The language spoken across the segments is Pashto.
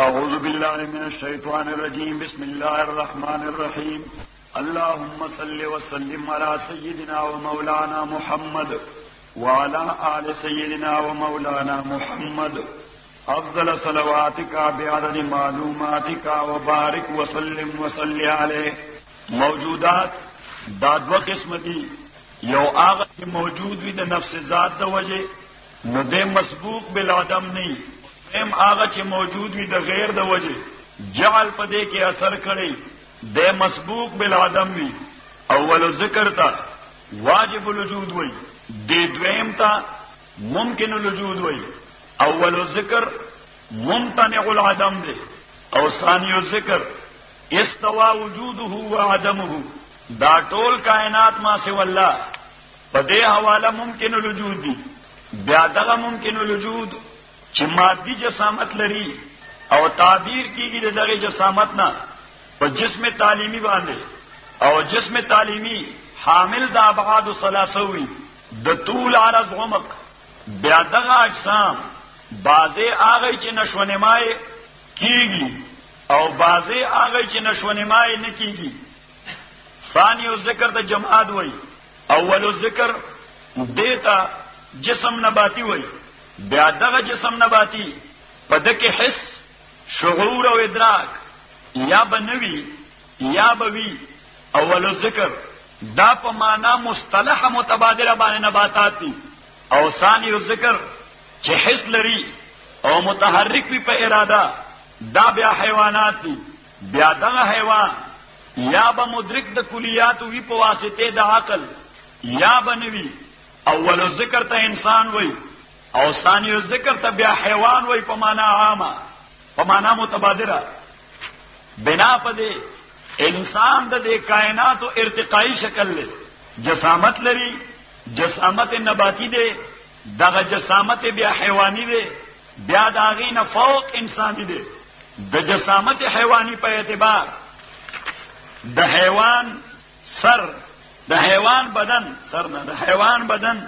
اعوذ بالله من الشیطان الرجیم بسم الله الرحمن الرحیم اللهم صل وسلم على سيدنا ومولانا محمد وعلى آل سيدنا ومولانا محمد افضل صلواتك بعدد معلوماتك وبارك وسلم وصل عليه موجودات دا دو قسم دي یو هغه موجود وي د نفس ذات د وجه نو د مسبوق بل عدم نه هم هغه چې موجود وي د غیر د وجه جعل په دې کې اثر کړي د مسبوق بل عدم وي اول ذکر تا واجب الوجود وي د دویم تا ممکن الوجود وي اول ذکر ممتنع العدم دی او ثانی ذکر استوا وجوده وعدمه دا ټول کائنات ما سوا الله په دې حواله ممکن الوجود دي بیا دغه ممکن الوجود چې مادي جسامت لري او تعبیر کیږي د دغه جسامت نه په جسم تعلیمی باندې او جسم تعلیمی حامل د ابعاد ثلاثوي د طول عرض عمق بیا دغه اجسام بازه هغه چې نشونه مای کیږي او بازه هغه چې نشونه مای نه کیږي ثاني ذکر ته جماعت وای اول ذکر دیتا جسم نباتی وای بیا دغه جسم نباتی په دکې حس شعور او ادراک یا بنوي یا بوي اول ذکر دا په معنا مصطلح متبادله باندې نباتات دي او ثاني ذکر چې حس لري او متحرک وي په اراده دا بیا حیوانات دي بیا دغه حیوان یا به مدرک د کلیات وی په واسطه د عقل یا بنوي اول ذکر ته انسان وای او ثانی ذکر ته بیا حیوان وای په معنا عامه په معنا متبادره بنا په دې انسان د دې کائنات او ارتقائی شکل لري جسامت لري جسامت نباتی دی دغه جسامت بیا حیواني دی بیا د هغې نه فوق انساني دی د جسامت حیواني په اعتبار د حیوان سر د حیوان بدن سر نه د حیوان بدن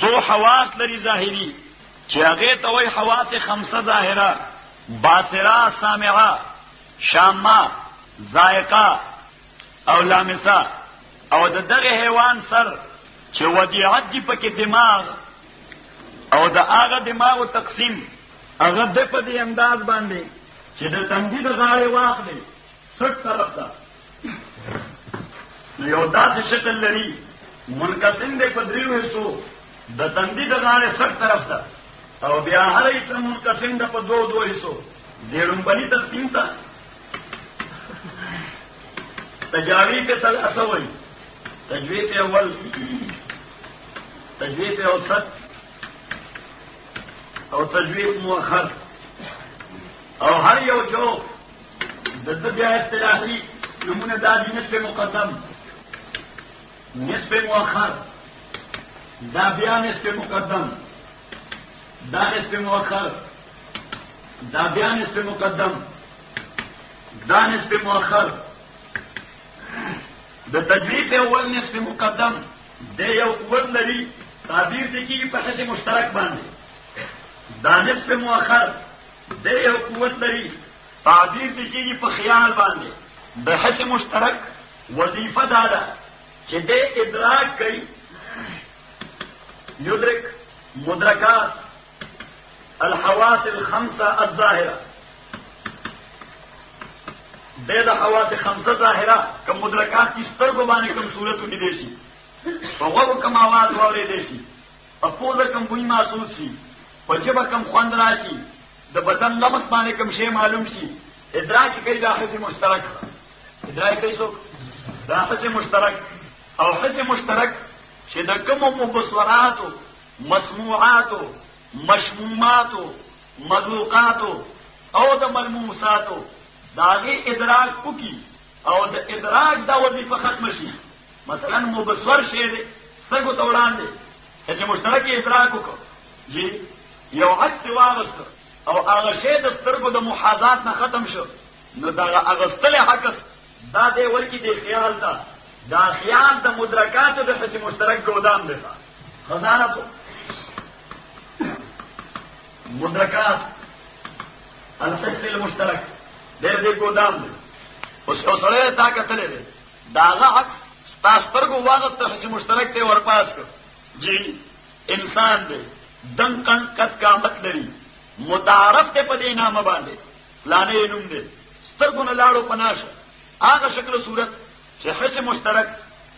سو حواس لري ظاهري چې هغه ته وای حواس خمسه ظاهره باصره سامعه شامه ذائقه او لامسا او د دغه حیوان سر چې ودیعت دی پکې دماغ او د هغه دماغو تقسیم هغه د په دې انداز باندې چې د تندې د غاړې واخلې سټ طرف ته نو یو داسې شکل لري منقسم دی په دریو حصو د تندې د غاړې سټ طرف ته او بیا هر حصه منقسم ده په دوه دوه حصو د لومبني تقسیم ته تجاوی ته تل اسوي تجوی ته اول تجوی ته اوسط او تجوی مؤخر او هر یو جو د دې بیا اصطلاحي نمونه دا دي نسبه مقدم نسبه مؤخر دا بیا نسبه مقدم دا نسبه مؤخر دا بیا نسبه مقدم دا نسب مؤخر د تجوید اول نسب مقدم د یو اول لري تعبیر د کی په حساب مشترک باندې دا نسب مؤخر د یو اول لري تعبیر د کی په خیال باندې د حساب مشترک وظیفه دا ده چې د ادراک کوي یدرک مدرکات الحواس الخمسه الظاهره د حواس خمسه ظاهره کوم مدرکات کی سترګو باندې کوم صورت کې دي شي په وګو کوم आवाज وره دي شي په پوزه کوم بوی محسوس شي په جبه کوم خوند راشي د بدن لمس باندې کوم شی معلوم شي ادراک کوي د حس مشترک ادراک کوي څوک د حس مشترک او حس مشترک چې د کوم مبصراتو مسموعاتو، مشموماتو، مذوقاتو او د ملموساتو د هغې ادراک وکړي او د ادراک دا وظیفه ختمه شي مثلا مبصر شی دی سترګو ته وړاندې که چې مشترک ادراک وکړو جی یو عکس واغست او هغه شی د سترګو د محاذات نه ختم شو نو دغه اغستلی عکس دا دی ورکی دی خیال تا دا خیال د مدرکاتو د حس مشترک گودام دی خزانه تو مدرکات الحس المشترک دیر دی گودام دی اوس یو سړی تا کتلې دی دا هغه عکس ستا سترګو واغسته حس مشترک ته ورپاس کړ جی انسان دی دن کن کت قامت لري متعارف ته په دې نامه باندې فلانه یې نوم دی سترګو نه لاړو پناه شه هغه شکل او صورت چې حس مشترک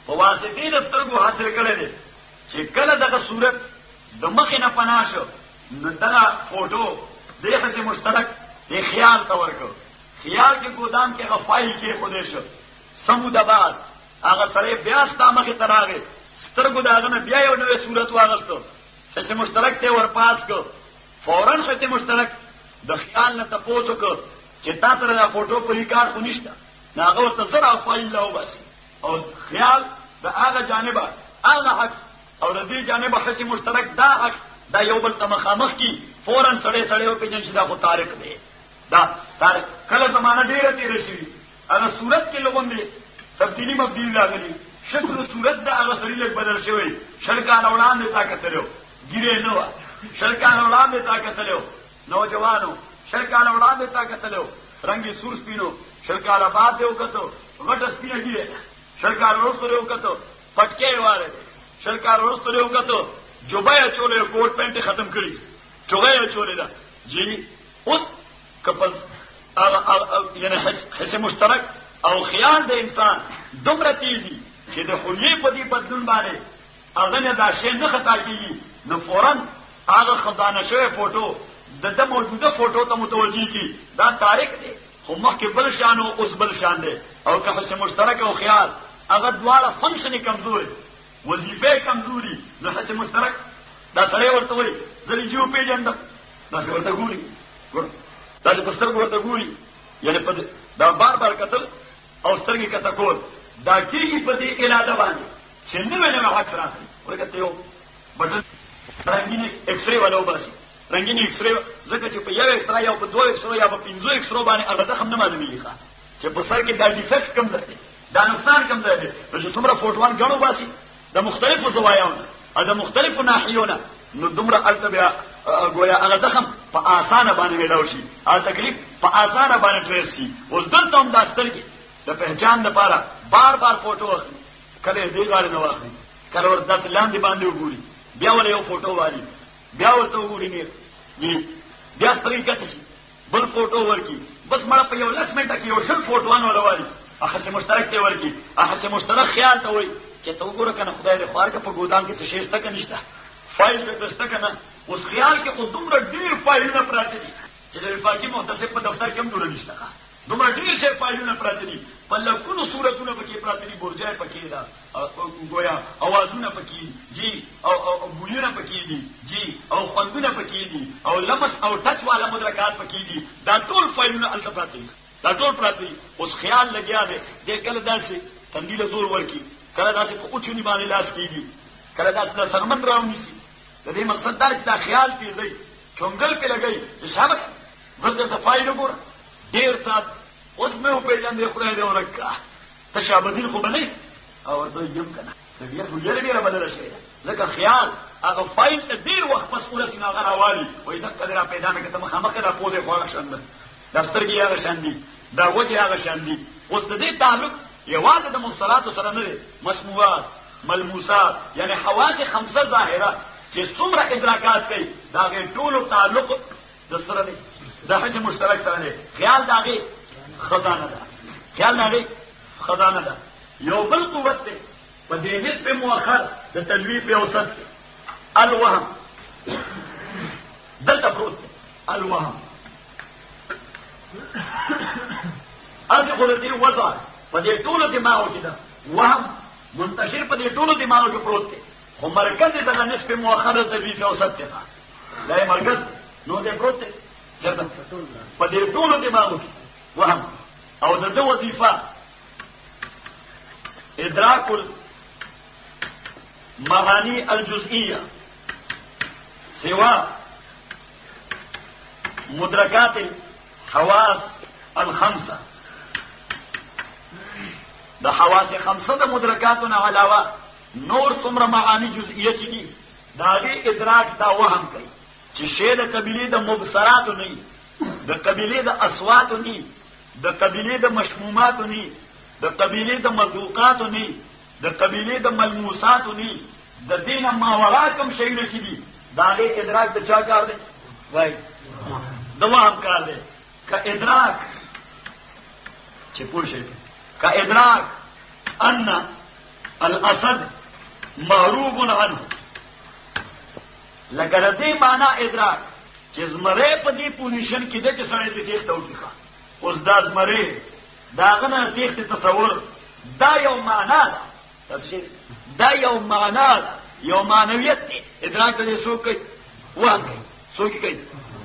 په واسطې د سترګو حاصل کړی دی چې کله دغه صورت د مخې نه پناه شو نو دغه فوټو د حس مشترک د خیال ته ورکړو خیال کې ګودام کې هغه فایل کې خودې شو سمود آباد هغه سره بیا ستا مخې ته راغی سترګو داغه نه بیا یو نوې صورت واغستو حس مشترک ته ورپاس کو فورا حسن مشترک د خیال نه تپوس وکړ چې تا سره دا فوټو په ریکارډ خو نشته نو هغه ورته زر او فایل له وباسي او خیال د هغه جانبه هغه عکس او د دې جانبه حسن مشترک دا عکس دا یو بل ته مخامخ کی فورا سړی سړی او پیجن چې دا خو طارق دی دا طارق کله زمانہ ډیره تیر شي هغه صورت کې لوګم دی تبدیلی مبدیل راغلی شکل صورت دا هغه سړی لګ بدل شوی شل کال وړاندې تا کتلو ګیره نه وه شل کاله وړاندې تا کتلی و نوجوان و شل کاله وړاندې تا کتلی و رنګ یې سور سپین و شل کاله بعد یې وکتو غټه سپینه ګیره شل کاله وروسته یې وکتو پټکی یې واره دی شل کاله وروسته یې وکتو جوبه یې اچولی و کوټ پینټ یې ختم کړي چوغه یې اچولې ده جی اوس که په یعنې حس مشترک او خیال د انسان دومره تیزي چې د حلیې په دې بدلون باندې هغه نه دا شی نه خطا کیږي نو فورا هغه خزانه شوی فوټو د د موجوده فوټو ته متوجي کی دا تاریخ دی خو مخکې بل شان او اوس بل شان دی او که حس مشترک او خیال هغه دواړه فنکشن کمزوري وظیفه کمزوري نو حس مشترک دا سره ورته وي ځلې جیو پیجندل دا څه ورته ګوري دا څه پستر ورته ګوري یعنی په دا بار بار قتل او سترګې کته کول دا کېږي په دې اراده باندې چې نوې نوې حق راغلي ورګه ته یو بټن رنګینې ایکس رې ولو باسي رنګینې ایکس رې ځکه چې په یو ایکس رې یا په دوه ایکس رې یا په پنځو ایکس رې باندې هغه زخم نه معلومېږي ښه چې په سر کې دا ډیفیکټ کم دی دا نقصان کم دی چې څومره فوټوان ګڼو باسي د مختلفو زوایاونو او د مختلفو ناحیونه نو دومره الته بیا گویا هغه زخم په آسانه باندې ویلاو شي او تکلیف په آسانه باندې ټریس شي اوس دلته هم دا سترګې د پهچان لپاره بار بار فوټو واخلي کله دې غاړه نه واخلي کله ور داس لاندې باندې وګوري بیا ولې یو فوټو والی بیا ورته وګوري نه بیا سترګې کټ شي بل فوټو ورکی بس مړه په یو لس منټه کې یو شل فوټوان ولوالي اخر چې مشترک ته ورکی اخر چې مشترک خیال ته وای چې ته وګوره کنه خدای دې خوار که په ګودام کې څه شی شته که نشته فایل دې بسته که نه اوس خیال کې خو دومره ډېر فایلونه پراته دي چې د وفاقي محتسب په دفتر کې هم ډوله نشته دومره ډېر شی فایلونه پراته دي په لکونو صورتونه پکې پراته دي برجای پکې ده ګویا اوازونه پکې دي او او بویونه پکې دي جی او خوندونه پکې دي او لمس او ټچ والا مدرکات پکې دي دا ټول فایلونه الته پراته دي دا ټول پراته دي اوس خیال لګیا دی د کله داسې تندیل زور ورکی کله داسې په اوچونی باندې لاس کیږي کله داسې د سرمن راونی سي د دې مقصد دا چې دا خیال تیزي چونګل په لګي شابه زړه د فایل ګور ډیر سات اوس مې په دې باندې خدای دې ورکا ته شاه بدیل خو به نه او ورته وایي یم که نه طبیعت خو ډېره ډېره بدله شوې ده ځکه خیال هغه فایل ته ډېر وخت پس ورسي نو هغه راوالي وایي دقه دې را پیدا نه کړه ته مخامخ دا پوزې خو هغه شان ده دا سترګې هغه شان دي دا وجې هغه شان دي اوس د دې تعلق یوازې د مبصراتو سره نه دی مسموعات ملموسات یعنی حواس خمسه ظاهره چې څومره ادراکات کوي دا غي ټولو تعلق د سره دی د حج مشترک سره دی خیال داغه خزانه ده خیال داغه خزانه ده یو بل قوت دی په دې نسب مؤخر د تلویف او صد الوهم دلته پروت دی الوهم اسی خو دې وځه په دې ټولو دماغو کې ده وهم منتشر په دې ټولو دماغو کې پروت دی خو مرکز یې دغه نصف مؤخره ته وي او ست ته دا یې مرکز نو دې پروت دی چېرته په دې ټولو دماغو کې وهم او د ده وظیفه ادراک المعانی الجزئیه سوا مدرکات الحواس الخمسه د حواس خمسه د مدرکاتو نه علاوه نور څومره معانی جزئیه چې دي د هغې ادراک دا وهم کوي چې شی د قبیلې د مبصراتو نه د قبیلې د اصواتو نه د قبیلې د مشموماتو نه د قبیلې د مذوقاتو نه د قبیلې د ملموساتو نه د دینه ماورا کوم شی نه چې دي د هغې ادراک د چا کار دی وای د وهم کار دی که ادراک چې پوه شئ که ادراک ان الاسد معروب عنه لکه د دې معنا ادراک چې زمری په دې پوزیشن کې د چې سړی ته تېښته وکړي اوس دا زمری د هغه نه تېښتې تصور دا یو معنا ده دا یو معنا ده یو معنویت دی ادراک د دې څوک کوي وهم کوي څوک کوي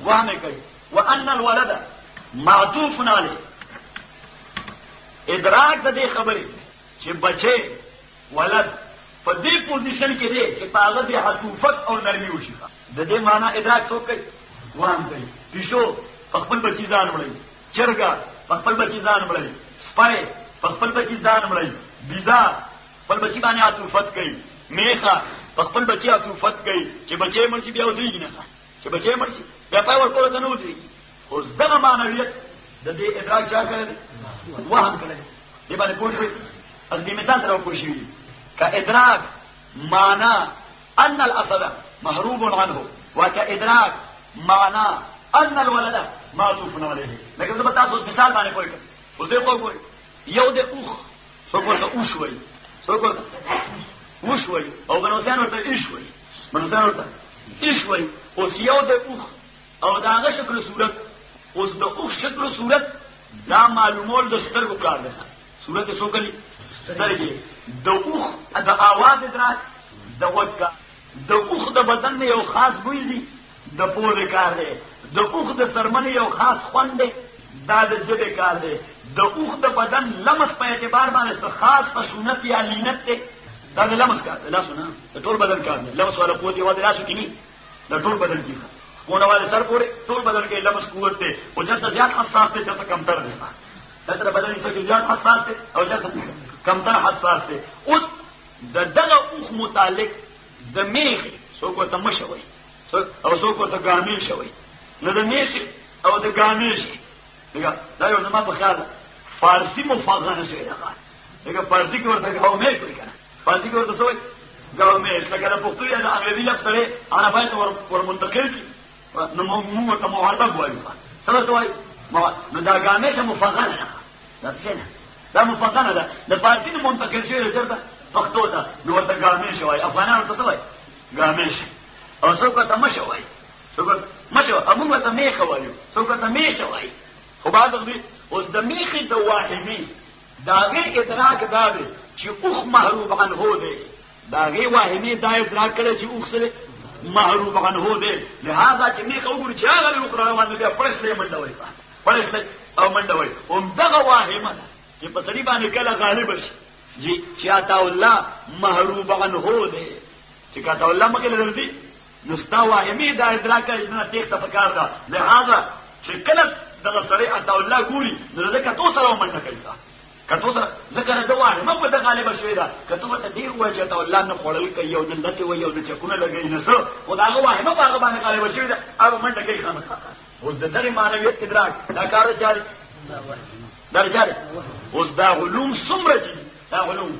وهم کوي وان الولد معطوف علی ادراک د دې خبرې چې بچی، ولد، په دې پوزیشن کې دی چې په هغه دې حطوفت او نرمي وشي. د دې معنا ادراک څوک کوي؟ وام کوي. پیشو په خپل بچي ځان مړوي، چرګه په خپل بچي ځان مړوي، سپی په خپل بچي ځان مړوي، بیزا خپل بچي باندې عطوفت کوي، میخه په خپل بچي عطوفت کوي چې بچی مړ شي بیا ودرېږي نه، چې بچی مړ شي بیا پای ورکولو ته نه ودرېږي. اوس دغه معنویت د دې ادراک چا کړی دی وهم کړی دی دې باندې پوه شئ از دې مثال سره پوه شئ که ادراک معنا ان الاصل محروب عنه وکه ادراک معنا ان الولد معطوف علیه لکه زه به تاسو مثال باندې پوه کړم اوس دې خو ګورئ یو د اوخ څوک ورته اوش وایي څوک ورته اوش وایي او بنوسیان ورته ایش وایي بنوسیان ورته ایش وایي اوس یو د اوخ او د هغه شکل او صورت اوس د اوښ شکل او صورت دا معلومول د سترګو کار دی صورت یې څوکلي سترګې د اوښ د اواز ادراک د غوږ کار د اوښ د بدن نه یو خاص بوی ځي د پوزې کار دی د اوښ د څرمنې یو خاص خوند دی دا د ژبې کار دی د اوښ د بدن لمس په اعتبار باندې څه خاص خشونت یا لینت دی دا د لمس کار دی لاسونه د ټول بدن کار دی لمس والا قوت یوازې لاسو کې نه د ټول بدن کې کونه والے سر پورې ټول بدن کې لمس قوت دی او چرته زیات حساس دی چرته کمتر دی چرته بدن کې زیات حساس دی او چرته کمتر حساس دی اوس د دغه اوخ متعلق د میخ څوک ورته مشوي او څوک ورته ګامې شوي نو د میخ او د ګامې شي دا یو زما په خیال فارسی مفاغنه شوی دا لکه فارسی کې ورته ګامې شوی کنه فارسی کې ورته څه وایي ګورمېش لکه د پښتو یا د انګریزي لفظ سره عربی ته ور ور منتقل کی نو موږ ورته محارب وایو څه ورته وایو نو دا ګامېش مفغنه ده دا څه نه دا مفغنه ده د فارسی نه منتقل شوی دی چېرته پښتو ته نو ورته ګامېش وایي افغانان ورته څه وایي ګامېش او څوک ورته مشه وایي څوک مشه او موږ ورته میخه وایو څوک ورته میشه وایي خو بعد اوس د میخې د واحدې د هغې ادراک دا دی چې اوښ محروب عنه دی د هغې واهمې دا ادراک کړی چې اوښ سره محروب عنه دی لهذا چې میخه وګوري چې هغه له اوښ روان دی بیا پړسلی منډه وایي پړسلی او منډه وایي همدغه واهمه ده چې په سړي باندې کله غالب شي چې عطا الله محروب عنه دی چې عطا الله مخې له ځي نو ستا واهمې دا ادراک کوي چې نه تېښته په کار ده لهذا چې کله دغه سړی عطاالله ګوري نو د کتو سره ومنډه کوي کتو سره ځکه د واهمه په ده غالبه شوې ده کتو ورته ډېر ووایي چې عطاالله نه خوړل کوي یو نه لتې وایي یو نه چکونه لګوي نه څه خو د هغه واهمه په هغه باندې غالبه شوې ده هغه منډه کوي خامخا اوس د دغې معنویت ادراک دا کار د چا دی دا د چا دی اوس دا علوم څومره چې دا علوم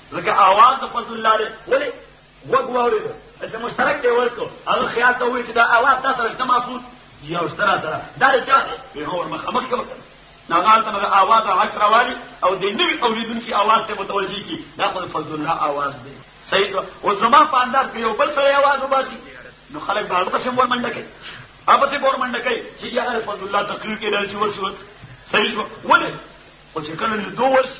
ځکه اواز د فضل الله دی ولې غوږ واورېد چې مشترک دی ورکړو هغه خیال ته وایي چې دا اواز تا سره شته محفوظ یو ستره سره دا د چا دی پیغور مخامخ کوي نو هغه ته د اواز عکس راوالي او د نوي اوریدونکي اواز ته متوجي کی دا خو فضل الله اواز دی صحیح ده او زما په انداز کې یو بل سره اواز وباسي نو خلک به هغه په شمول منډه کوي هغه په ګور منډه کوي چې یا فضل الله تقریر کې لږ شو صحیح شو ولې او چې کله دوه ورشي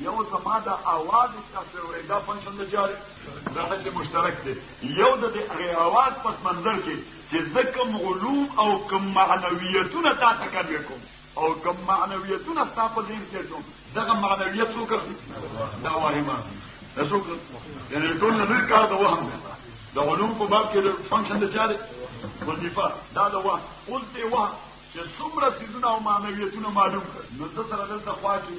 یو زما د اواز ته وړي دا فنکشن د جاري دا چې مشترک دی یو د دې اواز پس منظر کې چې زکه مغلوم او کم معنویتونه تا تکبر کوم او کم معنویتونه تا په دین کې کوم دغه معنویت څوک دا وایي ما دا څوک یعنی ټول نه کار دا وهم د علوم په باب کې د فنکشن د جاري وظیفه دا دا وهم اوس دی وهم چې څومره سيزونه او معنویتونه معلوم کړ نو د سره دلته خواږي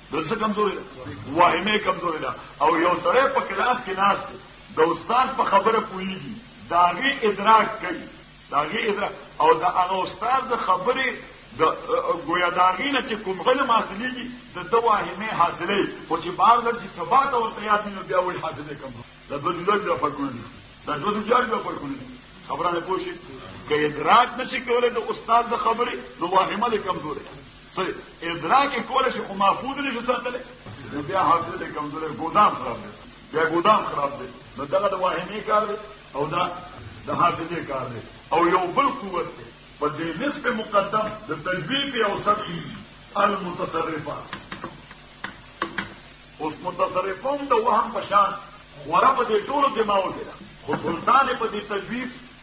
د څه کمزوري ده واهمه کمزوري ده او یو سره په کلاس کې ناس د استاد په خبره پوهیږي داغه ادراک کوي داغه ادراک او د هغه استاد د خبره د ګویا داغه نه چې کوم غل ماسلېږي د د واهمه حاصلې خو چې بار د چې سبا ته ورته یاد نه بیا وایي حاصلې کم ده د دوی د فرقونه دي د دوی د جاري د فرقونه دي خبره نه پوښي که ادراک نشي کولای د استاد د خبره نو واهمه کمزورې ده صحیح ادراک کول شي خو محفوظ نشي ساتلی نو بیا حافظه دې کمزورې ګودام خراب دی بیا ګودام خراب دی نو دغه د واهمې کار دی او دا د حافظې کار دی او یو بل قوت دی په دې نسب مقدم د تجویب او سبقي المتصرفه اوس متصرفون د وهم په شان خورا په دې ټولو دماغو کې ده خو سلطان په دې تجویب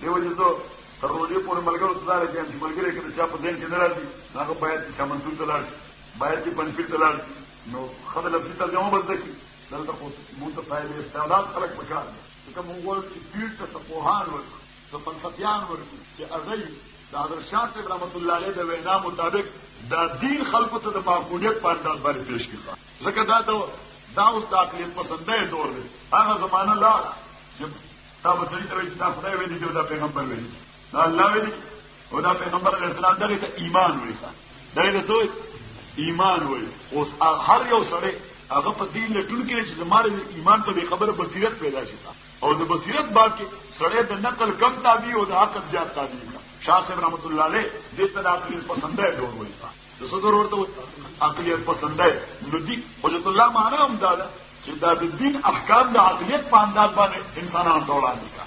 دیو چې زه تر روژې پورې ملګرو ته دا رسېږم چې ملګری که د چا په ذهن کې نه راځي نو هغه باید چې شامنتون ته لاړ شي باید چې پنجپیر ته لاړ شي نو ښه د لفظي ترجمه به زده کړي دلته خو مونږ ته صاحب استعداد خلک په کار دی ځکه مونږ غواړو چې پیر ته څه پوهان ورکړو څه فلسفیان ورکړو چې هغوی د حضرت شاه صاحب رحمت الله علیه د وینا مطابق دا دین خلکو ته د معقولیت په انداز باندې پیش کړي ځکه دا دا اوس د عقلیت پسندۍ دور دی هغه زمانه لاړه چې دا به سړي ته وایي چې دا خدای ویلي دي او دا پیغمبر ویلي دي دا الله ویلي دي او دا پیغمبر علیه السلام دغې ته ایمان وایي دغې ته څه ایمان وایي اوس هر یو سړی هغه په دې لټون کې چې زماره ایمان ته به خبره بصیرت پیدا شي او د بصیرت باب کې سړی د نقل کم تابع او د عقل زیات تابع شاه صاحب رحمت الله علیه دې تدابیر پسندې ډول وایي د صدر ورته عقلیت پسنده نو دی حجت الله معنا هم دا ده چې دا د دین احکام د عقلیت په انداز باندې انسانانو ته وړاندې کړه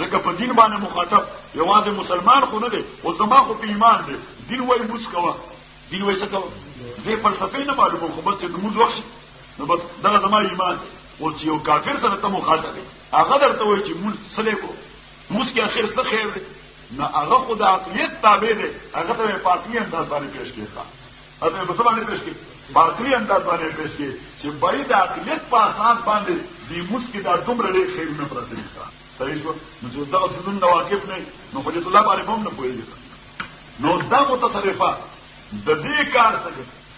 ځکه په دین باندې مخاطب یوازې مسلمان خو نه دی او زما خو په ایمان دی دین وای موس کوه دین وای څه کوه زه فلسفه نه معلومه خو بس چې د موز وخت نو بس دا زما ایمان دی او چې یو کافر سره ته مخاطب هغه درته وایي چې موږ څه لیکو موس کې اخر څه خیر دی نه هغه خو د عقلیت تابع دی هغه ته په عقلي انداز باندې پیش کړي ښه هغه په څه باندې پیش کړي په عقلي انداز باندې پیش کړي چې باید د عقلیت په اساس باندې د موس کې دا دومره ډېر خیر نه پراته دي صحیح شو نو چې دا سيزون نه واقف نه نو حجت الله باندې هم نه پوهیږي نو دا متصرفه د دې کار څخه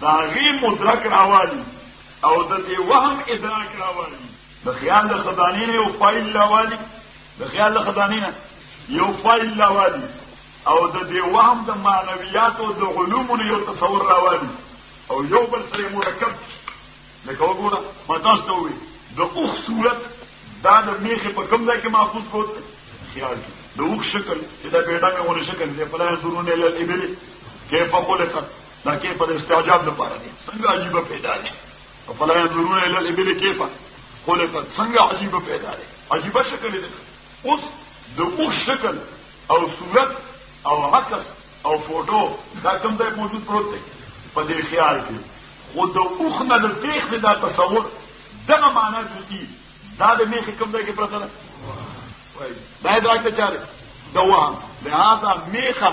د هغې مدرک راوالي او د دې وهم ادراک راوالي د خیال د خزانې نه یو فایل راوالي د خیال د خزانې نه یو فایل راوالي او د دې وهم د معنویاتو د علومو یو تصور راوړي او یو بل سره مرکب لکه وګوره ما تاسو ته وي د اوخ صورت دا د میخې په کوم ځای کې محفوظ پروت دی خیال کې د اوخ شکل چې دا بیډا مې ونه شکل دی فلا ينظرون الى الابل كيف خلقت دا کې په استعجاب لپاره دي څنګه عجیب پیدا دي فلا ينظرون الى الابل كيف خلقت څنګه عجیب پیدا دي عجیب شکل دي اوس د اوخ شکل او صورت او عکس او فوټو دا کوم ځای موجود پروت دی په دې خیال کې خو د اوخ نه د تیخ دا تصور دغه معنا جزئی دا د میخ کوم ځای کې پرته ده وایي دا ادراک ته چاره دوام لہذا میخه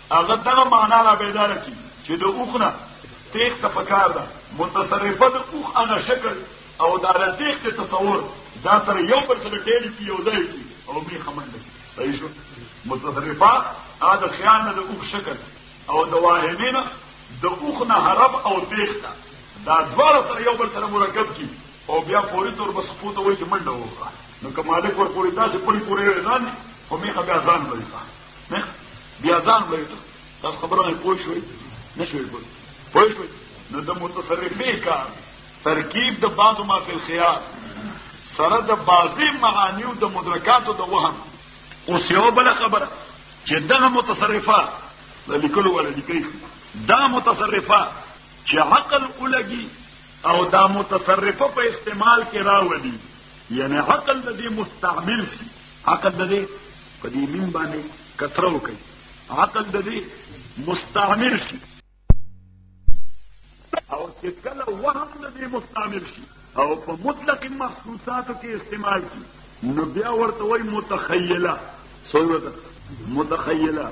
هغه دغه معنا را پیداره کی چې د اوخ نه تیخ ته پکار ده متصرفه د اوخ هغه شکل او دا د تیخ ته تصور دا سره یو بل سره ټیلی کی یو ځای کی او می خمن ده صحیح شو متصرفه هغه د خیال نه د اوخ شکل او د واهمه نه د اوخ نه هرب او تیخ ته دا دواړه سره یو بل سره مرکب کی او بیا پوری تور بس پوته وای چې منډه وکړه نو کمالک ور پوری تاسو پوری پوری ځان خو می خبر ځان وای بیا ځان وایي تاسو خبره مې پوه شوي نه شوي پوه پوه شوي نو د متصرفې کار ترکیب د بعضو ما فی الخیال سره د بعضې معانیو د مدرکاتو د وهم اوس یوه بله خبره چې دغه متصرفه د لیکلو ولا لیکي دا متصرفه چې عقل ولګي او دا متصرفه په استعمال کې راولي یعنی عقل د دې مستعمل شي عقل د دې په دې من باندې کتره وکړي عقل د دې مستعمل شي او چې کله وهم د دې مستعمل شي او په مطلق محسوساتو کې استعمال شي نو بیا ورته وایي متخیله سوره ده متخیله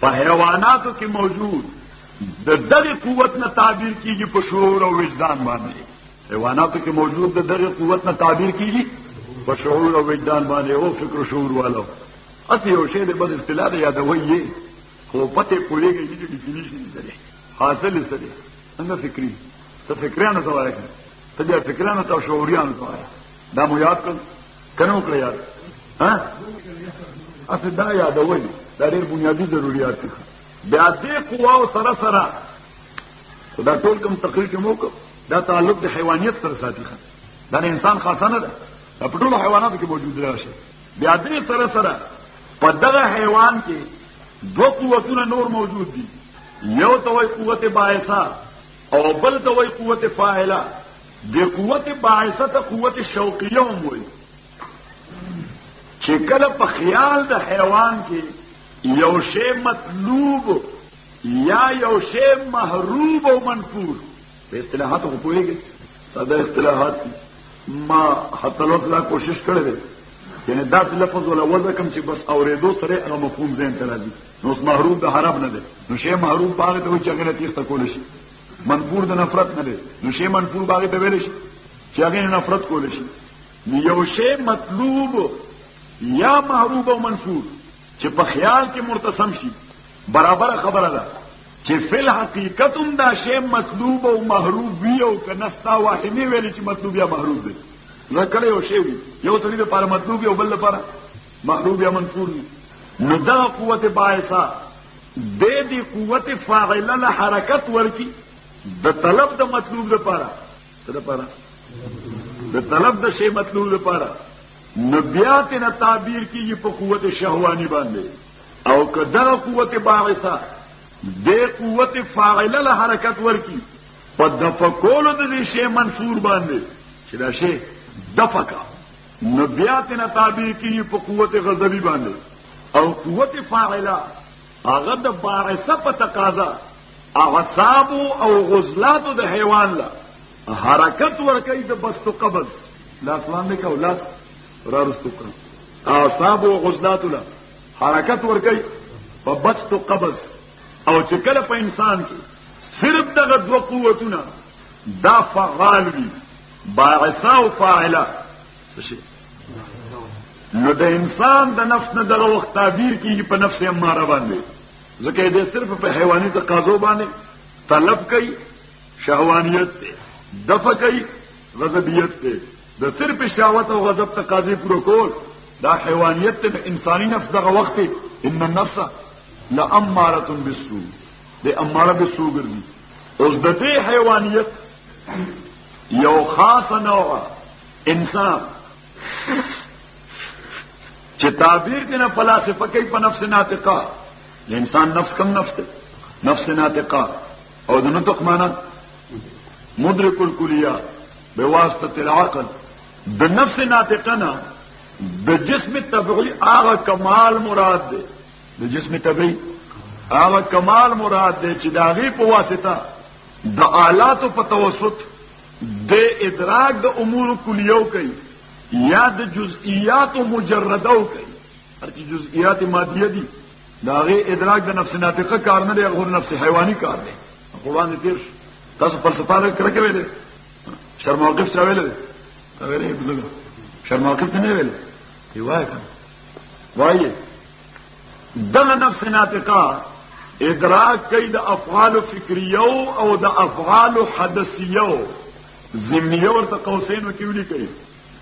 په حیواناتو کې موجود د دغه قوت نه تعبیر کیږي په شعور او وجدان باندې حیواناتو کې موجود د دغه قوت نه تعبیر کیږي په شعور او وجدان باندې او فکر شعور والو اته یو شی د بس اصطلاح دی یادوي یې خو پته کولیږي چې ډیفینیشن دی حاصل یې څه دی انه فکری ته فکرانو ته وایي ته بیا فکرانو ته شعوریانو ته وایي دا مو یاد کړ کنه وکړه یاد ها اته دا یادوي دا ډېر بنیادی ضرورت دی بیا دې قواو سره سره دا ټول کوم تقریر کې موکو دا تعلق د حیوانیت سره ساتي دا انسان خاصه نه ده په ټولو حیواناتو کې موجود راشي بیا دې سره سره په دغه حیوان کې دوه قوتونه نور موجود دي یو ته وایي قوت باعثه او بل ته وایي قوت فاعله د قوت باعثه ته قوت شوقیه هم وایي چې کله په خیال د حیوان کې یو شی مطلوب یا یو شی محروب او منفور په اصطلاحاتو خو پوهېږي ساده اصطلاحات ما حتی لوس لا کوشش کړی دی یعنی داسې لفظ ولا وضع کوم چې بس اورېدو سره هغه مفهوم ذهن ته راځي نو اوس محروب د حرب نه دی نو شی محروب باغ ته وایي چې هغه نه تېښته کولی شي منفور د نفرت نه دی نو شی منفور باغ ته ویلی شي چې هغه نه نفرت کولی شي نو یو شی مطلوب یا محروب او منفور چې په خیال کې مرتسم شي برابر خبره ده چې فل حقیقت هم دا شی مطلوب او محروب وی او کنستا واهنه ویل چې مطلوب یا محروب دی ځکه یو شی وی یو سړي لپاره مطلوب یو بل لپاره محروب یا منصور وی نو دا قوت باعثه د دې قوت فاعله له حرکت ورکی د طلب د مطلوب لپاره تر لپاره د طلب د شی مطلوب لپاره نو بیا ته تعبیر کیږي په قوت شهوانی باندې او که دغه قوت باعثه د قوت فاعله له حرکت ورکی په دفع کولو د دې شی منصور باندې چې دا شی دفع کا نو بیا تینا تابع کیږي په قوت غضبي باندې او قوت فاعله هغه د باعثه په تقاضا اعصاب او غزلات د حیوان لا حرکت ورکړي د بست قبض لاس باندې کا لاس را رستو کړ اعصاب او غزلات لا حرکت ورکي په بست او قبض او چې کله په انسان کې صرف دغه دوه قوتونه دا فعال وي باعثا او فاعلا څه شي نو د انسان د نفس نه دغه وخت تعبیر کیږي په نفس اماره باندې ځکه دې صرف په حیواني تقاضو باندې طلب کوي شهوانیت ته دفع کوي غضبیت ته د صرف شهوت او غضب تقاضې پوره کول دا حیوانیت ته انساني نفس دغه وخت دی ان النفس لاماره بالسوء د اماره بالسوء ګرځي اوس د دې حیوانیت یو خاص نوع انسان چې تعبیر دې نه فلسفه کوي په نفس ناطقه د انسان نفس کم نفس دی نفس ناطقه او د نطق معنا مدرک الکلیات به واسطه العقل د نفس ناطقه نه د جسم طبيعي هغه کمال مراد دی د جسم طبيعي هغه کمال مراد دی چې د هغې په واسطه د آلاتو په توسط د ادراک د امور کلیو کوي یا د جزئیات مجردو کوي هرچی جزئیات مادیه دي د هغې ادراک د نفس ناطقه کار نه دی هغه نفس حیواني کار دی قرآن تیر شو تاسو فلسفه نه کړه کې ویلې شرم او غیب چا ویلې دا ویلې بزرګ شرم او غیب نه ویلې دی وای کنه وایي دغه نفس ناطقه ادراک کوي د افعال فکریو او د افعال حدثیو زمینیو ورته قوسینو کې ولي کوي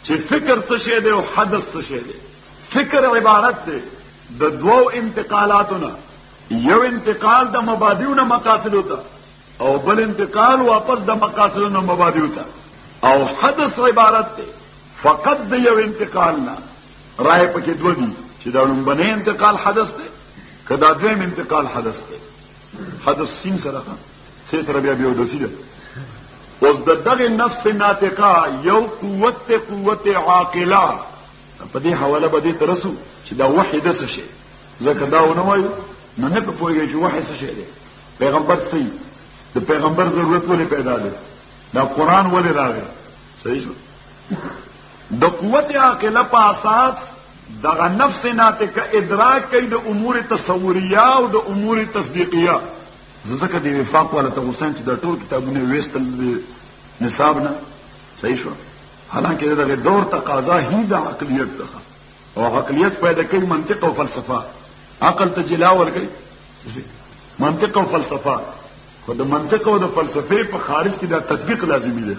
چې فکر څه شی دی او حدث څه شی دی فکر عبارت دی د دوو انتقالاتو نه یو انتقال د مبادیو نه مقاصدو ته او بل انتقال واپس د مقاصد نه مبادیو ته او حدث عبارت دی فقط د یو انتقال نه رائے پکې دوه دي چې دا لومبنه انتقال حدث دی کدا دویم انتقال حدث دی حدث سین سره خان سې سره بیا بیا ودسی ده اوس د دغه نفس ناطقه یو قوت ته قوت عاقله په دې حواله به دې ترسو چې دا وحی د څه شي ځکه دا ونه وایو نو نه په پوهیږي چې وحی څه شي دی پیغمبر سی د پیغمبر ضرورت ولې پیدا دی دا قران ولې راغی صحیح شو د قوت عاقله په اساس دغه نفس ناطق ادراک کوي د امور تصوریه او د امور تصدیقیه ځکه د وفاق ولا ته حسین چې د ټول کتابونه وېستل نصاب نه صحیح شو حالانکه دغه دور تقاضا هی د عقلیت ده او عقلیت پیدا کوي منطق او فلسفه عقل ته جلا ور کوي منطق او فلسفه خو د منطق او د فلسفې په خارج کې دا تطبیق لازمي دی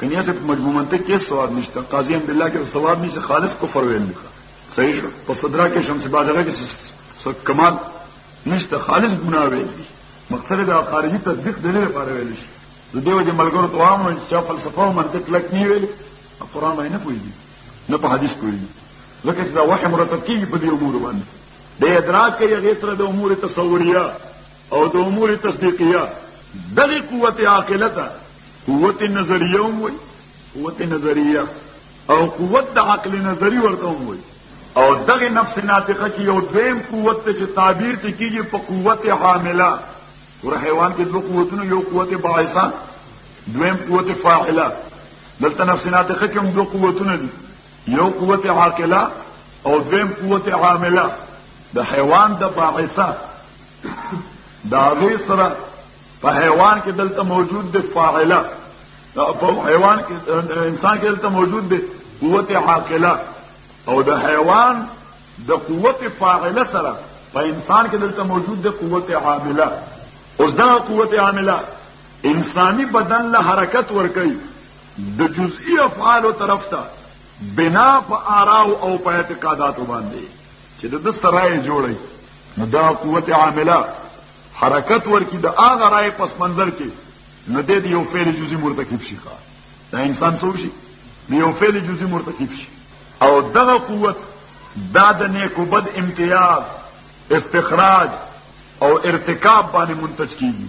کنیا سے مجموع منطق کې ثواب نشته قاضی هم بالله کې ثواب نشته خالص کفر ویل نه صحیح شو په صدرا کې شمس بازار کې کمال نشته خالص ګناه ویل دي مقصد دا خارجي تطبیق دلیل لپاره ویل شي د دیو چې ملګرو ته عام چې فلسفه او منطق لک نه ویل قرآن نه پوهیږي نه په حدیث پوهیږي ځکه چې دا وحی مرتب کیږي په دې امور باندې د ادراک کوي هغه سره د امور تصوریه او د امور تصدیقیه دغه قوت عاقله ته قوت نظریه هم وي قوت نظریه او قوت د عقل نظری ورته هم وي او دغه نفس ناطقه کې یو دویم قوت ته چې تعبیر ته کیږي په قوت حامله ور حیوان کې دوه قوتونه یو قوت باعثه دویم قوت فاعله دلته نفس ناطقه کې هم دوه قوتونه دي یو قوت عاقله او دویم قوت عامله د حیوان د باعثه دا غي سره په حیوان کې دلته موجود دی فاعله په حیوان کې انسان کې دلته موجود دی قوت عاقله او د حیوان د قوت فاعله سره په انسان کې دلته موجود دی قوت عامله اوس دا قوت عامله انساني بدن له حرکت ورکړي د جزئی افعال طرف ته بنا په آراو او په اعتقاداتو باندې چې د سرای جوړي نو دا قوت عامله حرکت ورکی د هغه رائے پس منظر کې نو د یو فعل جزئی مرتکب شي ښا دا انسان سو شي د یو فعل جزئی مرتکب شي او دغه قوت دا د نیکو بد امتیاز استخراج او ارتکاب باندې منتج کیږي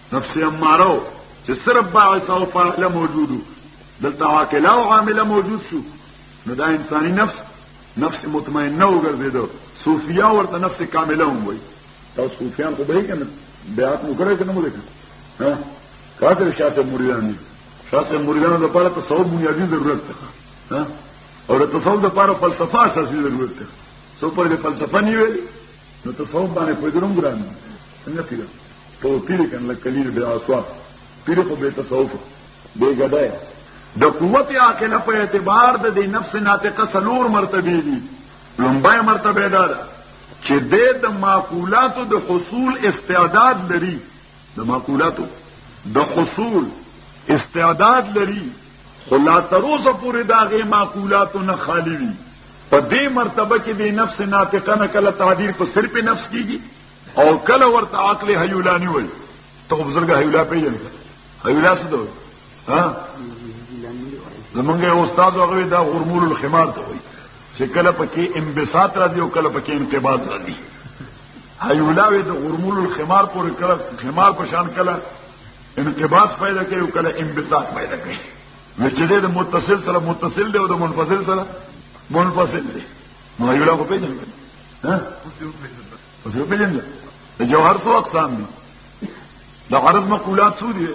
نفس اماره چې صرف باعث او فاعل موجودو دلته عاقل او عامل موجود شو نو دا انساني نفس نفس مطمئنه وګرځیدو صوفیا ورته نفس کامله هم وایي تاسو صوفیان خو به کنه بیعت مو کړی کنه مو لیکل ها کاته شاسه مریدان دي شاسه مریدان د پاره ته ثواب بنیادی ضرورت ده ها او د تصوف د پاره فلسفه اساسي ضرورت ده سو پر د فلسفه نیولې نو تصوف باندې په درم ګران نه پیره تو پیره کنه لکلیل بیا اسوا پیره په بیت تصوف دی ګدای د قوت عاقله په اعتبار د نفس ناطقه سلور مرتبه دي لومبای مرتبه ده چې د معقولاتو د حصول استعداد لري د معقولاتو د حصول استعداد لري خو لا تر اوسه پورې د هغې معقولاتو نه خالي وي په دې مرتبه کې د نفس ناطقه نه کله تعبیر په صرف نفس کیږي او کله ورته عقل حیولانی وایي ته خو بزرګ حیولا پیژنې حیولا څه دی ها زمونږ استاد هغه دا غرمول الخمار ته وایي چې کله پکې انبساط راځي او کله پکې انقباض راځي حیولا وي د غرمول الخمار پورې کله خمار په شان کله انقباض پیدا کوي او کله انبساط پیدا کوي نو چې د متصل سره متصل دی او د منفصل سره منفصل دی نو یو لا په پیژنه ها اوس یو پیژنه د جوهر څو اقسام دي د غرض مقولات څو دي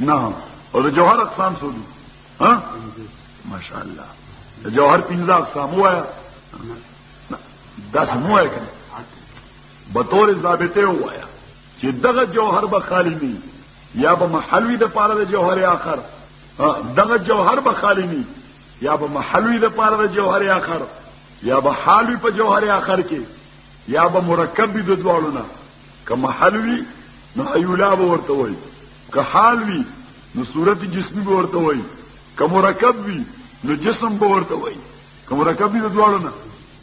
نه او د جوهر اقسام څو دي ها ماشاء الله د جوهر پنځه اقسام وایا دا سموه کنه بطور ضابطه وایا چې دغه جوهر به خالی ني یا به محلوی د پاره د جوهر آخر دغه جوهر به خالی ني یا به محلوی د پاره د جوهر آخر یا به حالوی په جوهر آخر کې یا به مرکب وي د دواړو نه که محلوی نو ایولا به ورته وایي که حال وي نو صورت جسمی به ورته وایي که مرکب وي نو جسم به ورته وایي که مرکب وي د دواړو نه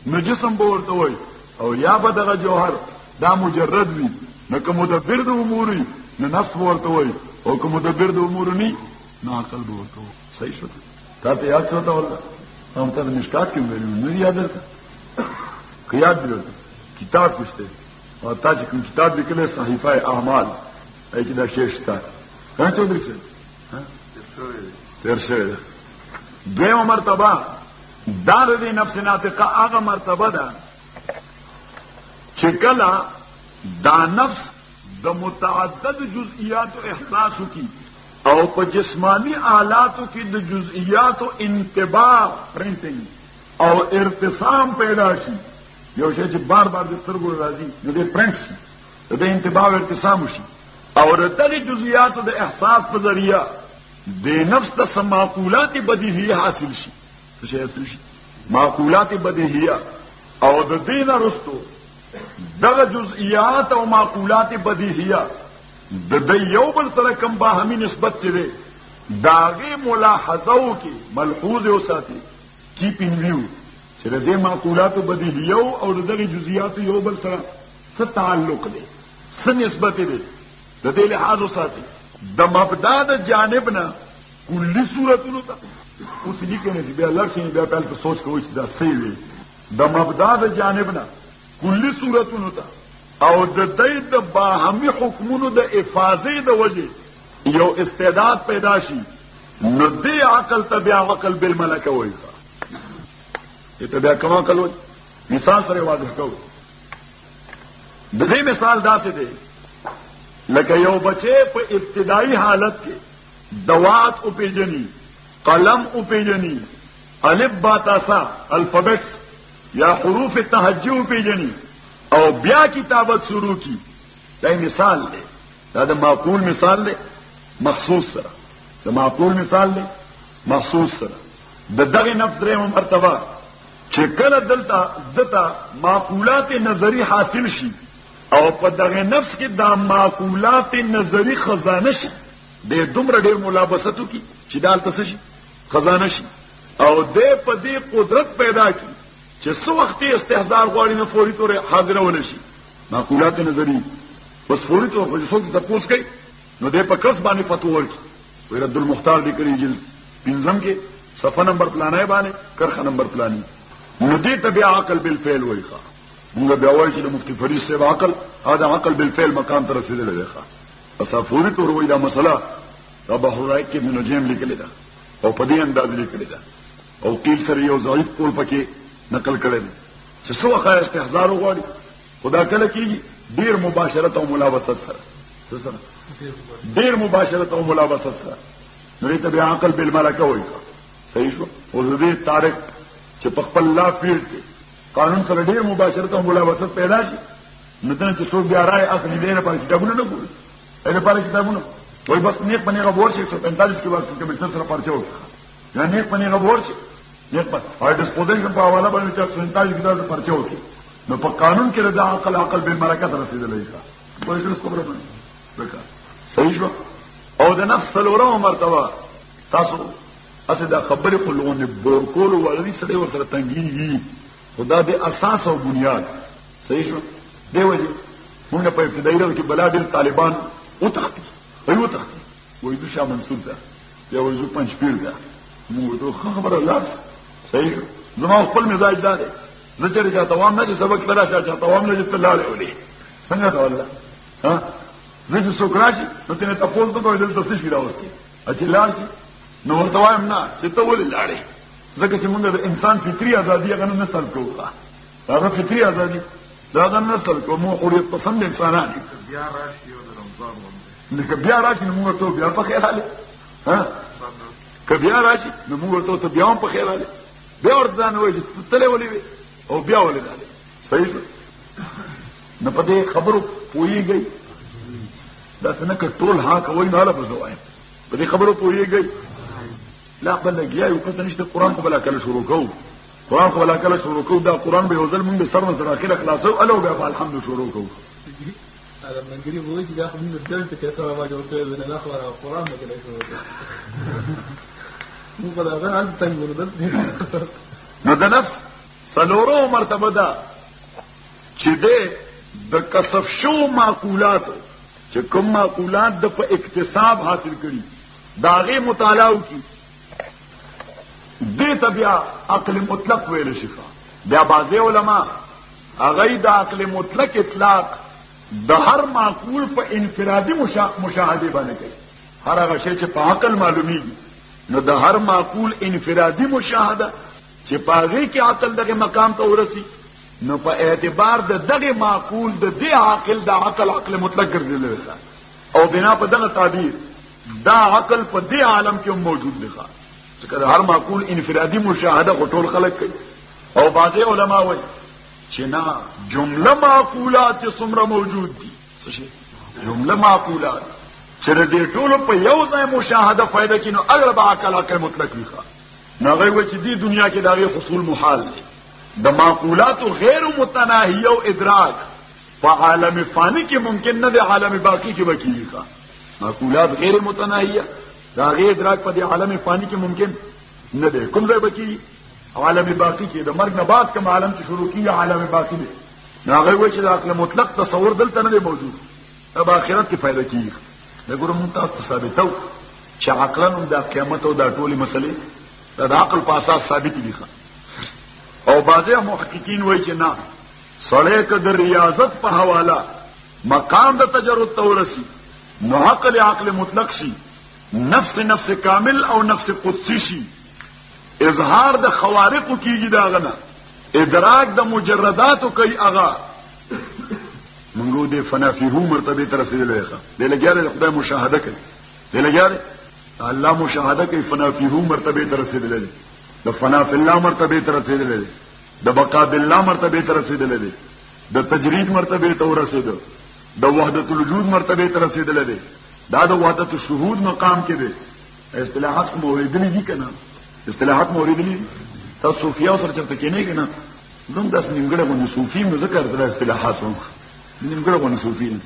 نو جسم به ورته وای او یا به دغه جوهر دا مجرد وي نو که مدبر د امور وي نو نفس به ورته وای او که مدبر د امور نه نو عقل به ورته وای صحیح شو تا ته یاد شو ته ولا هم ته مشکات کې ویل نو یاد درته که یاد دی کتاب پښته او تا چې کوم کتاب لیکل صحیفه اعمال اې کې دا شیشتا څنګه چودري تیر شوی ده دویمه مرتبه دا د نفس ناطقه هغه مرتبه ده چې کله دا نفس د متعدد جزئیاتو احساس کی او په جسمانی آلاتو کې د جزئیاتو انتباه پرنټینګ او ارتسام پیدا شي یو شی چې بار بار د سترګو راځي نو دې پرنټ شي د دې انتباه او ارتسام شي او د دغه جزئیاتو د احساس په ذریعہ د نفس د سماقولات بدیهیه حاصل شي څه حاصل شي معقولات بدیهیه او د دین رستو دغه جزئیات او معقولات بدیهیه د د یو بل سره کم باهمي نسبت چره داغه ملاحظه او کې ملحوظ او ساتي کیپینګ ویو چې د معقولات بدیهیه او د دغه جزئیات یو بل سره څه تعلق دی څه نسبت دی د دې لحاظ وساتي د مبدا د جانب نه کلی صورتونو ته اوس لیکنه چې بیا لرشي بیا په اړه سوچ کوی چې دا صحیح وي د مبدا د جانب نه کلی صورتونو ته او د دې د باهمي حکمونو د افاظه د وجه یو استعداد پیدا شي نو دې عقل ته بیا عقل بالملکه وایي ته بیا کومه کلو مثال سره واضح کوو د دې مثال داسې دی لکه یو بچی په ابتدایي حالت کې دوات او پیجنی قلم او پیجنی الف با تاسا الفابټس یا حروف تهجی او پیجنی او بیا کتابت شروع کی دا مثال دی دا د معقول مثال دی مخصوص سره د معقول مثال دی مخصوص سره د دغه نفس درې مرتبه چې کله دلته دته معقولات نظری حاصل شي او په دغه نفس کې دا معقولات نظری خزانه شي د دومره ډیر ملابستو کې چې دالته څه شي خزانه شي او د په دې قدرت پیدا کی چې څو وخت استحضار غواړي نه فوري تور حاضرونه شي معقولات نظری بس فوري تور خو څوک د پوس کوي نو دې په کس باندې فتوا ورکړي وی رد المختار دې کړی جلد پنځم کې صفه نمبر پلانای باندې کرخه نمبر پلانی نو دې ته بیا عقل بالفعل وایي ښا موږ بیا وایو چې د مفتی فرید صاحب عقل هدا عقل بالفعل مقام ته رسیدلی دی ښا اصافوري تور وایي دا مسله دا بحر الرائق کې ابن نجیم لیکلې ده او په دې انداز لیکلې ده او قیل سره یو ضعیف قول پکې نقل کړی دی چې څو خا استحزار وغواړي خدا کله کیږي ډیر مباشرت او ملابست سره سره ډیر مباشرت او ملابست سره نو ته بیا عقل بل ملکه وای صحیح شو او زه طارق چې په خپل لا پیر کې قانون سره ډیر مباشرت او ملابست پیدا شي نو دنه چې څوک بیا راي اخلي دې نه پاره کتابونه نه ګوري دې پاره کتابونه وای بس نیک پنه غوور شي 145 کې واسطه کمشنر سره پرچه وکړه نه نیک پنه غوور شي نیک په هر ډسپوزیشن په حواله باندې 145 کې دا پرچه وکړي نو په قانون کې دا عقل عقل به مرکه ته رسیدلې ښه په دې خبره باندې وکړه صحیح شو او د نفس تلورم مرتبه تاسو اسه دا خبرې په لونه بور کول ولري سړی ور سره تنګي خدا د اساس او بنیاد صحیح شو دی وجه موږ په ابتدایي راو کې بلا ډېر طالبان او تختی ایو تختی وای د شاه منصور ده یا وای د پنځ پیر ده موږ ته خبره لاس صحیح زما خپل مزاج دا دی زه چېرې چاته وایم نه چې سبق ته راشه چاته وایم نه چې ته لاړې ولې څنګه ته ولا ها زه چې څوک راشي نو تېنه تپوس نه کوي دلته څه شي راوستي چې لاړ شي نو ورته وایم نه چې ته ولې لاړې ځکه چې موږ د انسان فطري ازادي هغه نه سلب کوو هغه فطري ازادي دا هغه نه سلب کوو موږ حریت پسند انسانان بیا راشي او د رمضان باندې لکه بیا راشي نو موږ ته بیا په خیر حاله ها که بیا راشي نو موږ ته بیا هم په خیر حاله بیا ورته ځان وایي چې ته تللی ولې وې او بیا ولې راغلې صحیح شو نه په دې خبرو پوهېږئ داسې نه که ټول ها کوئ نو هله به زه وایم په دې خبرو پوهېږئ لا بل لګیا یو کس نشته قرآن خو بلا کله شروع کوو قرآن خو بلا کله شروع کوو دا قرآن به یو ځل مونږ سر نه سره اخره خلاصو اله بیا به الحمد شروع کوو هغه منګري وایي چې دا خو موږ دلته کې سره ما جوړ کړی دی نه خبره قرآن نه کړی شو موږ به هغه هلته تنګ ورو دلته نو د نفس څلورو مرتبه ده چې دی د کسب شو معقولاتو چې کوم معقولات د په اکتساب حاصل کړي داغه مطالعه وکړي دې ته بیا عقل مطلق ویل شي بیا بعضې علما هغه د عقل مطلق اطلاق د هر معقول په انفرادي مشاهده باندې کوي هر هغه شی چې په عقل معلومیږي نو د هر معقول انفرادي مشاهده چې پاغي کې عقل دغه مقام ته ورسی نو په اعتبار د دغه معقول د دې عاقل د عقل عقل مطلق ګرځیدل او بنا په دغه تعبیر دا عقل په دې عالم کې موجود دی ځکه هر معقول انفرادي مشاهده خو ټول خلک کوي او بعضي علما وایي چې نه جمله معقولات څومره موجود دي څه شي جمله معقولات چې دې ټول په یو ځای مشاهده فائدہ کینو اغلب عقل عقل مطلق وي نه غوي چې دې دنیا کې داغه حصول محال دی د معقولات غیر متناهیه او ادراک په عالم فانی کې ممکن نه دی عالم باقی کې وکیږي ښا معقولات غیر متناهیه دا غیر ادراک په دې عالم فانی کې ممکن نه دی کوم ځای بکی عالم باقی کې د مرګ نه بعد کوم عالم چې شروع کیږي عالم باقی دی نو هغه وایي چې د عقل مطلق تصور دلته نه دی موجود اب آخرت کې پیدا کیږي دا ګورم مونږ تاسو ته ثابتو چې عقلا هم د قیامت او د ټولې مسلې د عقل په اساس ثابت دي او بعضی محققین وایي چې نه سړی که د ریاضت په حواله مقام د تجرد ته ورسی نو عقل عقل مطلق شي نفس نفس کامل او نفس قدسی شي اظهار د خوارقو کیږي داغنه ادراک د مجرداتو کوي اغا منګو دې فنا فيه مرتبه تر رسیدلې ښه دې لګیاره د خدای مشاهده کوي دې لګیاره الله مشاهده کوي فنا فيه مرتبه تر رسیدلې د فنا فی الله مرتبه تر رسیدلې د بقا بالله مرتبه ته رسیدل دي د تجرید مرتبه ته ورسید د وحدت الوجود مرتبه ته رسیدل دي دا د وحدت الشهود مقام کې دي اصطلاحات مو ورېدلې دي کنه اصطلاحات مو ورېدلې تاسو صوفیا سره چرته کې نه کنه نو داس نیمګړې باندې صوفي مې ذکر کړل اصطلاحات هم نیمګړې باندې صوفي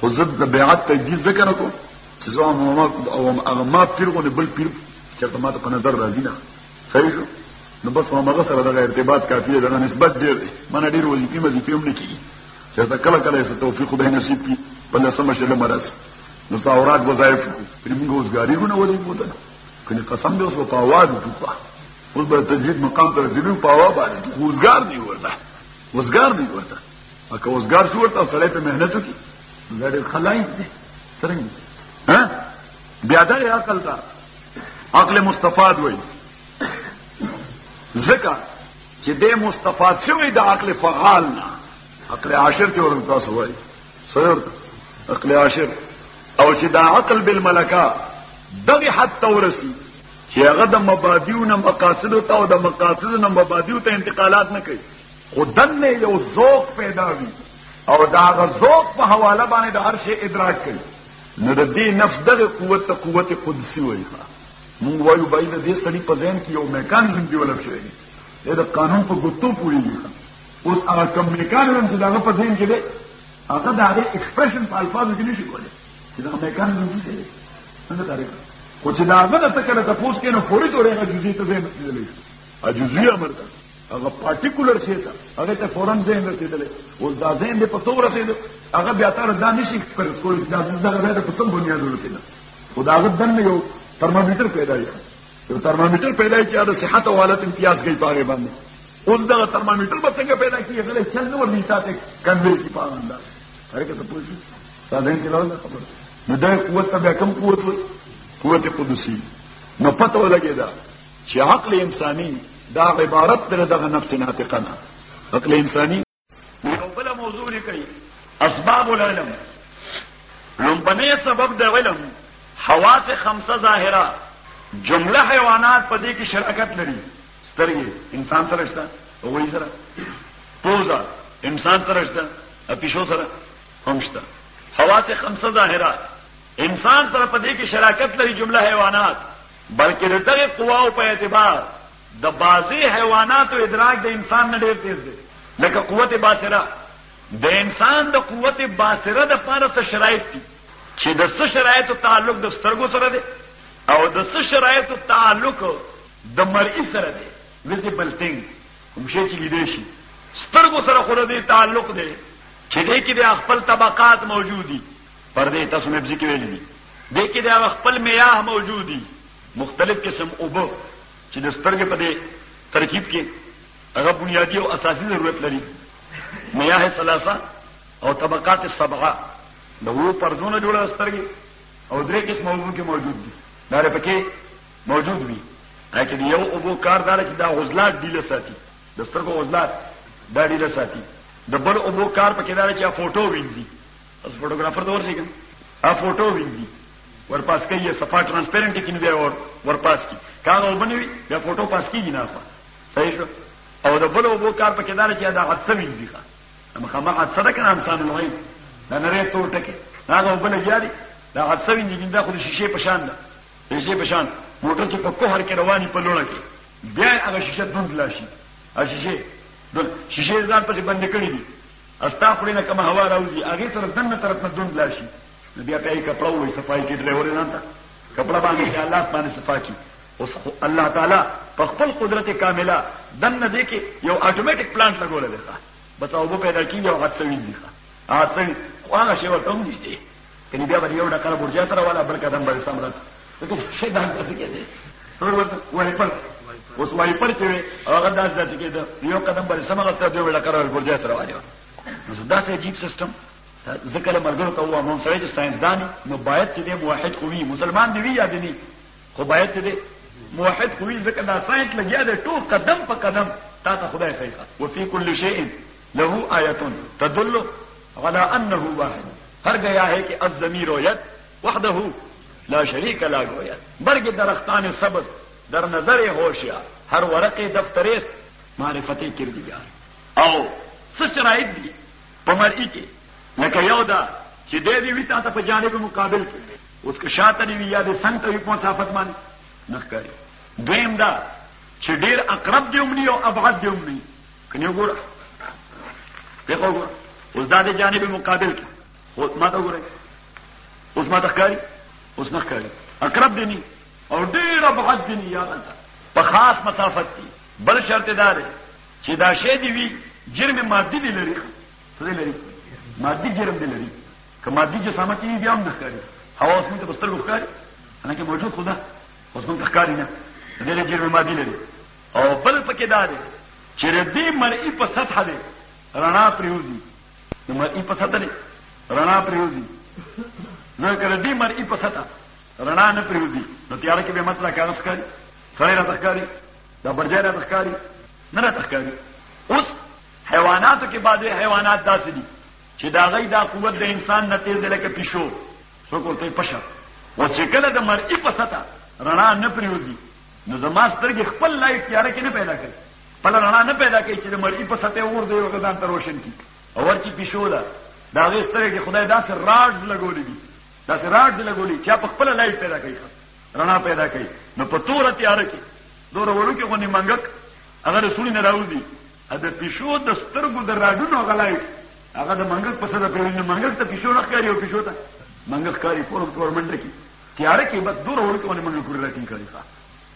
خو زه د بیعت تجدید ذکر کو چې زه هم او هغه ما پیر غو بل پیر چرته ما ته په نظر راځي نه صحیح شو نو بس هغه سره دغه ارتباط کافي دغه نسبت ډېر دی منه ډېر وظیفي مظیفي هم نه کېږي چې ته کله کله یې توفیق خدای نصیب کړي په لسمه شله مرز نو ساورات وظایف کړي موږ اوسګاري ونه ولې مو ده کله قسم دې اوس په اواز وکړه اوس به تجدید مقام ته رسېدو په اواز باندې اوسګار دی ورته اوسګار دی ورته اکه اوسګار شو ورته سړی په مهنت کې دا ډېر خلای دی څنګه ها بیا دغه عقل ته عقل مستفاد وای ځکه چې د مستفاد شوی د عقل فعال نه عقل عاشر چې ورته تاسو وای سر عقل عاشر او چې دا عقل بالملکه دغه حد تورسی چې هغه د مبادیو نه مقاصد ته او د مقاصد نه مبادیو ته انتقالات نه کوي خو دنه یو ذوق پیدا وي او دا غ ذوق په حواله باندې د هر شي ادراک کوي نو د دې نفس دغه قوت ته قوت قدسی وایي مونږ وایو باید د دې سړي په ذهن کې یو میکانیزم ډیولپ شوی دی د قانون په ګوتو پوهېږي اوس هغه کوم میکانیزم چې د هغه په ذهن کې دی هغه د هغې ایکسپریشن په الفاظو کې نه شي کولی چې دغه میکانیزم څه شی دی څنګه تعریف خو چې د هغه نه ته کله تپوس کوې نو فوري تورې هغه جزیې ته ذهن تللی شي جزیه مرته هغه پارټیکولر شی ته هغه ته فورن ځین رسیدل او دا ځین دې په تو رسیدل هغه بیا تر دا نشي پر کول دا دغه ته په سم بنیاد رسیدل او دا غد دن یو ترمامیټر پیدا یو یو ترمامیټر پیدا چې دا صحت او حالت امتیاز کوي پاره باندې اوس دا ترمامیټر به څنګه پیدا کیږي غلې چل نو ورني تاسو کنوي کی پاره انداز هر کته پوښتنه دا ځین کې لاول خبر نو دا قوت ته بیا کم قوت وي قوت قدسی نو پته ولګی دا چې عقل انساني دا عبارت تر دغه نفس ناطقه نه عقل انساني یو بل موضوع لیکي اسباب العلم لومبنه سبب د علم حواس خمسه ظاهره جمله حیوانات په دې کې شراکت لري سترګې انسان سره شته وایي سره پوزا انسان سره شته پیشو سره هم شته حواس خمسه ظاهره انسان سره په دې کې شراکت لري جمله حیوانات بلکې د دغه قواو په اعتبار د بعضی حیواناتو ادراک د انسان نه ډیر تیز دی لکه قوت باصره د انسان د قوت باصره د پاره څه شرایط دي چې د څه شرایطو تعلق د سترګو سره دی او د څه شرایطو تعلق د مرئی سره دی ویزه بلټینګ کوم شي چې لیدل شي سترګو سره خو د تعلق دی چې دې کې د خپل طبقات موجودي پر دې تاسو مې بزیکې ویلي دي دې کې د خپل میاه موجود دي مختلف قسم اوبه چې د سترګې په دې ترکیب کې هغه بنیادی او اساسي ضرورت لري میاه ثلاثه او طبقات سبعه د وو پردونه جوړه سترګې او درې قسم اوبو کې موجود دي دا لري پکې موجود وي هغه دی یو اوبو کار دار چې دا غزلات دی لساتي د سترګو غزلات دا دی لساتي د بل اوبو کار پکې دار چې فوټو وینځي تاسو فوټوګرافر ته ورځي کنه فوټو ویني ورپاس کوي صفه ترانسپیرنټ کې بیا ور ورپاس کی کاغه وبنوي بیا فوټو پاس کیږي نه اخوا صحیح شو او د بل وبو کار پکې دار چې دا حادثه وی دي ښه مخامه حادثه ده کنه انسان نوې دا نری تور ټکه هغه وبنه جاري دا حادثه وی دي دا خو شیشه په شان ده شیشه په شان موټر چې په کوهر کې رواني په لوړه کې بیا هغه شیشه دند لاشي هغه شیشه دند شیشه ځان په باندې کړی دي ستا خولې نه کومه هوا راوځي هغې سره دننه طرف نه دروند لاړ شي نو بیا ته یې کپړه ووایي صفا یې کړي ډرایور یې ځان ته کپړه باندې کړي الله ځان یې صفا کړي اوس الله تعالی په خپل قدرت کامله دننه دی کې یو اټومیټک پلانټ لګولی دی بس اوبه پیدا کېږي او حادثه وینځي حادثه خو هغه شی ورته هم نږدې کني بیا به یو ډکر برجا تر والا بل قدم بل سمرت ته شي دا څه کېږي نور ورته وایپر اوس وایپر چې هغه داس داس کېږي یو قدم بل سمرت ته یو ډکر برجا تر والا نو دا سه عجیب سیستم ذکر مرګو ته و مون سره چې ساينسدان نو باید چې موحد خوي مسلمان دی یا دی نه خو باید چې موحد خوي ذکر دا ساينس لګیا دی ټول قدم په قدم تا ته خدای خیره وفي كل شيء له آیت تدل علی انه واحد هر گیا ہے کہ الزمیر و ید وحدہ لا شریک لا گویا برگ درختان سبز در نظر ہوشیا ہر ورق دفتر معرفت کردگار او سچرائد دی پمرئی کے لکه یو دا چې دې دې وی تاسو په جانب مقابل کې اوس که شاته دی یا دې څنګه وی په مسافت باندې نخکاری دویم دا چې ډیر اقرب دی ومني او ابعد دی ومني کني وګوره ته وګوره اوس دا د جانب مقابل کې خو ما ته وګوره اوس ما تخکاری اوس نه ښکاری اقرب دي نه او ډیر ابعد دي نه یا الله په خاص مسافت کې بل شرط دار چې دا شی دی وی جرم مادي دی لري څه لري مادي جرم دی لري که مادي جسامه کې بیا هم نه ښکاری هوا اوس موږ ته بستر ښکاری انا کې موجود خدا اوس موږ ښکاری نه ډیر جرم مادي لري او بل پکې دا دی چې د دې مرئی په سطح دی رڼا پریوزي د مرئی په سطح دی رڼا پریوزي ځکه د دې مرئی په سطح رڼا نه پریوزي نو تیار کې به مطلب کاغذ کاری سړی راته ښکاري دا برجای راته ښکاري نه راته ښکاري اوس حیواناتو کې بعضې حیوانات داسې دي چې د هغوی دا قوت د انسان نه تېز دی لکه پیشو څوک ورته پشه اوس چې کله د مرئي په سطح رڼا نه پرېوځي نو زما سترګې خپل لایټ تیاره کې نه پیدا کوي خپل رڼا نه پیدا کوي چې د مرئی په سطح اور دی او ځان ته روشن کی او ورچی پیشو ده دا غي سترګې کې خدای داسې راډز لګولې دي داسې راډز لګولې چې په خپل لایټ پیدا کوي رڼا پیدا کوي نو په تور تیاره کې دوره وړو کې غونې منګک هغه رسول نه راوځي دا پیشو د سترګو د راډونو غلای هغه د منګک په سره پیوند منګک ته پیشو نه ښکاری او پیشو ته منګک ښکاری فورم فورمنډ کی تیاره کې بس دور ورکه باندې موږ پوری راټینګ کړی ښا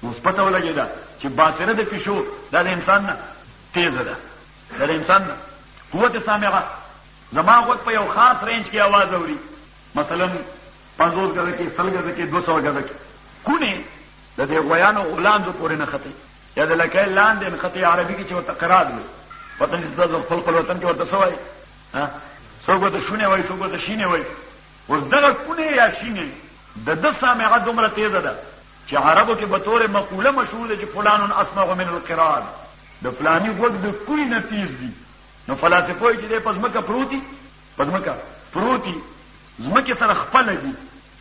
نو پته ولګی دا چې باصره د پښو د انسان نه تیز ده د انسان قوت سامعه زما غوږ په یو خاص رینج کې आवाज اوري مثلا 50 غزه کې 100 غزه کې 200 غزه کې کونه د دې غویانو اولاد پورې نه خته یا د لکه لاندې نه خته عربي کې چې وته قرار دی وطن چې تاسو خپل خپل وطن کې ورته سوای ها څوګه ته شونه وای څوګه ته شینه وای اوس دغه کونې یا شینې د ده سامعه دومره تیزه ده چې عربو کې به تورې مقوله مشهور ده چې فلان اسمع من القراد د فلانی غوږ د کوی نه تیز دي نو فلسفه چې د پزمکه پروتي پزمکه پروتي زمکه سره خپل دي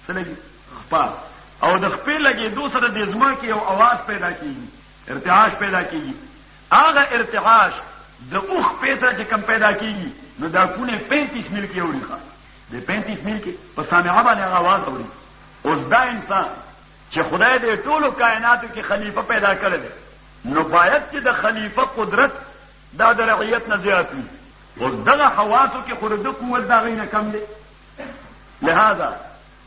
سره دي خپل او د خپل لګي دو سره د زمکه یو आवाज پیدا کیږي ارتعاش پیدا کیږي هغه ارتعاش د اوخ پیسه چې کم پیدا کیږي نو دا کونه 35 ملکی اوري د 35 میل کې په سامعه باندې هغه आवाज اوري اوس دا انسان چې خدای دې ټولو کائناتو کې خلیفہ پیدا کړی دی نو باید چې د خلیفہ قدرت دا د رعیت نه زیات وي اوس دغه حواسو کې خود د قوت دا غینه کم دی لہذا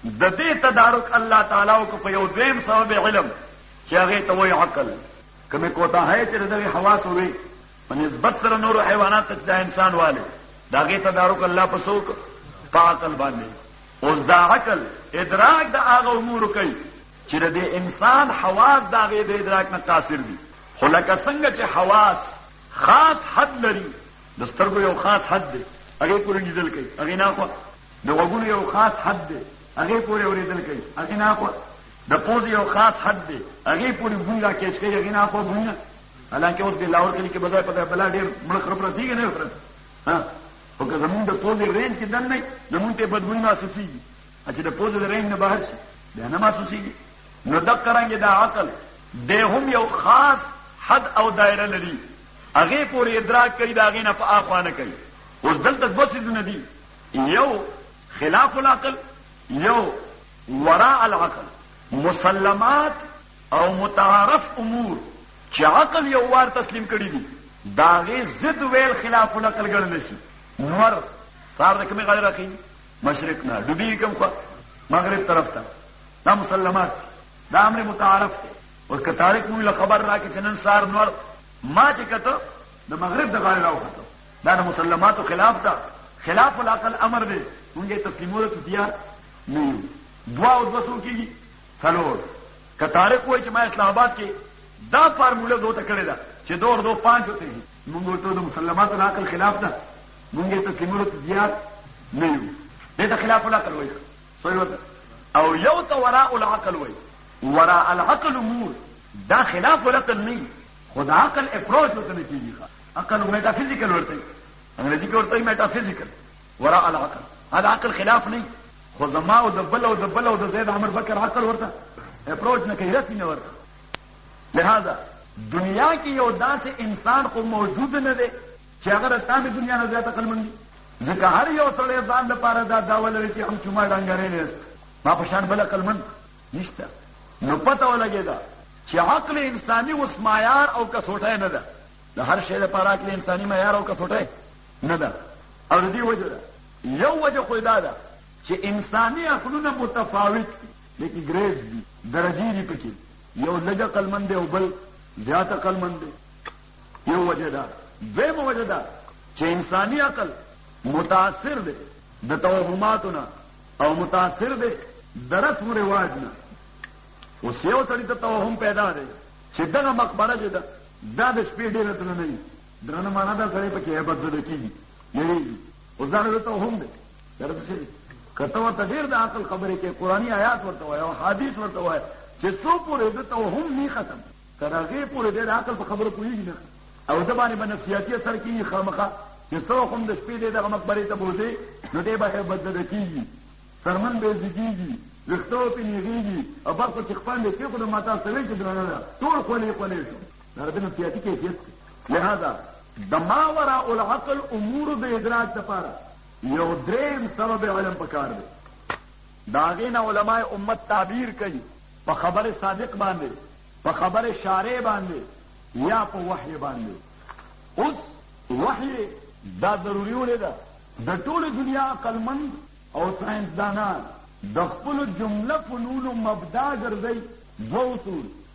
د دې تدارک الله تعالی او په یو دیم سبب علم چې هغه ته وایي عقل کمه کوتا ہے چې دغه حواس وي په نسبت سره نور حیوانات ته دا انسان والے داګه تدارک الله په سوک پاکل باندې اوس دا عقل ادراک د هغه امور کوي چې د انسان حواس داګه د ادراک نه تاثیر دي خو لکه څنګه چې حواس خاص حد لري د سترګو یو خاص حد دی هغه پورې لیدل کوي هغه نه خو د وګونو یو خاص حد دی هغه پورې اوریدل کوي هغه نه خو د پوز یو خاص حد دی هغه پورې بوی را کېچ کوي هغه نه خو بوی حالانکه اوس د لاور کلی کې بځای په بلا ډېر مړ خر پرتی نه خر ها او که زمونږ د پوزې رینج کې دن نه نو مونږ ته بدبوی محسوسېږي چې د پوزې د رینج نه بهر شي بیا نه محسوسېږي نو دک کرانګې دا عقل د هم یو خاص حد او دایره لري هغه پورې ادراک کوي دا غینه په اخوانه کوي اوس دلته دوه سیدونه دي یو خلاف العقل یو وراء العقل مسلمات او متعارف امور چې عقل یو وار تسلیم کړي دي دا غي ضد ویل خلاف العقل ګڼل شي نور سار د کومه غړي راخي مشرق نه ډوبي کوم خو مغرب طرف ته دا مسلمات دا امر متعارف دی اوس که طارق مو له خبر راکې چې نن سار نور ما چې کته د مغرب د غړي راوخته دا د مسلماتو خلاف ده خلاف العقل امر دی مونږه تسلیمولو ته بیا نه یو دوا او دوا سو کیږي څلور، که طارق ووايي چې ما اسلام آباد کې دا فارموله زوته کړې ده چې دو اور دو پانچ ہوتے ہیں موږ ورته د مسلماتو د عقل خلاف ده موږ یې تسلیمولو ته زیات نه یو دې ته خلاف العقل وایي سویوته او یو ته وراء العقل وایي وراء العقل امور دا خلاف العقل نه خدا عقل اپروچ ورته نه کیږي عقل میټافیزیکل ورته انګریزي کې ورته میټافیزیکل وراء العقل هذا عقل خلاف نه خو زما او د بل او د بل او د زید عمر بکر عقل ورته اپروچ نه کوي رسمي نه ورته لہذا دنیا کې یو داسې انسان خو موجود نه دی چې هغه رسامي دنیا نه زیات عقل مند ځکه هر یو سړی ځان لپاره دا داول لري چې هم چوما ډنګرې نه ما په شان بل عقل مند نشته نو پته ولګی دا چې عقل انساني اوس معیار او کسوټه نه ده د هر شی لپاره عقل انساني معیار او کسوټه نه ده او د دې وجه ده یو وجه خو دا ده چې انساني عقلونه متفاوت دي لیکن ګریز دي درجې دي پکې یو لږ عقلمند دی او بل زیات عقلمند دی یو وجه ده دویمه وجه ده چې انساني عقل متاثر دی د توهماتو نه او متاثر دی د رسم و رواج نه اوس یو سړي ته توهم پیدا دی چې دغه مقبره چې ده دا د شپې ډېره تلنه وي درنه معنا دا سره پکې هیبت زده کیږي یری او ځان ته هم ده درته څه کته ورته ډیر د عقل خبرې کې قرآنی آیات ورته وای او حدیث ورته وای چې څو پورې د ته هم نه ختم تر هغه پورې د عقل په خبره کوي نه او د باندې په نفسیاتي اثر کې خامخا چې څو هم د شپې دغه مقبره ته بوزي نو دې به هیبت زده کیږي سرمن به زیږي وختو په نیږي او برخه چې خپل کې خو د ماتا سره چې درنه ټول خولې خولې شو دا د نفسیاتي کیفیت لهدا د ما ورا العقل امور د ادراک لپاره یو دریم سبب علم پکار دی دا غین علماء امت تعبیر کوي په خبره صادق باندې په خبره شارع باندې یا په وحی باندې اوس وحی دا ضروری ولې ده د ټوله دنیا عقلمند او ساينسدانان د خپل جمله فنون مبدا ګرځي دوه اصول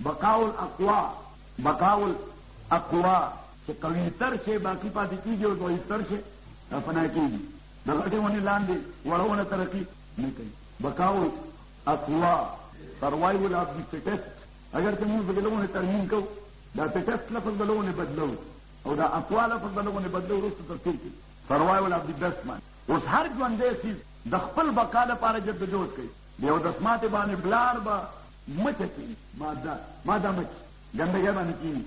بقاء الاقوا، بقاء الاقوا، چې قوي تر شی باقي پاتې کېږي او ضعیف تر شی فنا کېږي. د غټې ونې لاندې وړه ونه ترقي نه کوي. بقاء الاقوا، سروایول اف دي فټست، اګر چې موږ د لوونې ترمیم کوو دا فټست لفظ د لوونې بدلو او دا اقوا لفظ د لوونې بدلو وروسته تفسیر کوي سروایول اف دي بیسټ مان اوس هر ژوندی څیز د خپل بقا لپاره جدوجهد کوي د یو دسماتې باندې بلار به مچ اچوي ماده ماده مچ ګندګۍ باندې کینی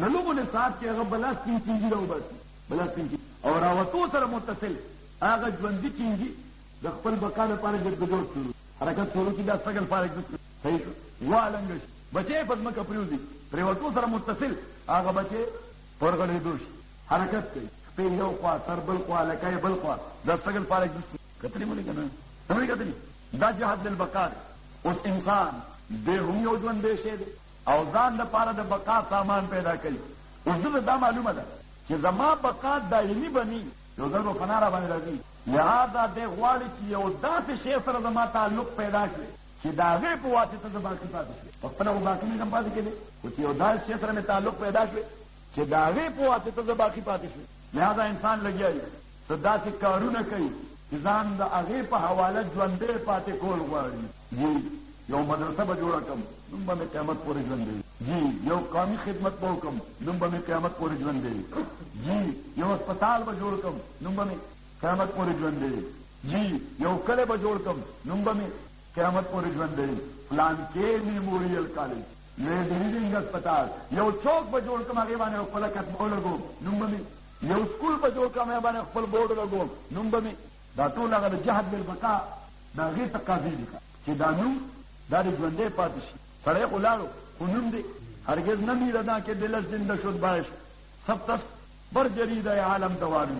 نو لوګو نه سات کې هغه بلاس کې چینجی راو باسي بلاس کې او راوتو سره متصل هغه ژوندۍ چینجی د خپل بقا لپاره جدوجہد شروع حرکت شروع کی دا سګل فارغ صحیح والنګ بچې په مکه پریوزي پریوتو سره متصل هغه بچې پرغلې دوش حرکت کوي په یو خوا تر بل خوا لکه بل خوا د سګل فارغ کتلی مو کنه سمې کتلی دا جهاد للبقاء اوس انسان د هم یو ژوند دی شه او ځان د پاره د بقا سامان پیدا کوي اوس دې دا معلومه ده چې زما بقا دایمي بني یو ځل فنا را باندې راځي لہذا د غواړي چې یو داسې شی سره زما تعلق پیدا کړي چې دا غي په واسطه د باقی پاتې شي په خپل باقی نه کم پاتې کړي او چې یو داسې شی سره مې تعلق پیدا کړي چې د هغې په واسطه زه باقي پاتې شوم لهذا انسان لګیا دی ته داسې کارونه کوي چې ځان د هغې په حواله ژوندی پاتې کول غواړي جی یو مدرسه به جوړه کړم نوم به مې قیامت پورې ژوندی جی یو قومي خدمت به وکړم نوم به مې قیامت پورې ژوندی جی یو اسپتال به جوړ کړم نوم به مې قیامت پورې ژوندی جی یو کلی به جوړ کړم نوم به مې قیامت پورې ژوندی پلان کې میموریل کالج لوی دې وي د هسپتال یو چوک به جوړ کړم هغې باندې خپله کتبه ولګوم نوم به مې یو سکول به جوړ کړم هغې باندې خپل بورډ ولګوم نوم به مې دا ټول هغه د جهد بالبقا د هغې تقاضې دي چې دا نوم دا دې ژوندی پاتې شي سړی خو لاړو خو نوم دی هرګز نه میره دا کې دلس زنده شد باش سب تس بر جریده عالم دواري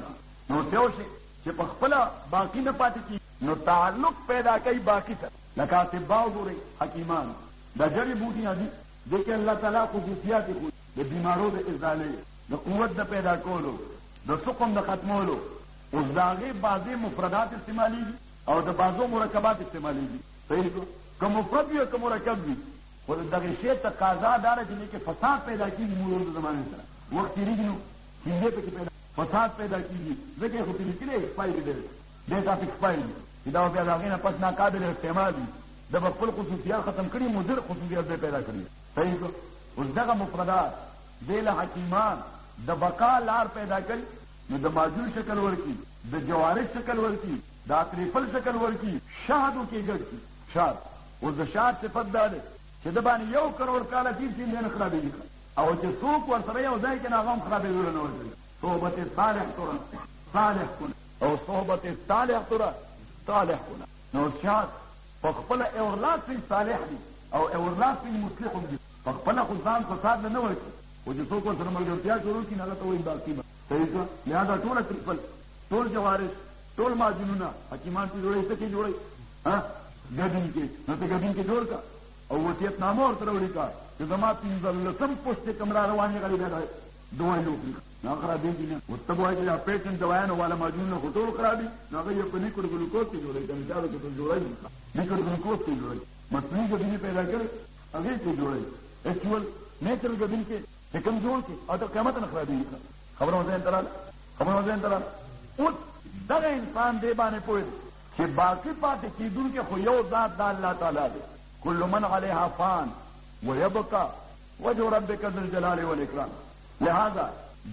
نو تیو شي چې په خپل باقی نه پاتې کی نو تعلق پیدا کوي باقی سره لکه اتباع ګوري حکیمان دا جړې بوټیاں دي دې کې الله تعالی خصوصیات خو د بیمارو د ازالې د قوت د پیدا کولو د سقم د ختمولو اوس د هغې بعضې مفردات استعمالېږي او د بعضو مرکبات استعمالېږي صحیح شو که مفرد وي او که مرکب وي خو د دغه شی تقاضا دا ده چې دې کې فساد پیدا کېږي مرور د زمانې سره وخت تېرېږي نو کیندې پکې پیدا فساد پیدا کېږي ځکه یې خو پرې لیکلی پایلې ډېرې ډیټا پک فایل دي چې دا بیا د هغې نه پس ناقابل استعمال دي د به خپل خصوصیات ختم کړي مضر خصوصیات به پیدا کړي صحیح شو اوس دغه مفردات دې له حکیمان د بقا لار پیدا کړي نو د ماجور شکل ورکی د جوارد شکل ورکی د اطریفل شکل ورکی شهدو کې ګډ کی شاد اوس د شاد صفت دا ده چې د باندې یو کروڑ کاله تیر شي نه خرابېږي او چې څوک ورسره یو ځای کې ناغم خرابېږي نه ورځي توبه صالح کړه صالح کړه او صحبت صالح ترا صالح کنا نو شاد فخپل اورلاد فی صالح دی او اورلاد فی مصلح دی فخپل خو ځان په صاحب نه وای او چې څوک سره ملګرتیا شروع کین هغه ته وای باقی ما صحیح ده لہذا ټول ترپل ټول جوارس ټول ماجنونه حکیمان ته جوړی څه کې جوړی ها ګډین کې نو ته ګډین کې جوړ کا او وصیت نامه ورته ولیکا چې زما پنځلسم پوسټ کمره روانه غړي ده دوای یو کړی نه خرابېږي نه او ته وایې چې دا پیشن دوایانو والا ماجون نه ټول خرابي نو هغه یې په لیکوډ ګلوکوز کې جوړوي کنه چارو کې په جوړوي لیکوډ ګلوکوز کې جوړوي مصنوعي ګبینې پیدا کړي هغې کې جوړوي اکچوال نیچرل ګبین کې د کوم جوړ کې او تر قیامت نه خرابېږي خبره مو ذهن ته راغله خبره مو ذهن ته راغله اوس دغه انسان دې باندې پوه چې باقي پاتې کېدونکي خو یو ذات د الله تعالی دی کل من علیها فان ویبقا وجه ربک ذوالجلال والاکرام لهذا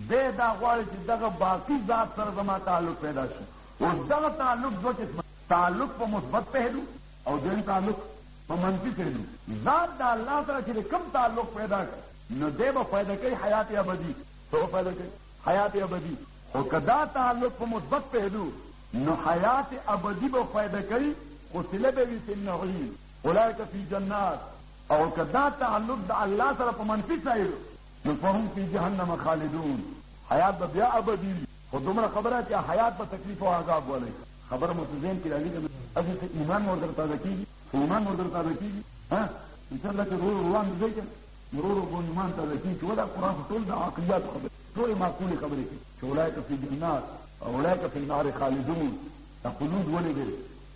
دی دا غواړي چې دغه باقي ذات سره زما تعلق پیدا شي اوس دغه تعلق دوه قسمه تعلق په مثبت پهلو او دویم تعلق په منفي پهلو ذات د الله سره چې کوم تعلق پیدا کړي نو دی به پیدا کوي حیات ابدي څه پیدا کوي حیات ابدي خو که دا تعلق په مثبت پهلو نو حیات ابدي به پیدا کوي خو سله به وي سنه اولئک فی جنات او کدا تعلق د الله سره په منفي سایل نو فهم فی جهنم خالدون حیات به بیا ابدی خو دومره خبره چې حیات په تکلیف او عذاب ولې خبر مو ذهن کې راځي چې اځي ته ایمان مور درته ځکی ایمان مور درته ځکی ها ان شاء الله چې روح روان دي چې مرور کو ایمان ته ځکی چې ولا قران ټول د عقلیات خبره ټول معقول خبره چې اولئک فی جنات اولئک فی النار خالدون تقلود ولې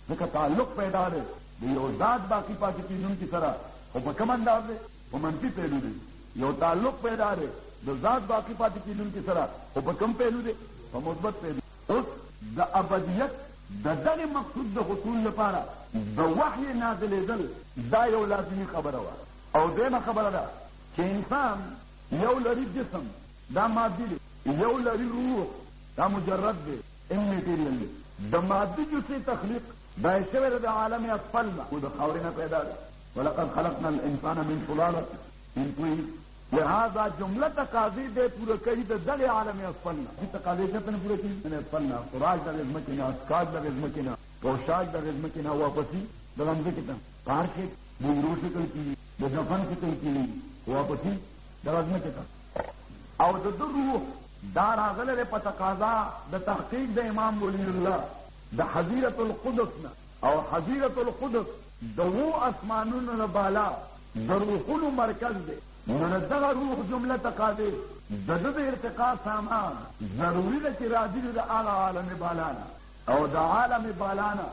ځکه تعلق پیدا دی د یو ذات باقي پاتې کېدونکي سره، خو په کوم انداز دی؟ په منفي پهلو دی. یو تعلق پیدا دی د ذات باقي پاتې کېدونکي سره، خو په کوم پهلو دی؟ په مثبت پهلو. اوس د ابدیت د دغه مقصود د حصول لپاره د وحی نازلېدل دا یو لازمي خبره وه او دویمه خبره ده چې انسان یو لري جسم دا مادي دی یو لري روح دا مجرد دی ان میټیریل د مادي جسې تخلیق دا یې شوی د عالم اسفل نه خو د خاورې نه پیدا دی ولقد خلقنا الانسان من سلاله من طين لہذا جمله تقاضي دې پوره کوي د دغه عالم اسفل نه دې تقاضي څه نه پوره کوي من اسفل نه فراج د ځمکې نه اسکاج د ځمکې نه پوشاج د ځمکې نه واپسي د ځمکې ته کار کې د روشي کوي د دفن کې کوي واپسي د ځمکې ته او د ده روح دا راغلی دی په تقاضا د تحقیق د امام ولی الله د حضیرت القدس نه او حضیرت القدس د وو اسمانونو نه بالا د روحونو مرکز دی نو د دغه روح جمله تقاضې د ده د ارتقا سامان ضروري ده چې راځي د هغه عالم بالا نه او د عالم بالا نه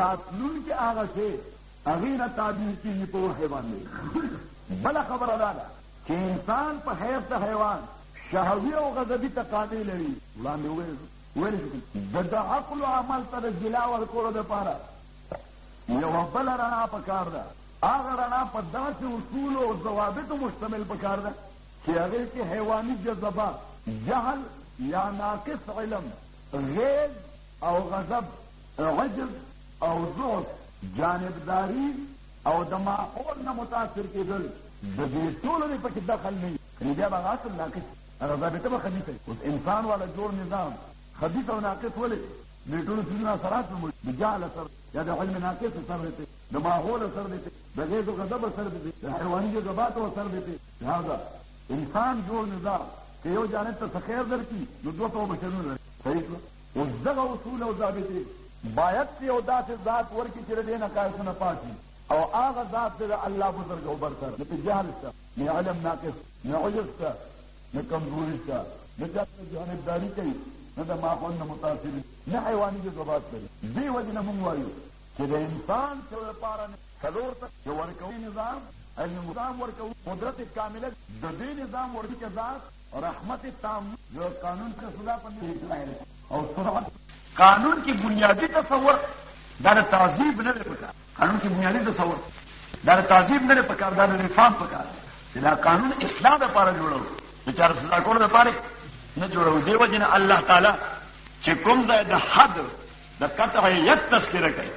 راتلونکي هغه شی هغې نه تابع کېږي په وحې باندې بله خبره دا ده چې انسان په حیث د حیوان شهوي او غضبي تقاضې لري وړاندې وویل ویل د د عقل او عمل ته د جلا ورکولو دپاره یوه بله رڼا په کار ده هغه رڼا په داسې اصولو او ضوابطو مشتمل په کار ده چې هغې کې حیواني جذبه جهل یا ناقص علم غیظ او غضب عجز او زهد جانبداري او د ماحول نه متاثر کېدل د دې ټولو نه پکې دخل نه وي کنې بیا به اصل ناقص هغه ضابطه به خبیثه وي اوس انسان والا جوړ نظام خبیث او ناقص ولې دې ټولو څیزونه اثرات نوموي د جهل اثر یا د علم ناقص اثر دی د ماحول اثر دی د غیظ او غضب اثر دی د حیواني جذباتو اثر دی لهذا انسان جوړ نظام که یو جانب ته څه خیر درکړي نو دوه ته به شرونه درکړي صحیح اوس دغه اصول او ضابطې باید چې یو داسې ذات ورکړي چې د دې نقایصونه پاک وي او هغه ذات چې د الله بزرګ او برتر نه په جهل شته نه علم ناقص نه عجز شته نه کمزوري شته نه چا ته جانبداري کوي نه د ماحول نه متاثر نه حیواني جذبات لري دې وجې نه مونږ وایو چې د انسان څه لپاره څلور ته چې ورکوي نظام علم نظام ورکوي قدرت کامله د دې نظام ورکړي ذات رحمت تام جو قانون کا سزا پر نہیں اور سرعت قانون کی بنیادی تصور دار تعذیب نہ رہے پکار قانون کی بنیادی تصور دار تعذیب نہ رہے پکار دار رفام پکار سلا قانون اسلام دا پارا جوڑا ہو بچار سزا کور دا پارے نہ جوڑا ہو دیو جن اللہ تعالی چی کم دا دا حد دا قطع ید تذکرہ کئی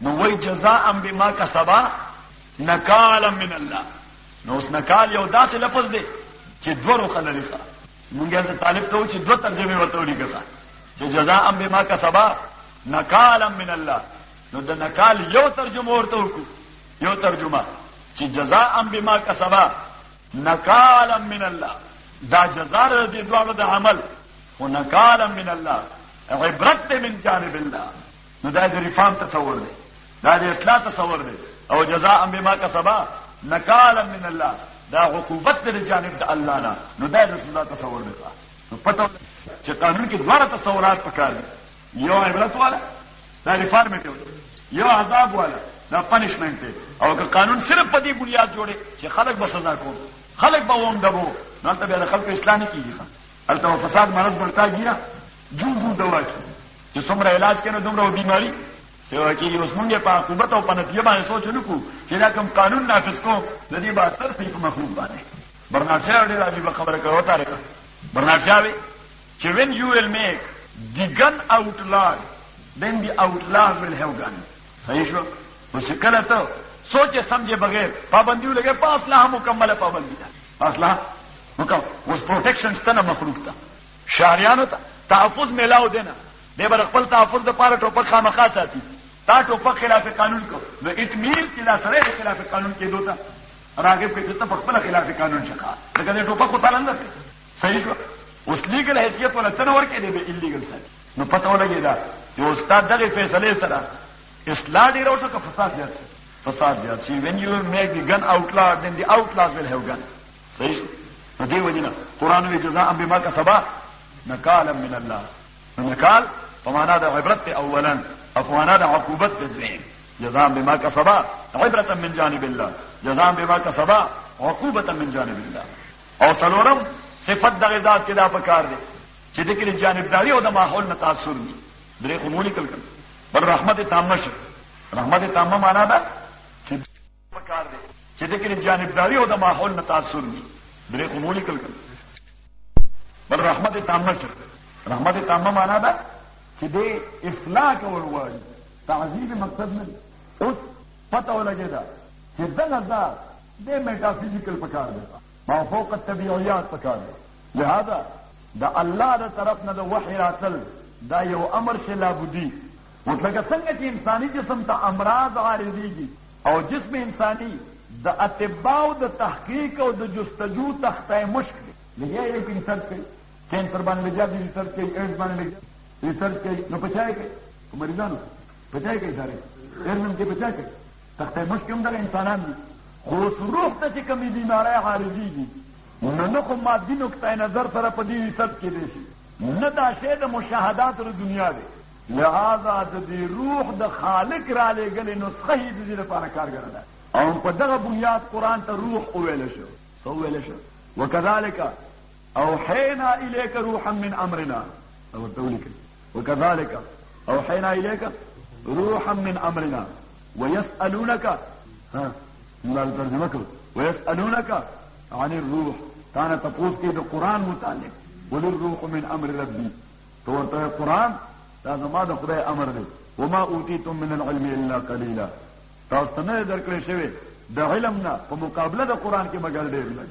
نو وی جزا ام بما کسبا نکالا من اللہ نو اوس نکال یو داسې لفظ دی چې دوه روخه لري ښه مونږ یې طالب ته و چې دوه ترجمه ورته ولیکه ښه چې جزاء بما کسبا نکالا من الله نو د نکال یو ترجمه ورته وکړو یو ترجمه چې جزاء بما کسبا نکالا من الله دا جزاء د دې دوه د عمل هو نکالا من الله عبرت من جانب الله نو دا د ریفارم تصور دی دا د اصلاح تصور دی او جزاء بما کسبا نکالا من الله دا عقوبت دی جانب د الله نه نو دا د سزا تصور دی نو پته چې قانون کې دوه تصورات پکار دي یو عبرت والا دا ریفارم دی یو عذاب والا دا پنشمنت دی او که قانون صرف په دې بنیاد جوړي چې خلک به سزا کوي خلک به ووم دبو نو ته به خلک اسلامي کیږي هلته و فساد مرض بڑھتا گیا جون جون دوا کی چې څومره علاج کړي دومره و بیماری سیوا کیږي اوس مونږ په عقوبت او په نتیجه باندې سوچ نکو چې دا کوم قانون نافذ کو د دې با اثر په مخلوق باندې برناټشا ډېر عجیب خبره کوي وتا رکا برناټشا وی چې وین یو ویل میک دی ګن آوټ لاګ دین دی آوټ لاګ ویل هیو ګن صحیح شو اوس کله ته سوچ سمجھے بغیر پابندیو لګې پاس لا مکمل پابندی ده اصلا وکړه اوس پروټیکشن شته نه مخلوق ته شهریانو ته تحفظ میلاو دینه دی بر خپل تحفظ د پاره ټوپک خامخا ساتي تا ټوپک خلاف قانون کو نو اټ مین چې دا سره خلاف قانون کې دوته راغب کې ته خپل خلاف قانون شخه دا کنه ټوپک وتاله نه صحیح شو اوس لیګل حیثیت ولا تنور کې دی به الیګل سره نو پته ولګی دا چې استاد دغه فیصله سره اصلاح ډیر او څه فساد زیات فساد زیات شي when you make the gun outlaw then the outlaws will have gun صحیح نو دی وجنه قران وی جزاء بما کسبا نکالا من الله نکال په معنا د عبرت اولا او په معنا د عقوبت دویم جزاء بما کسبا عبرت من جانب الله جزاء بما کسبا عقوبت من جانب الله او سلورم صفت د غذات کې دا پکار دی چې د کلی جانبداري او د ماحول نه تاثیر نه درې خو مو لیکل کړل بل رحمت تامه شو رحمت تامه معنا ده چې پکار دی چې د کې جانبداري او د ماحول نه تاثر وي درې خو مو لیکل کړل بل رحمت تامه شو رحمت تامه معنا ده چې د اصلاح کول وایي تعذیب مقصد نه اوس پته ولګی دا چې دغه ځا د میټافیزیکل پکار دی مافوق الطبیعیات پکار دی لہذا د الله د طرف نه د وحی راتل دا یو امر شي لابودي اوس لکه څنګه چې انساني جسم ته امراض عارضيږي او جسم انساني د اتباع د تحقیق او د جستجو تخته مشک دی لګیا یې په ریسرچ کې کینسر باندې لګیا دی ریسرچ کې ایډز باندې لګیا ریسرچ کې نو پچای کې مریضانو پچای کې ادارې ایرمن کې پچای کې تخته مشکې هم دغه انسانان دي خو اوس روح ته چې کومې بیمارۍ عارضېږي نو نه خو مادي نقطه نظر سره په دې حساب کېدی شي نه دا شی د مشاهدات د دنیا دی لهذا د دې روح د خالق را لېږلې نسخه یې د دې لپاره کارګره ده او په دغه بنیاد قرآن ته روح وویل شو څه وویل شو وکذالک اوحینا الیک روحا من امرنا او تولیک وکذالک اوحینا الیک روحا من امرنا ويسالونك ها مولا ترجمه کو ويسالونك عن الروح تانا تپوس کې د قران متعلق ول الروح من امر ربي تو ورته قران دا زما د خدای امر دی وما اوتیتم من العلم الا قليلا تاسو نه درکړې شوی د علم نه په مقابله د قران کې مګر ډېر لږ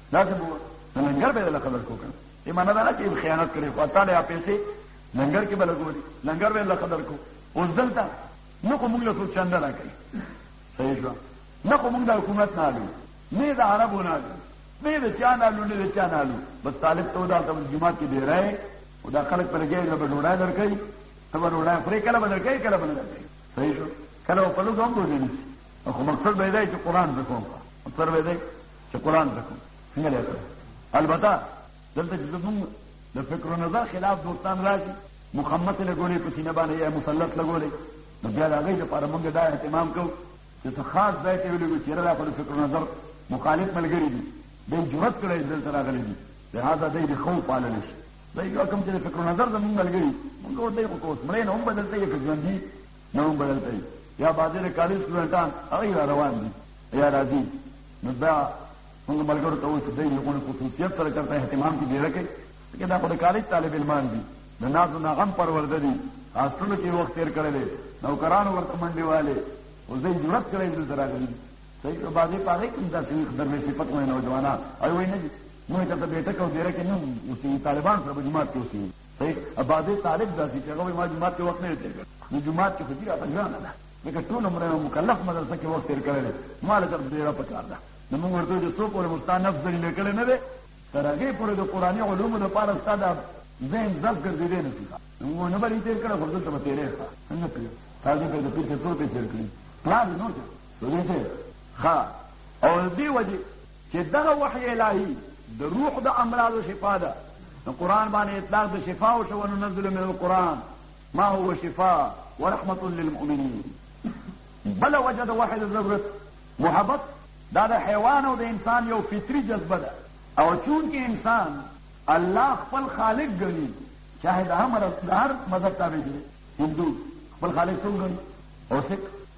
دا څه بو لنګر به لکه درکو کنه ایمان دا نه چې خیانت کړي خو تعالی پیسې لنګر کې بلګوري لنګر به لکه درکو اوس دلته نو کوم له څو چنده راکړي صحیح شو نه کوم د حکومت نه الو نه د عربو نه الو نه د چا نه الو نه د چا نه الو بس طالب ته دا د جمعه کې دی راي او دا خلک پر ګي له بډوړای درکې ته بډوړای پرې کله بدل کوي کله بدل کوي صحیح شو کله په لوګو هم دوی نه خو مقصد به دی چې قران به کوم تر به دی چې قران زده کوم څنګه لري البته دلته چې زموږ د فکر او نظر خلاف دوستان راځي مخمت له ګولې په سینه باندې یا مسلط له ګولې نو بیا د هغې لپاره موږ دا اهتمام کوو چې څه خاص ځای ته ویلو چې دا پر فکر او نظر مخالف ملګري دي دوی جرأت کړی دلته راغلي دي لهذا دوی د خوب پاللی شي دوی یو کوم چې د فکر او نظر زموږ ملګري موږ ورته یې خو کوس مړی نه هم به دلته یې که ژوندي نه هم بدل کوي یا بعضې د کالج سټوډنټان هغه یې روان دي یا راځي نو دا موږ ملګرو ته وایو چې دوی لغونې خصوصیت سره چېرته اهتمام کې ډېره کوي ځکه دا خو د کالج طالب علمان دي د ناز و نغم پرورده دي هاسټلو کې وخت تېر کړی دی نوکرانو ورته منډې والې اوس دوی جرت کړی دي دلته راغلي دي صحیح نو بعضې په هغې کې هم داسې وي درمې صفت وایي نوجوانان او وایي نه دي موږ چېرته بېټک او دېره کې نه اوسېږي طالبان سره په جومات کې اوسېږي صحیح اباده طالب داسې چې هغه ما جمعات کې وخت نه تیر کړ نو جمعات کې خو دې راته ګرانه ده لکه ټول عمر یې مکلف مدرسه کې وخت تیر کړی دی ما له طرف ډېره پکار ده نو موږ ورته چې څو پورې مستا نفس ذلیل کړی نه دی تر هغې پورې د قرآني علومو لپاره ستا د ذهن ضبط ګرځېدی نه شي موږ نه به یې تېر کړی خو دلته به تېرې ښه څنګه پرې تاسو ته د پیر څه څو پې تېر کړي پلار یې نو چې ښه او دې وجې چې دغه وحی الهی د روح د امراضو شفا ده نو قران باندې اطلاق د شفا او شو ننزل من القران ما هو شفا ورحمت للمؤمنین بل وجد واحد ضرورت محبت دا د حیوان او د انسان یو فطری جذبه ده او چون کې انسان الله خپل خالق ګڼي چاهه د هر مذهب تابع دي هندو خپل خالق څنګه ګڼي او سکھ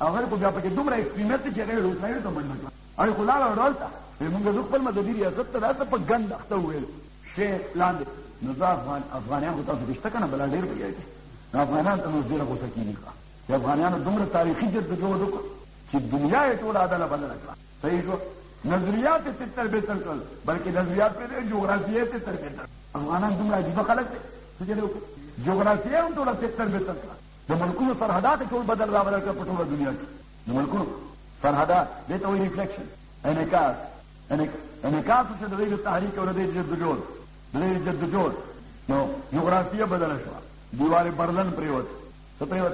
هغه کو بیا پکې دومره ایکسټریمیټ چې هغه روسایو ته منډه کړه هغه خو لاړ ورول ته موږ د خپل مددي ریاست ته راځه په ګند اخته ویل شي لاندې نو دا افغان افغانان خو تاسو بشته کنه بل ډیر بیا دي افغانان ته موږ ډیر غوسه کیږي چې افغانانو دومره تاریخي جد جوړ وکړ چې دنیا یې ټول عدالت بدل کړه صحیح شو نظریات ته تر به تر کړ بلکې نظریات په جغرافیه ته تر به تر افغانان دومره عجیب خلک دي چې جغرافیه هم ټول ته تر به تر کړ د ملکونو سرحدات ټول بدل را بدل کړ په ټوله دنیا کې د ملکونو سرحدات دې ته وایي ریفلیکشن انعکاس انعکاس چې د دې تحریک او د دې جدوجہد د دې جدوجہد نو جغرافیه بدل شو دیوار برلن پریوت څه پریوت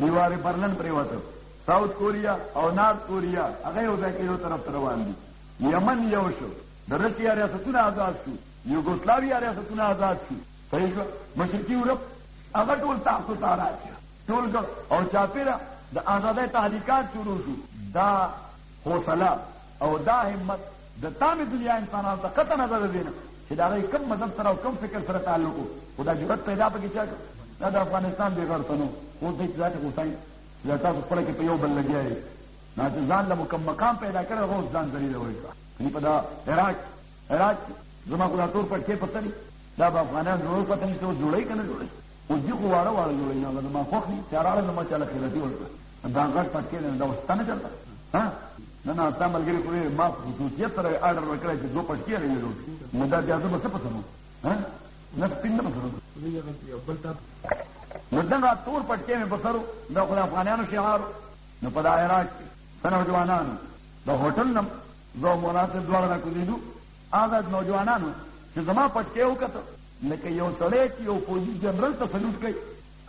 دیوار برلن پریوت ساوت کوریا او نارت کوریا هغه یو ځای کې یو طرف ته روان دي یمن یو شو د رسیا ریاستونه آزاد شو یوګوسلاویا ریاستونه آزاد شو صحیح شو مشرقي یورپ هغه ټول تحت تاراج ټول ګر او چاپیرا د آزادۍ تحریکات شروع شو دا حوصله او دا همت د تام دنیا انسانانو ته قطع نظر دینه چې دا غي کم مذهب سره او کم فکر سره تعلق وو خدا جرأت پیدا پکې چا دا د افغانستان به غرسنو خو دې ځکه کوسای چې تاسو خپل کې په یو بل لګیایي نه ځان له مکم مقام پیدا کړو ځان ذلیل وایي په دا عراق عراق کې زما خو دا تور پټکې پته دي دا به افغانان جوړ پته نشته اوس جوړوي که نه جوړوي اوس دي خو واړه واړه جوړوي هغه زما خوښ دي چې راغله زما چاله خیرتي ورکړه دا غټ پټکې نه دا اوس ته نه چلته ها نه نه ستا ملګري خو ما خصوصیت سره آرډر ورکړی چې دوه پټکې لري جوړ نو دا بیا زه به څه پته ها نه سپین نه پته نو دغه تور پټکې مې په سرو دا خو د افغانانو شعار نو په دا عراق کې سنه ځوانانو د هوټل نه زه او مولانا صاحب دواړه راکوزېدو هغه نوجوانانو چې زما پټکی یې وکتو لکه یو سړی چې یو فوجي جنرل ته سلوټ کوي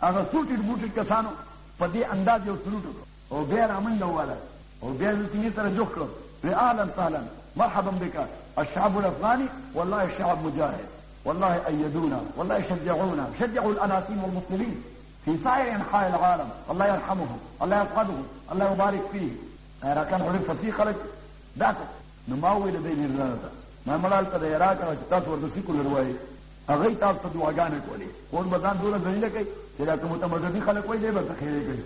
هغه سوټېډ بوټېډ کسانو په دې انداز یو سلوټ وکړو او بیا یې رامنډه وواله او بیا یې سینې سره جوخ کړو وی اهلا سهلا مرحبا بک الشعب الافغاني والله الشعب مجاهد والله ايدونا والله شجعونا شجعوا الاناسيم والمسلمين في سائر انحاء العالم الله يرحمهم الله يسعدهم الله يبارك فيه عراقیان خو ډېر فصیح خلک دا څه نو ما وویل دی ډېر ځان ته ما ملال ته د عراق هغه چې تاسو ورته سیکولر وایي هغه تاسو ته دعاګانې کولې کور به ځان دوره ذلیله کوي چې دا کوم ته مذهبي خلک وایي دی به ته خیرې کوي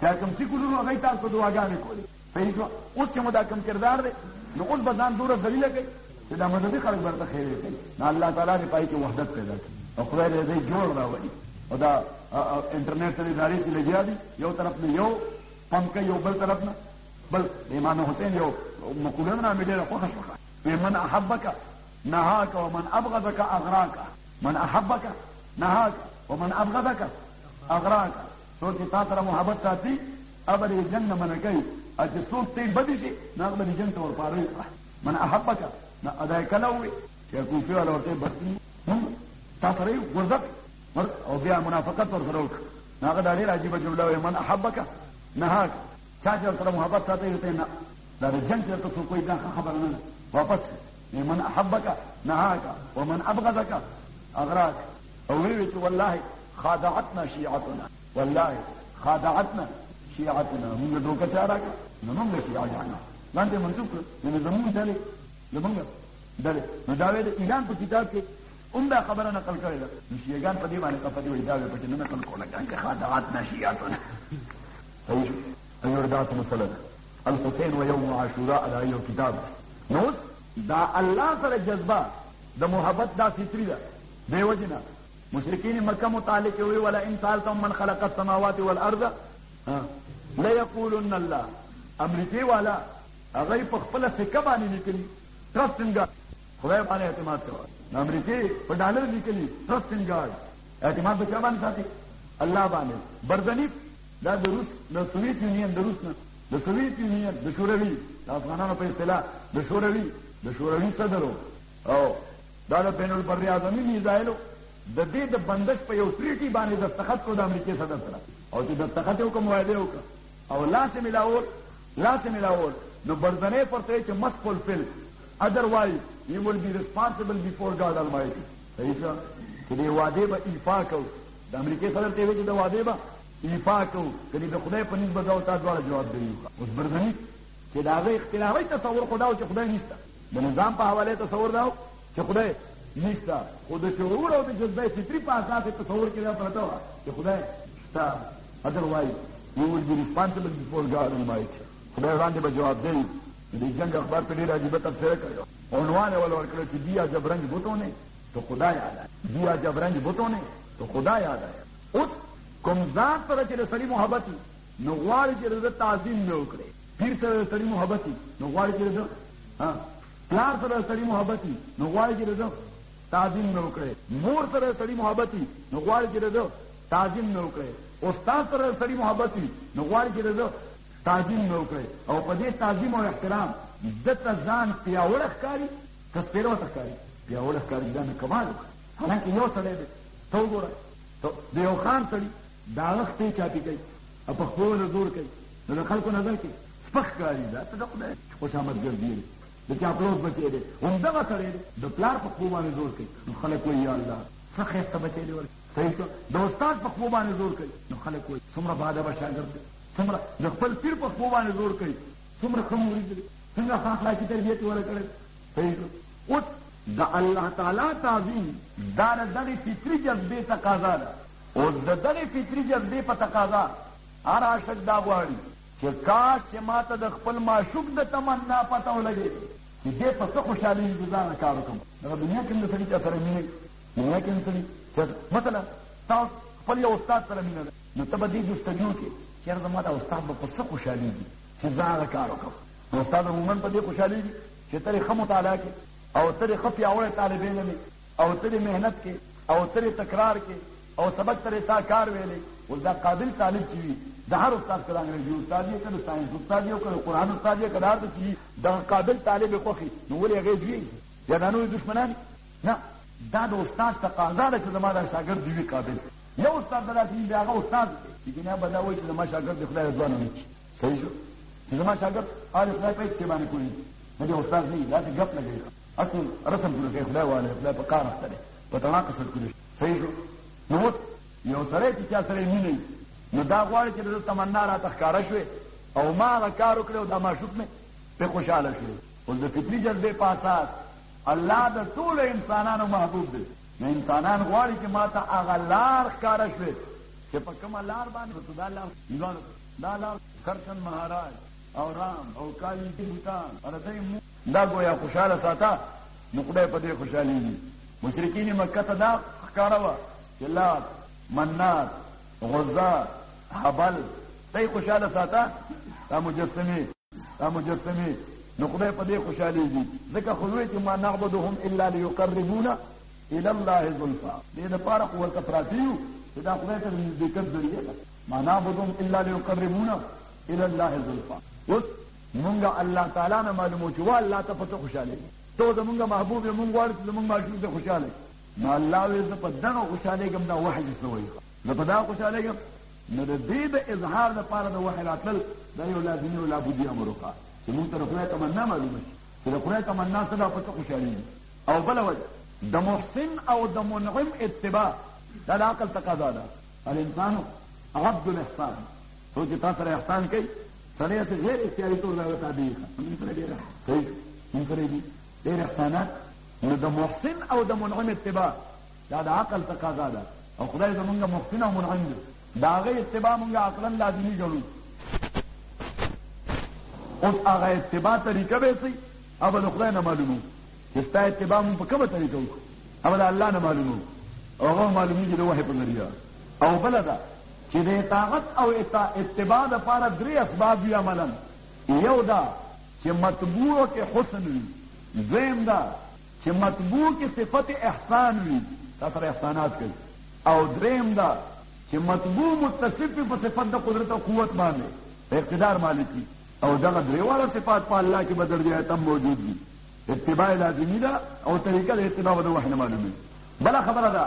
چا کوم سیکولر هغه تاسو ته دعاګانې کولې صحیح شو اوس چې مو دا کوم کردار دی نو اوس به ځان دوره ذلیله کوي چې دا مذهبي خلک به ته خیرې کوي نو الله تعالی دې پای کې وحدت پیدا کړي او خدای دې جوړ راوړي او دا انټرنیټ ته ادارې چې لګیا دي یو طرف نه یو پم کوي یو بل طرف نه بل امام حسین یو مقوله نه مې ډېره خوښه شوه وی من احبک نهاک ومن ابغضک اغراک من احبک نهاک ومن ابغضک اغراک څوک چې تا سره محبت ساتي ابر یې جنګ نه منع کوي او چې څوک ترې بدې شي نو هغه به یې جنګ ته ورپاروي من احبک نه ادا یې کله ووي چې کوفي والا ورته بس تا سره یې غورځک مر او بیا منافقت ور سره وکړ هغه دا ډېر عجیب جمله وي من احبک نهاک چا چې سره محبت ساتي ته نه دا د جنگ ته څه کوئی دا خبر نه واپس من احبک نهاک ومن ابغضک اغراک او وی چې والله خادعتنا شيعتنا والله خادعتنا شيعتنا موږ دوکه چارا نه موږ شيعه جانا لاندې منسوب کړ نو زموږ دلې زموږ دلې نو دا وی د ایران په کتاب کې هم دا خبره نقل کړې ده نو شیعګان په دې باندې خفه دي وایي دا به پکې نه نقل کوله ګان چې خادعات نه شیعاتو نه صحیح شو نور داسې مسله ده الحسین و یوم عاشوراء دا یو کتاب نو اوس دا الله سره جذبه د محبت دا فطري ده دی وجنه مشرکین مکه متعلق وی ولا ان سالتم من خلق السماوات والارض لا يقولن الله امریکای والا هغه په خپل سکه باندې لیکلي ترسنګ خدای باندې اعتماد کوه د امریکې په ډالر لیکلي ټرست ان ګاډ اعتماد به چا باندې ساتي الله باندې بردنی دا د روس د سوویت یونین د روس نه د سوویت یونین د شوروي د افغانانو په اصطلاح د شوروي د شوروي صدر او دا د بین البر اعظمي میزایلو د دې د بندش په یو ټریټي باندې دستخط کو د امریکای صدر سره او چې دستخط یې وکړ معاهده وکړه او لاس یې ملاول لاس مې راووت نو بردنۍ پر ته چې مست فل فل ادر وای یو ول بی ریسپانسبل بیفور ګاډ المایټی صحیح څه چې دی واده به ایفا کو د امریکای صدر ته وی چې د واده به ایفا کو کله د خدای په نسبت دا او تا دواړه جواب دی اوس بردنۍ چې دا غي اختلافي تصور خداو چې خدای نشته د نظام په حواله تصور داو چې خدای نشته خو د شعور او د جذبه فطري په اساس تصور کې دا پرته وه چې خدای شته ادروایز یو ول بي ریسپانسبل بیفور ګاډ ان مایټ خدای وړاندې به جواب دی د جنگ اخبار په ډېر عجیبه تفسیر کړو عنوان ول ورکړ چې بیا جب رنگ بوتو نه تو خدا یاد ہے بیا جب رنگ بوتو نه تو خدا یاد ہے اوس کوم ذات سره چې د سړي محبت نو غواړي چې د تعظیم نه وکړي پیر سره د سړي محبت نو غواړي چې د ها پلار سره د سړي محبت وي، نو غواړي چې د ده تعظیم نه وکړي. مور سره د سړي محبت وي، نو غواړي چې د ده تعظیم نه وکړي. استاد سره د سړي محبت وي، نو غواړي چې د ده تعظیم نه وکړي او په دې تعظیم او احترام ده ته ځان پیاوړی ښکاري که سپېره ورته ښکاري؟ پیاوړی ښکاري دا مې کمال وکړ حالانکه یو سړی دی ته وګوره د یو خان سړي د هغه خپې چاپي کوي او په خپل زور کوي نو د خلکو نظر کې سپک کاری دا څه ډول دی خوش آمد ګرځي د چا پلوز بچی دی همدغه سړی دی د پلار په خپل باندې زور کوي نو خلک وایي یا الله څه ښایسته بچی دی ورته صحیح شو د استاد په خپل باندې زور کوي نو خلک وایي څومره باادبه شاګرد دی څومره د خپل پیر په خپل باندې زور کوي څومره ښه مرید دی څنګه ښه اخلاقي تربیت یې ورکړی صحیح شو اوس د الله تعالی تعظیم دا د دغې فطري جذبې تقاضا ده اوس د دغې فطري جذبې په تقاضا هر عاشق دا غواړي چې کاش چې ما ته د خپل معشوق د تمنا پته ولګي چې دې په څه خوشحالي چې ځان کار وکړم دغه دنیا کې د سړي چا سره مینه دنیا کې د سړي چې مثلا تاسو خپل یو استاد سره مینه ده نو ته به دې جستجو کې چېرې زما دا استاد به په څه خوشحالېږي چې زه هغه کار وکړم نو استاد عموما په دې خوشحالېږي چې ترې ښه مطالعه کې او ترې ښه پیاوړی طالب علم او ترې مهنت کې او ترې تکرار کې او سبق ترې تا کار ویلې اوس دا قابل طالب چې وي د هر استاد کله انګريزي استاد یې کله ساينس استاد یې کله قران استاد یې کله ارته چې دا قابل طالب خوخي نو ولې هغه دوی یا دا نو دشمنان نه دا د استاد تقاضا ده چې زما دا شاګرد دی قابل یو استاد دراتین دی هغه استاد چې دنیا بداوي چې زما شاګرد د خدای ځوان نه شي صحیح شو چې زما شاګرد آل خدای په کې باندې کوي نه دی استاد نه دا ته غپ لګي اصل رسم پوره کوي خدای واله خدای په کار اخته دی په تڼا قصد کړی صحیح شو نو اوس یو سړی چې چا سره مینه وي نو دا غواړي چې د تمنا راته ښکاره شوې او ما هغه کار وکړی او دا معشوق مې پې خوشحاله شوې اوس د فطري جذبې په اساس الله د ټولو انسانانو محبوب دی نو انسانان غواړي چې ما ته هغه لار ښکاره شوې چې په کومه لار باندې دا لار دا لار کرشن مهاراج او رام او کالی بوتان اور دای دا ګویا خوشاله ساته نو خدای په دې خوشاليږي مشرکین مکه ته دا ښکارا و چې لات منات غزا حبل دای خوشاله ساته دا مجسمه دا مجسمه نو خدای په دې خوشاليږي ځکه خو وی چې ما نعبدهم الا ليقربونا الى الله زلفا دې د پاره خو ورته پراتیو چې دا خدای ته نږدې کړ ذریعہ ما نعبدهم الا ليقربونا الى الله زلفا اوس مونږ الله تعالی نه معلومو چې والله ته پڅ خوشاله ته زمونږ محبوب مونږ غواړو چې زمونږ معشوق ته خوشاله نو الله وې زه په دغه خوشاله کوم دا وحی سوی زه په دغه خوشاله کوم نو د دې د اظهار لپاره د وحی راتل دا یو لازمي او لابدي امر وکړه چې مونږ ته خدای تمنا معلومه شي چې د خدای تمنا څه ده په څه خوشالي او بل وجه د محسن او د منعم اتباع دا د عقل تقاضا ده الانسان عبد الاحسان څو چې تاسو احسان کوي سړی هسې غیر اختیاري طور د هغه تابع وي ښه نو سړی ډېر کوي نو سړی دي ډېر احسانات نو د محسن او د منعم اتباع دا د عقل تقاضا ده او خدای زمونږ محسن او منعم دی د هغې اتباع مونږ عقلا لازمي ګڼو اوس هغه اتباع طریقه به سي او به د خدای نه معلومو چې ستا اتباع مونږ په کومه طریقه وکړو او د الله نه معلومو او هغه معلومېږي د وحې په ذریعه او بله ده چې د اطاعت او اتباع لپاره درې اسباب وي عملا یو دا چې مطبوع کې حسن وي دویم دا چې مطبوع کې صفت احسان وي تا سره احسانات کوي او دریم دا چې مطبوع متصف په صفت د قدرت او قوت باندې اقتدار مالکی او دغه دریواله صفات په الله کې بدل دي تم موجود دي اتباع لازمي ده او طریقه د اتباع د وحنه معلومه بل خبره ده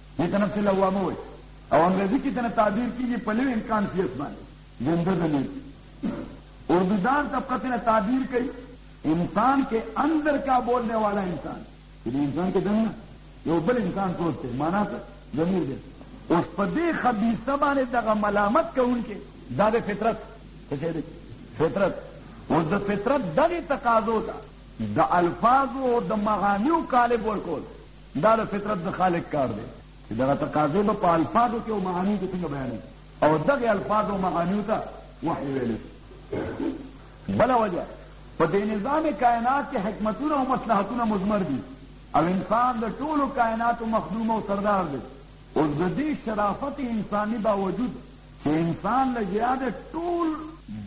دې ته نفس لوامه وایي او انګریزي کې ته تعبیر کیږي په لوی امکان سیاست باندې زنده زمین اردو دان طبقه ته تعبیر کوي انسان کې اندر کا بولنے والا انسان چې انسان کې دنه یو بل انسان پروت دی معنا ته ضمیر دی اوس په دې خبيثه باندې دغه ملامت کوونکې دا د فطرت څه دی فطرت اوس د فطرت دغه تقاضو ده د الفاظو او د مغانیو کالب ورکول دا د فطرت د خالق کار دی چې دغه تقاضې به په الفاظو کې او معانیو کې څنګه بیانوي او دغه الفاظ او معانیو ته وحی ویلی بله وجه په دې نظام کائنات کې حکمتونه او مصلحتونه مضمر دي او انسان د ټولو کائناتو مخدوم او سردار دی اوس د دې شرافت انساني باوجود چې انسان له زیاده ټول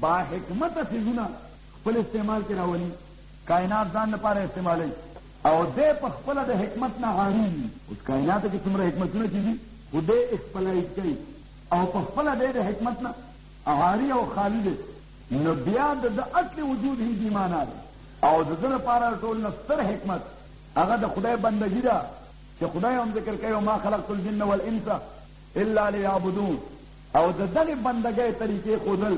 باحکمته څیزونه خپل استعمال کې راولي کائنات ځان لپاره استعمالوي او دې په خپل د حکمت نه غاړي اوس کائنات کې څومره حکمتونه دي خو دې خپلای کوي او په خپل دې د حکمت نه غاړي او خالی دي نو بیا د اصل وجود هی دی معنا ده او د دې لپاره ټول نستر حکمت هغه د خدای بندګی ده چې خدای هم ذکر کوي ما خلقت الجن والانس الا لیعبدون او د دغه بندګۍ طریقې ښودل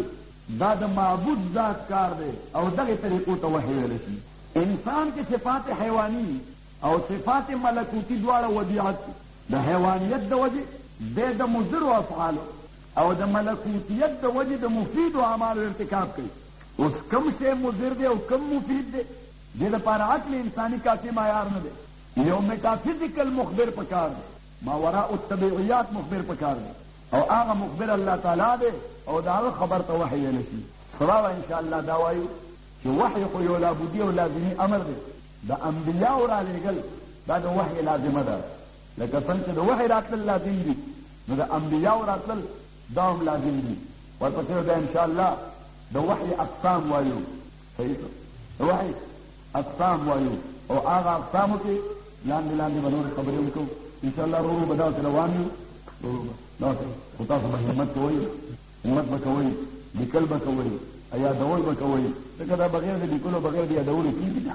دا د معبود ذات کار دی او دغه طریقو ته وحی ویل شي انسان کې صفات حیواني او صفات ملکوتی دواړه وبیعت د حیوانیت د وجې دی د مضرو افعالو او د ملکوتیت د وجې د مفیدو اعمالو ارتکاب کوي اوس کم شی مضر دی او کم مفید دی دې لپاره عقل انساني کافي معیار نه دی یو میټافیزیکل مخبر پکار دی ماوراء الطبیعیات مخبر پکار دی او هغه مخبر الله تعالی دی او دا هغه خبر ته وحی ویل شي سبا به ان شاء الله دا وایو چې وحی خو یو لابودي او لازمي امر دی د انبیاو را لېږل دا د وحی لازمه ده لکه څنګه چې د وحی راتلل لازم دي نو د انبیاو راتلل دا هم لازم دي ورپسې به ان شاء الله د وحی اقسام وایو صحیح شو نو وایي اقسام وایو او هغه اقسامو کې لاندې لاندې به نورې خبرې وکړو انشاءالله ورو ورو به داسې روان یو ورو به داسې خو تاسو به همت کوئ همت به کوئ لیکل به کوئ یادول به کوئ ځکه دا بغیر د لیکلو بغیر د یادولو کېږي نه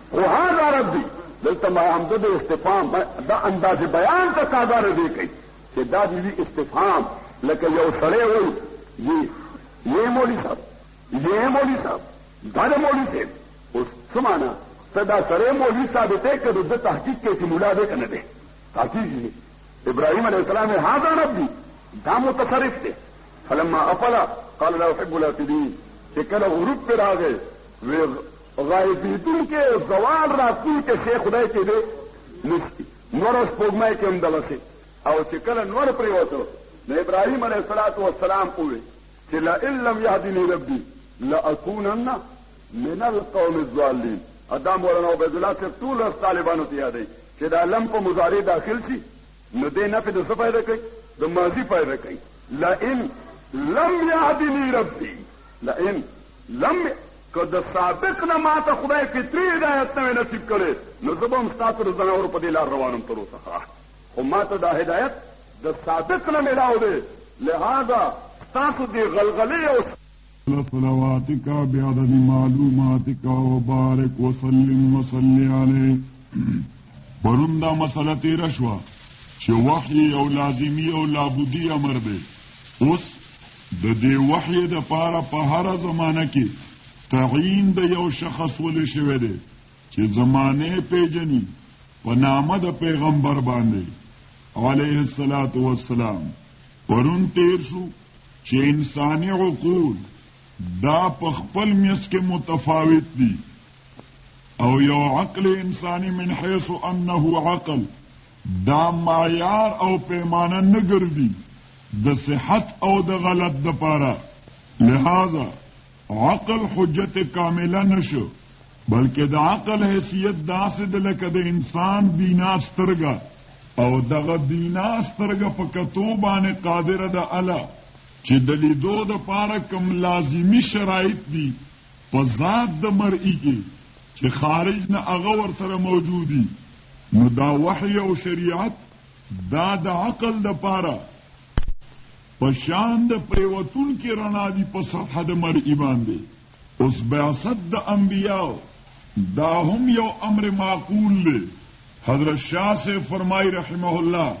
خو هغه عرب دي دلته ما هم د استفهام د اندازې بیان ته تازه ردی کوي چې دا دی وی استفهام لکه یو سړی وي یی یې مولوی صاحب یې مولوی صاحب دا د مولوی صاحب اوس څه معنا ته دا سړی مولوی صاحب ته کړو د تحقیق کې چې مولا دې کنه دی تحقیق دی ابراهيم عليه السلام هذا ربي دا متصرف دی فلما افلا قال لا احب الافلين چې کله غروب پر راغی غایبېدونکی او زوال راتلونکی شی خدای کې دی نشتی نور سپوږمۍ کې هم دغسې او چې کله نور پرېوتو نو ابراهیم علیه الصلاة والسلام وویل چې لئن لم یهدني ربي لاکونن من القوم الضالین ادا مولانا عبید الله صاحب ټول طالبانو ته یادوي چې دا لم په مضارع داخل شي نو دې نه په څه فائدہ کوي د ماضي فائدہ کوي لئن لم یهدني ربي لئن لم که د سابق نه ما ته خدای فطري هدایت نه نصیب کړي نو زه به هم ستا تر ځناورو په دې لار روانم تر اوسه خو ما ته دا هدایت د سابق نه ملاو دی لهذا ستاسو دې غلغلې او صلواتك بعدد معلوماتك وبارك وسلم وصل عليه پرون دا مسله تیر شوه چې وحی او لازمی او لابودی امر دی اوس د دې وحی د پاره په هره زمانه کې تعین د یو شخص ولې شوی دی چې زمانه پیجنی په نامه د پیغمبر باندې علیه الصلاۃ والسلام پرون تیر شو چې انساني عقول دا په خپل میس کې متفاوت دي او یو عقل انساني من حيث انه عقل دا معیار او پیمانه نه ګرځي د صحت او د غلط د پاره لهذا عقل حجت کامله نشو بلکې د عقل حیثیت داسې د لکه د انسان بینا سترګه او دغه بینا سترګه په کتو باندې قادر ده الا چې د لیدو د پاره کم لازمی شرایط دي په ذات د مرئی کې چې خارج نه هغه ور سره موجودي نو دا وحی او شریعت دا د عقل د پاره په شان د پریوتون کې رڼا دی په سطح د مر ایمان دی اوس بعثت د انبیاو دا هم یو امر معقول دی حضرت شاه سے فرمای رحمه الله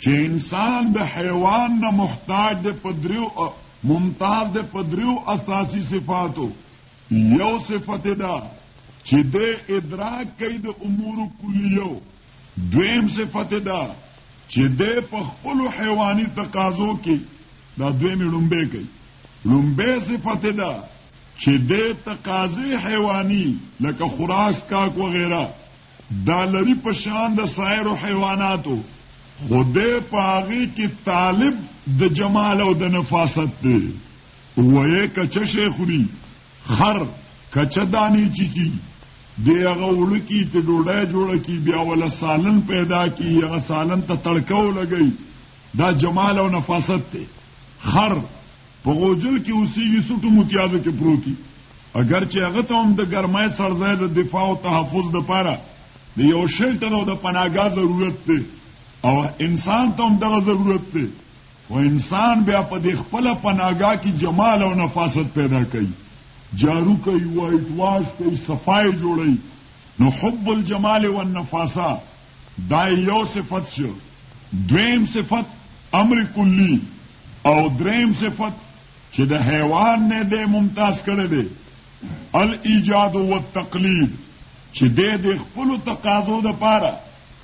چې انسان د حیوان نه محتاج د پدریو ممتاز د پدریو اساسی صفاتو یو صفت ده چې د ادراک کوي د امور کلیو دویم صفت یې دا چې دی په خپلو حیواني تقاضو کې دا دویمې ړومبی کوي ړومبی صفت یې دا چې دی تقاضې حیواني لکه خراس کاک وغیره دا لري په شان د سایرو حیواناتو خو دی په هغې کې طالب د جمال او د نفاست دی ویې که چه شی خوري خر کچه دانې چیچي د هغه اوړه کی ته ډوډۍ جوړه کی بیا ولا سالن پیدا کی هغه سالن ته تړکه ولګي دا جمال او نفاست ته خر په غوجل کې اوسېږي سټو متیازو کې پروتي اگر چې هغه ته هم د ګرمای سړځای د دفاع او تحفظ د پاره د یو شلټر او د پناګا ضرورت دی او انسان ته هم دغه ضرورت دی خو انسان بیا په دې خپله پناګاه کې جمال او نفاست پیدا کوي جارو کوي وایټ واش کوي صفای جوړوي نو حب الجمال والنفاسه دا یو صفت شو دویم صفت امر کلی او دریم صفت چې د حیوان نه د ممتاز کړي دي الايجاد والتقليد چې د خپل تقاضو د پاره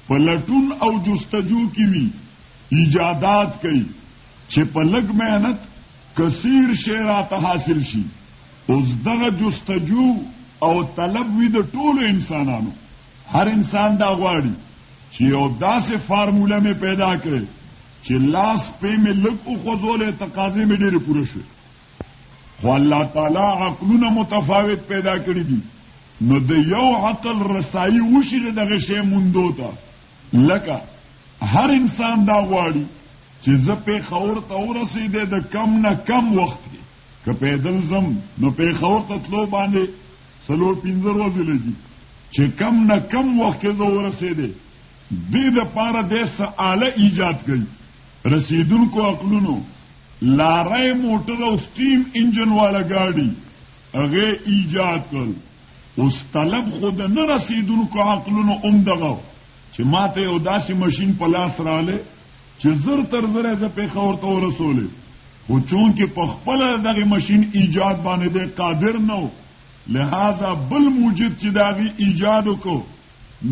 په لټون او جستجو کې وي ایجادات کوي چې په لږ مهنت کثیر شی راته حاصل شي اوس دغه جستجو او طلب وي د ټولو انسانانو هر انسان دا غواړي چې یو داسې فارموله مې پیدا کړي چې لاس پې مې لږ وخوځولې تقاضې مې ډېرې پوره شوې خو الله تعالی عقلونه متفاوت پیدا کړي دي نو د یو عقل رسایي وشي دغه شی موندو ته لکه هر انسان دا غواړي چې زه پېښور ته ورسېدی د کم نه کم وخت کې که پیدل ځم نو پېښور ته تلو باندې څلور پنځه ورځې لګي چې کم نه کم وخت کې زه ورسېدی دې دپاره دی څه آله ایجاد کوي رسېدونکو عقلونو لاره موټر او سټیم انجن والا ګاډي هغه ایجاد کړل اوس طلب خو د نه رسېدونکو عقلونو هم دغه و چې ما ته یو داسې ماشین په لاس راغلی چې زر تر زره زه پېښور ته ورسولی خو چونکې په خپله د دغې ماشین ایجاد باندې دی قادر نه و لهذا بل موجد چې د هغې ایجاد وکړو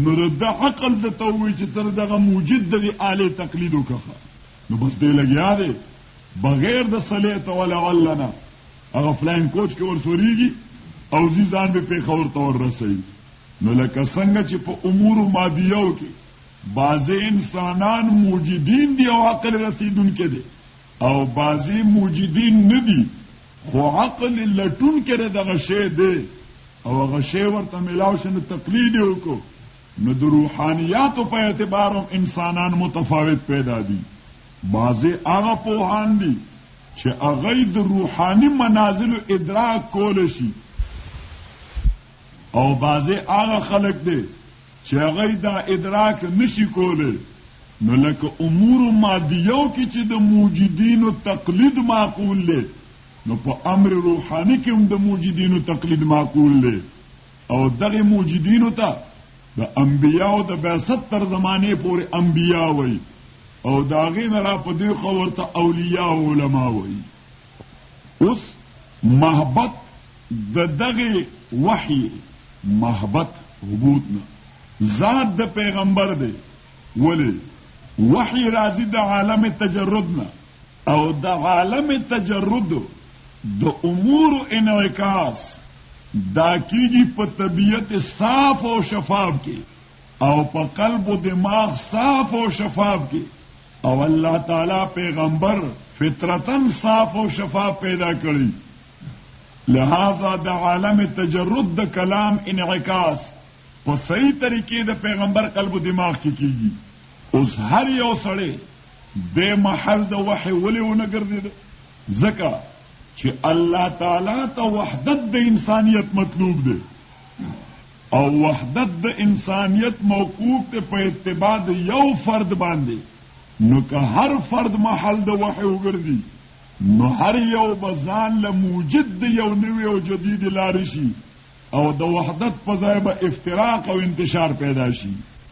نو د ده عقل د ته ووایي چې تر دغه موجد د دې آلې تقلید وکړه نو بس دی لګیا دی بغیر د صلیت ولعلنا هغه فلاین کوچ کې ورسوريږي او ځي ځان به پیښور ته ورسوي نو لکه څنګه چې په امور مادیو کې بعضې انسانان موجدین دي او عقل رسیدونکي دي او بعضې موجدین نه دي خو عقل لټونکی د دغه شی دی او هغه شی ورته میلاو شي نو تقلید یې وکړو نو د روحانیاتو په اعتبار هم انسانان متفاوت پیدا دي بعضې هغه پوهان دي چې هغه د روحاني منازلو ادراک کول شي او بعضې هغه خلک دی چې هغه دا ادراک نشي کولی نو لکه امور مادیو کې چې د موجودینو تقلید معقول دی نو په امر روحاني کې هم د موجودینو تقلید معقول دی او دغه موجدینو ته د انبیاو د بعثت تر زمانه پورې انبیا وای او دا غي نه را په دې خبر ته اولیاء او علما وای اوس محبت د دغه وحی محبت حبوت نه ذات د پیغمبر دی ولی وحی راځي د عالم تجرد نه او د عالم تجرد د امورو انعکاس دا کیږي په طبیعت صاف او شفاف کې او په قلب او دماغ صاف او شفاف کې او الله تعالی پیغمبر فطرتا صاف او شفاف پیدا کړی لہذا د عالم تجرد د کلام انعکاس په صحیح طریقې د پیغمبر قلب و دماغ کې کیږي اوس هر یو سړی دی محل د وحی ولې ونه ګرځېده؟ ځکه چې الله تعالی ته وحدت د انسانیت مطلوب دی او وحدت د انسانیت موقوف ته په اتباع د یو فرد باندې نو که هر فرد محل د وحی وګرځي نو هر یو بزان له موجد د یو نوې او جدید لارې شي او د وحدت په ځای به افتراق او انتشار پیدا شي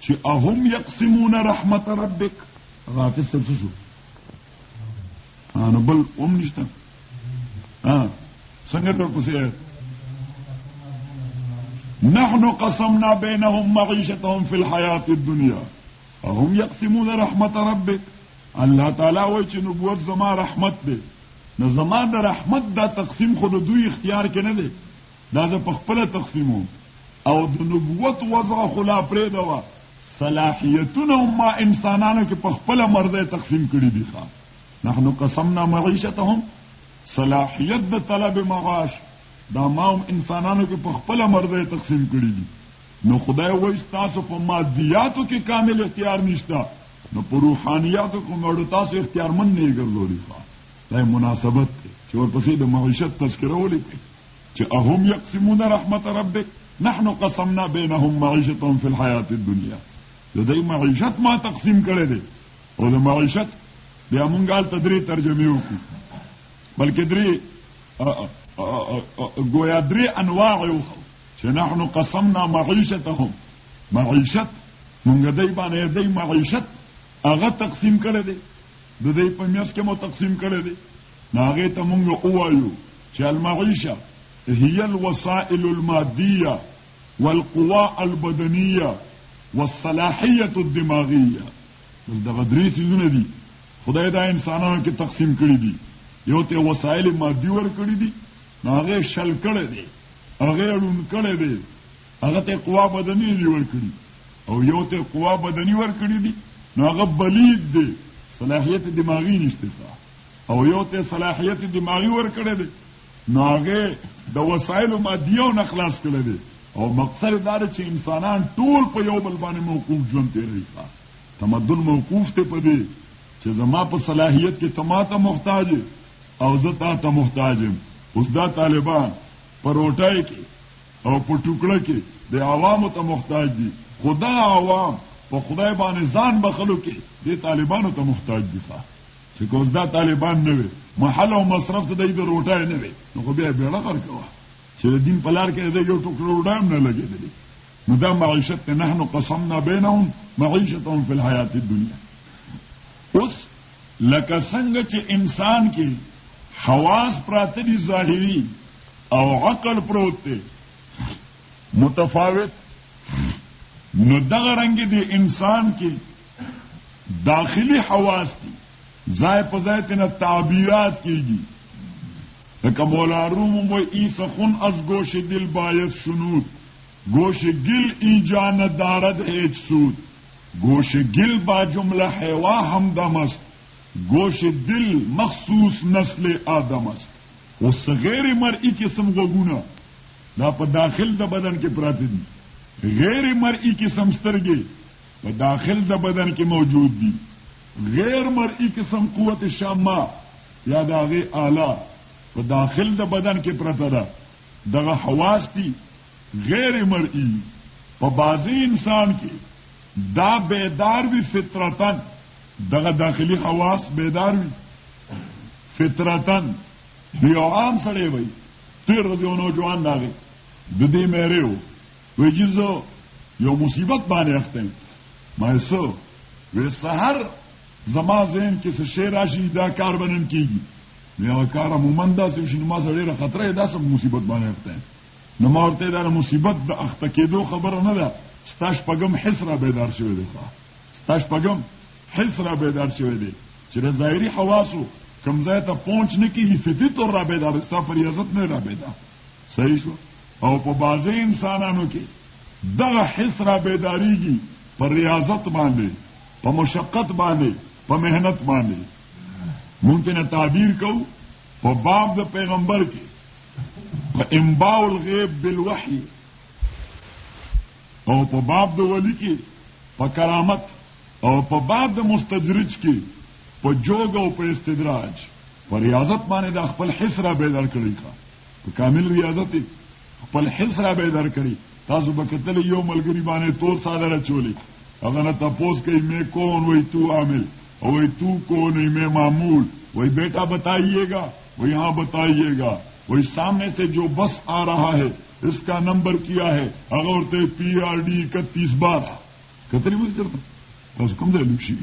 چی اهم یقسمون رحمت ربک غافظ صاحب څه شو نو بل هم نشته څنګه ته پسې نحن قسمنا بينهم معيشتهم في الحياة الدنيا هم يقسمون رحمة ربك الله تعالی وای چې نبوت زما رحمت دی نو زما د رحمت دا تقسیم خود دوی اختیار کې نه دی دا زه په خپل تقسیمو او د نبوت وضع خو لا پرېده وه صلاحیتونه هم ما انسانانو کې په خپله مرده تقسیم کړي دي ښه نحن قسمنا معیشتهم صلاحیت د طلب معاش دا ما هم انسانانو کې په خپله مرده تقسیم کړي دي نو خدای وایي ستاسو په مادیاتو کې کامل اختیار نشته نو په روحانیاتو کې مړو تاسو اختیارمن نه یې ګرځولي ښه دا مناسبت دی چې ورپسې د معیشت تذکره ولیکئ چې اهم یقسمون رحمت ربک نحن قسمنا بینهم معیشتهم فی الحیات الدنیا د دې معیشت ما تقسیم کړی دی او د معیشت بیا مونږ هلته درې ترجمې وکړو بلکې درې ګویا درې انواع یې وښو چې نحن قسمنا معیشتهم معیشت مونږ دی باندې دی معیشت هغه تقسیم کړی دی د دې په میاشت کې مو تقسیم کړی دی نو هغې ته مونږ اووایو چې المعیشه هی الوسائل المادیه والقوا البدنیه والصلاحیت الدماغیه بس دغه درې څیزونه دي خدای دا انسانانو کې تقسیم کړي دي یو ته وسایل مادي ور کړی دي هغه شل کړی دی هغه اړون کړی دی هغه ته قوا بدني دی ور کړی او یو ته قوا بدني ور کړی دي هغه بلید دی صلاحیت دماغي نشته او یو ته صلاحیت دماغي ورکړی دی نو هغه د وسایلو مادیو نه خلاص کړی دی او مقصد دا دی چې انسانان ټول په یو بل باندې موقوف ژوند تېروي تمدن موقوف دی په دې چې زما په صلاحیت کې ته ما ته محتاج او زه تا ته محتاج یم اوس دا طالبان په روټۍ کې او په ټوکړه کې د عوامو ته محتاج دي خدا عوام په خدای باندې ځان بخلو کې د طالبانو ته محتاج دي ښه چې که اوس دا طالبان نه وي محل او مصرف ته د د روټه نه وي نو خو بیا بیړه ورکوه چې د دین په لار کې د یو ټوکر روډه هم نه لګېدلې نو دا معیشت ته نحن قسمنا بینهم معیشتهم فی الحیات الدنیا اوس لکه څنګه چې انسان کې حواس پراته دي ظاهري او عقل پروت دی متفاوت نو دغه رنګ دی انسان کې داخلي حواس دي ځای په ځای تنه تعبیرات کیږي لکه مولا روم و ایس خون از گوش دل باید شنود گوش گل اینجا ندارد هیچ سود گوش گل با جمله حیوا همدم است گوش دل مخصوص نسل آدم است او غیر مرئی قسم غوګونه دا په داخل د بدن کې پراته دي غیر مرئی قسم سترګې په داخل د بدن کې موجود دي غیر مرئی قسم قوت شامه یا د هغې آله په داخل د بدن کې پرته ده دغه حواس دي غیر مرئی په بازي انسان کې دا بیدار وي فطرتن دغه داخلي حواس بیدار وي فطرتن یو عام سړی وي تیر د یو نوجوان راغی د دې مېریو وی جی زه یو مصیبت باندې اخته یم ما یې څه وی سهار زما ذهن کې څه شی راشي دا کار به نن کېږي نو هغه کار عموما داسې وشي نو ما سره ډېره خطره یې داسې مصیبت باندې اخته یم نو ما ورته دا مصیبت د اخته کېدو خبره نه ده ستا شپږم حس را بیدار شوی دی ښه ستا شپږم حس را بیدار شوی دی چې د ظاهري حواسو کم ځای ته پهونچ نه کېږي فطري طور را بیدار ستا په ریاضت نه را بیدار صحیح شو او په بازه انسانانو کې دغه حس را بیداریږي په ریاضت باندې په مشقت باندې په مهنت باندې ممکنه تعبیر کو په باب د پیغمبر کې په انباء الغیب بالوحی او په باب د ولی کې په کرامت او په باب د مستدرج کې په جوګ او په استدراج په ریاضت باندې دا خپل حس را بیدار کړی ښه په کامل ریاضت خپل حس را بیدار کړی تاسو به کتل یو ملګری باندې تور صادره چولی هغه نه تپوس کوي مې کون وای تو عامل او وای تو کون ای مې معمول وای بیٹا بتائیېګا وای ها بتائیېګا وای سامنے سے جو بس آ رہا ہے اس کا نمبر کیا ہے هغه ورته پی آر ڈی 31 12 کتلی مې چرته تاسو کوم ځای لوشي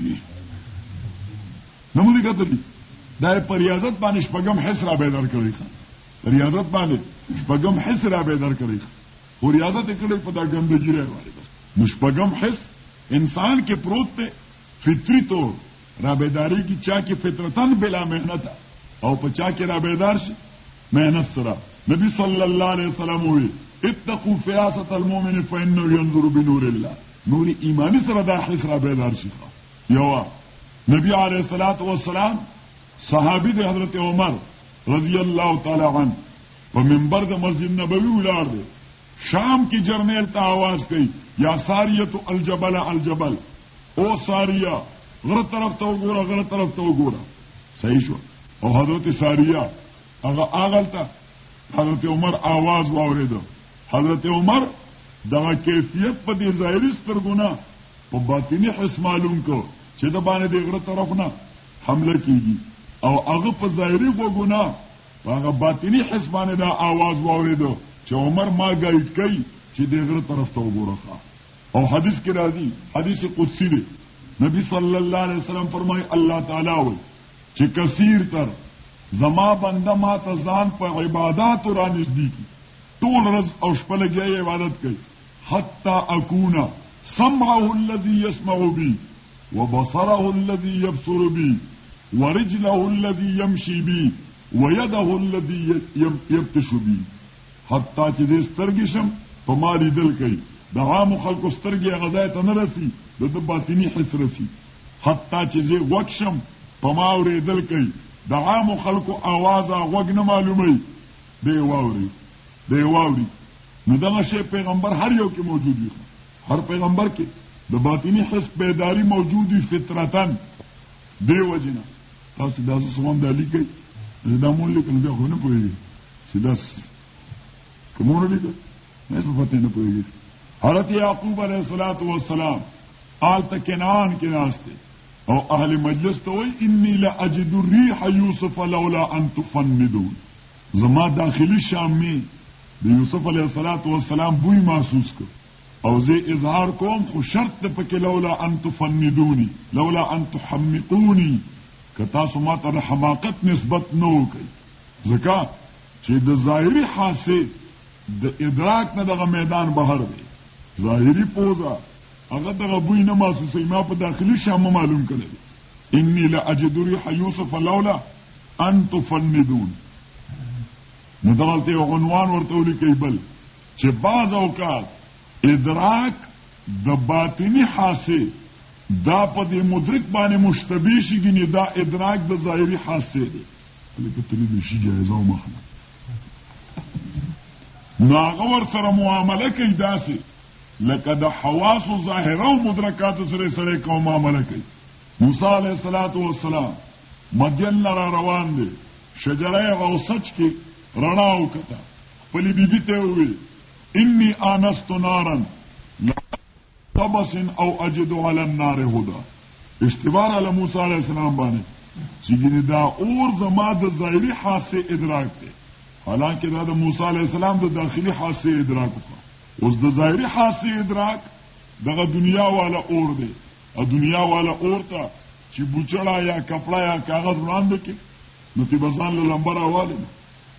نه مو دي کتلي دا یې په ریاضت باندې شپږم حس را بیدار کړی ښه په ریاضت باندې شپږم حس را بیدار کړی ښه خو ریاضت یې کړی په دا ګندګي رای باندې بس نو شپږم حس انسان کې پروت دی فطري طور را بیداري کې چا کې فطرتن بلا محنت او په چا کې را بیدار شي محنت سره نبی صلی الله علیه وسلم وی اتقوا فیاست المؤمن فانه ينظر بنور الله نور ایمانی سره دا حس را بیدار شي یوه نبی علیه الصلاة والسلام صحابي د حضرت عمر رضی الله تعالی عنه په منبر د مسجد نبوي ولاړ دی شام کې جرنیل ته आवाज کوي یا ساریت الجبل الجبل او ساریا غره طرف ته وګوره غره طرف ته وګوره صحیح شو او حضرت ساریا هغه اغلته حضرت عمر آواز واورېده حضرت عمر دغه کیفیت په دې ظاهري سترګو نه په باطني حس معلوم کو چې د باندې د غره طرف نه حمله کیږي او هغه په ظاهري غوږو نه په هغه باطني حس باندې دا آواز واورېده چې عمر ما ګایډ کوي چې د غره طرف ته وګوره او حدیث کې راځي حدیث قدسی دی نبی صلی الله علیه وسلم فرمایي الله تعالی وایي چې کثیر تر زما بنده ما ته ځان په عباداتو را نږدې کړي ټول ورځ او شپه لګیا یې عبادت کوي حتی اکونه سمعه الذي يسمع بي وبصره الذي يبصر بي ورجله الذي يمشي بي ويده الذي يبتش بي حتی چې دې سترګې شم په ما لیدل کوي د عامو خلکو سترګې هغه ځای ته نه رسي د ده باطني حس رسي حتی چې زه غوږ شم په ما اورېدل کوي د عامو خلکو اواز غوږ نه معلوموي دی واوري دی واوري نو دغه شی پیغمبر هر یو کې موجود وي هر پیغمبر کې د باطني حس بیداری موجود وي فطرتاً دې وجې نه تاسو چې دا زه سوام دا لیکئ چې دا مو لیکل بیا خو نه پوهېږي چې دا که مو نه لیکل نه څه پته نه پوهېږي حضرت یعقوب علیه الصلاة والسلام هلته کنعان کې ناست دی او اهل مجلس ته وایي انی لاجد ریح یوسف لولا ان تفندون زما داخلي شامي د یوسف علیه الصلاة والسلام بوی محسوس کړ او زه اظهار کوم خو شرط د پکې لولا ان تفندونی لولا ان تحمقونی که تاسو ما ته د حماقت نسبت نه وکړي ځکه چې د ظاهري حاسه د ادراک نه دغه میدان بهر دی ظاهري پوزه هغه دغه بوی نه محسوسوي ما په داخلي شامه معلوم کړی دی اني لاجد ريح يوسف لولا ان تفندون نو دغلته عنوان ورته ولیکئ بل چې بعض اوقات ادراک د باطني حاسې دا په دې مدرک باندې مشتبه شي ګنې دا ادراک د ظاهري حاسې دی هلکه تلي د شي جایزه ومخله نو هغه ور سره معامله کوي داسې لکه د حواسو ظاهره او مدرکاتو سره سره کوم معامله کوي موسی علیه الصلاۃ والسلام مدین را روان دی شجره غوسچ کې رڼا وکړه خپلې بي بي ته وویل، اني آنست نارا لعلي قبس او اجد علی النار هدی. اشتباه را له موسی علیه السلام باندې چې ګینې دا اور زما د ظاهري حاسې ادراک دی، حالانکه دا د موسی علیه السلام د داخلي حاسې ادراک و. اوس د ظاهري حاسې ادراک دغه دنیا والا اور دی او دنیا والا اور ته چې بوچړه یا کپړه یا کاغذ وړاندې کړې، نو ته به ځان له لمبه راوالې.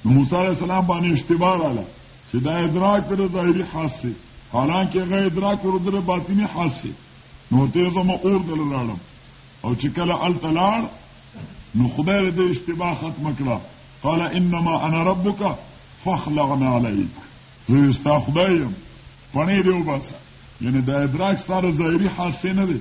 نو موسی علیه السلام باندې اشتباه رااله چې دا ادراک د ظاهري حاس دی حالانکې هغه ادراک ور د باطني حاس دی نو ورته زما اور دل لاړم او چې کله هلته لاړ نو خدای دې اشتباه ختمه کړه قال انما انا ربک فاخلعنا عليك زه ستا خدای یم پڼې دې وباسه یعنې دا ادراک ستاره ظاهري حاسې نه دی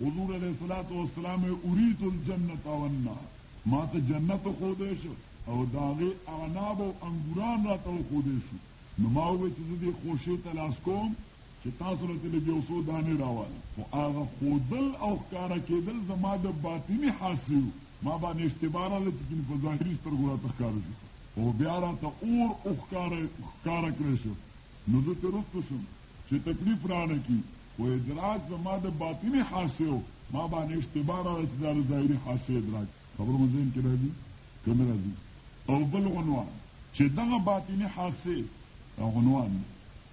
حضور علیه الصلاة والسلام اريت الجنة والنار ما ته جنت وښودی شو او د هغې اعناب او انګوران راته وښودی شو نو ما وویل چې زه دې خوشې ته لاس کوم چې تاسو له تلګ یو څو دانې راوال خو هغه خودل او ښکارا کېدل زما د باطني حاصل ما باندې اشتباه راغله چې کینې په ظاهري سترګو راته ښکاره شو او بیا راته اور او ښکاره کړی شو نو زه ترسته شوم چې تکلیف رانه کړي خو ادراک زما د باطني حاسې و، ما باندې اشتباه راغله چې دا د ظاهري حاسې ادراک دی. خبره مو ذهن کې راځي که نه راځي؟ او بل عنوان چې دغه باطني حاسې دا عنوان دی،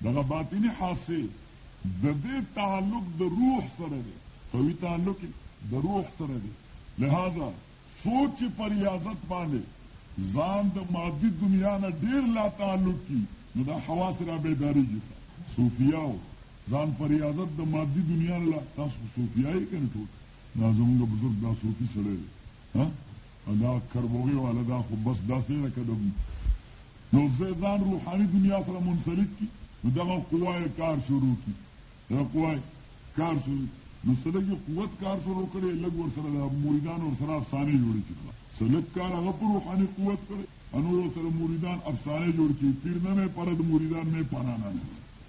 دغه باطني حاسې د دې تعلق د روح سره دی، قوي تعلق یې د روح سره دی، لهذا څوک چې په ریاضت باندې ځان د مادي دنیا نه ډیر لا تعلق کی نو دا حواس را بیداریږي صوفیاو ځان په ریاضت د مادي دنیا نه تاسو صوفیای کنه ټول دا زمونږ بزرګ دا صوفي سره دی ها دا کربوغي والا دا خو بس داسې لکه د یو ځان روحاني دنیا سره منسلک کی نو دغه قوای کار شروع کی دا کوای کار سو نو سلګ قوت کار سره وکړي لګ ور سره د مریدان ور سره افسانه جوړ کړي سلګ کار هغه پر روحاني قوت کړي انو ور سره مریدان افسانه جوړ کړي پیر نه مې پر د مریدان مې پانا نه نه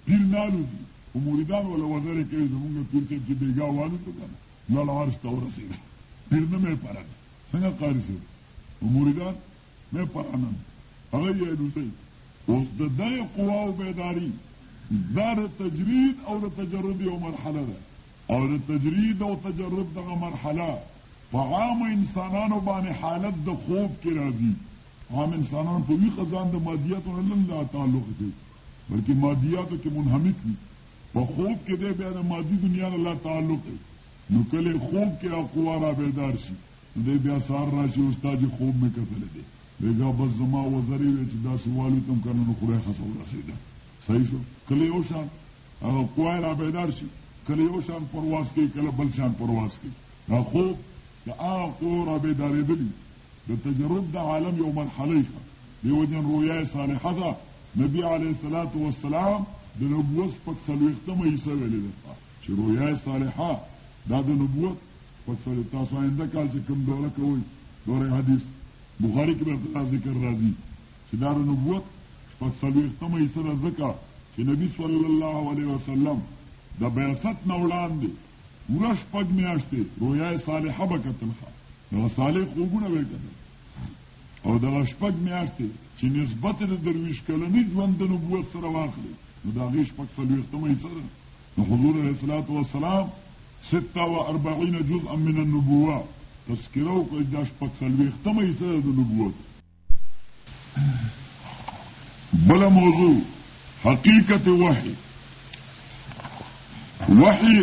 پیر نه لوي او مریدان ولا وزر کوي زمونږ پیر څه چې بیګا والو ته کنه لاله عرش تورسي پیر نه مې پر څنګه قاری سي مریدان نه پرانن هغه یې الوزي اوس د دغه قواو بیداری دا د تجرید او د تجرد یو مرحله ده او د تجرید او تجرد دغه مرحله په عام انسانانو باندې حالت د خوب کې راځي عام انسانان په ویښه ځان د مادیاتو نه لا تعلق کوي بلکې مادیاتو کې منهمک وي په خوب کې دی بیا د مادي دنیا نه لا تعلق کوي نو کله خوب کې اقوا را بیدار شي نو دی بیا سهار راشي استاد جي خوب مې کتلی دی بېګا بس زما وزر یې وې چې داسې والوتم که نه نو خدای خسه ورسېدم صحیح شو کله یو شان هغه قوای را بیدار شي کله یو شان پرواز کوي کله بل شان پرواز کوي دا خوب د هغه قو را بیدارېدلي د تجرد د عالم یو مرحله ښه دیو جن رویا صالحه ده نبی علیه الصلاة والسلام د نبوت شپږ څلوېښتمه حصه ویلې ده چې رویا صالحه دا د نبوت پڅول تاسو آینده کال چې کوم دوره کوي دوره حدیث بخاری کې به ذکر راځي چې دا نبوت شپږ څلوېښتمه حصه ده ځکه چې نبی صلی الله علیه وسلم د بعثت نه وړاندې پوره شپږ میاشتې رویا صالحه به کتل ښه دغه صالح خوبونه به کتل او دغه شپږ میاشتې چې نسبت د درویش کلني ژوند د نبوت سره واخلي نو د هغې شپږ څلوېښتمه حصه ده نو حضور علیه الصلاة والسلام سته و اربعین جزءا من النبوه تذکره وکړه چې دا شپږ څلوېښتمه حصه ده د نبوت بله موضوع حقیقت وحی وحی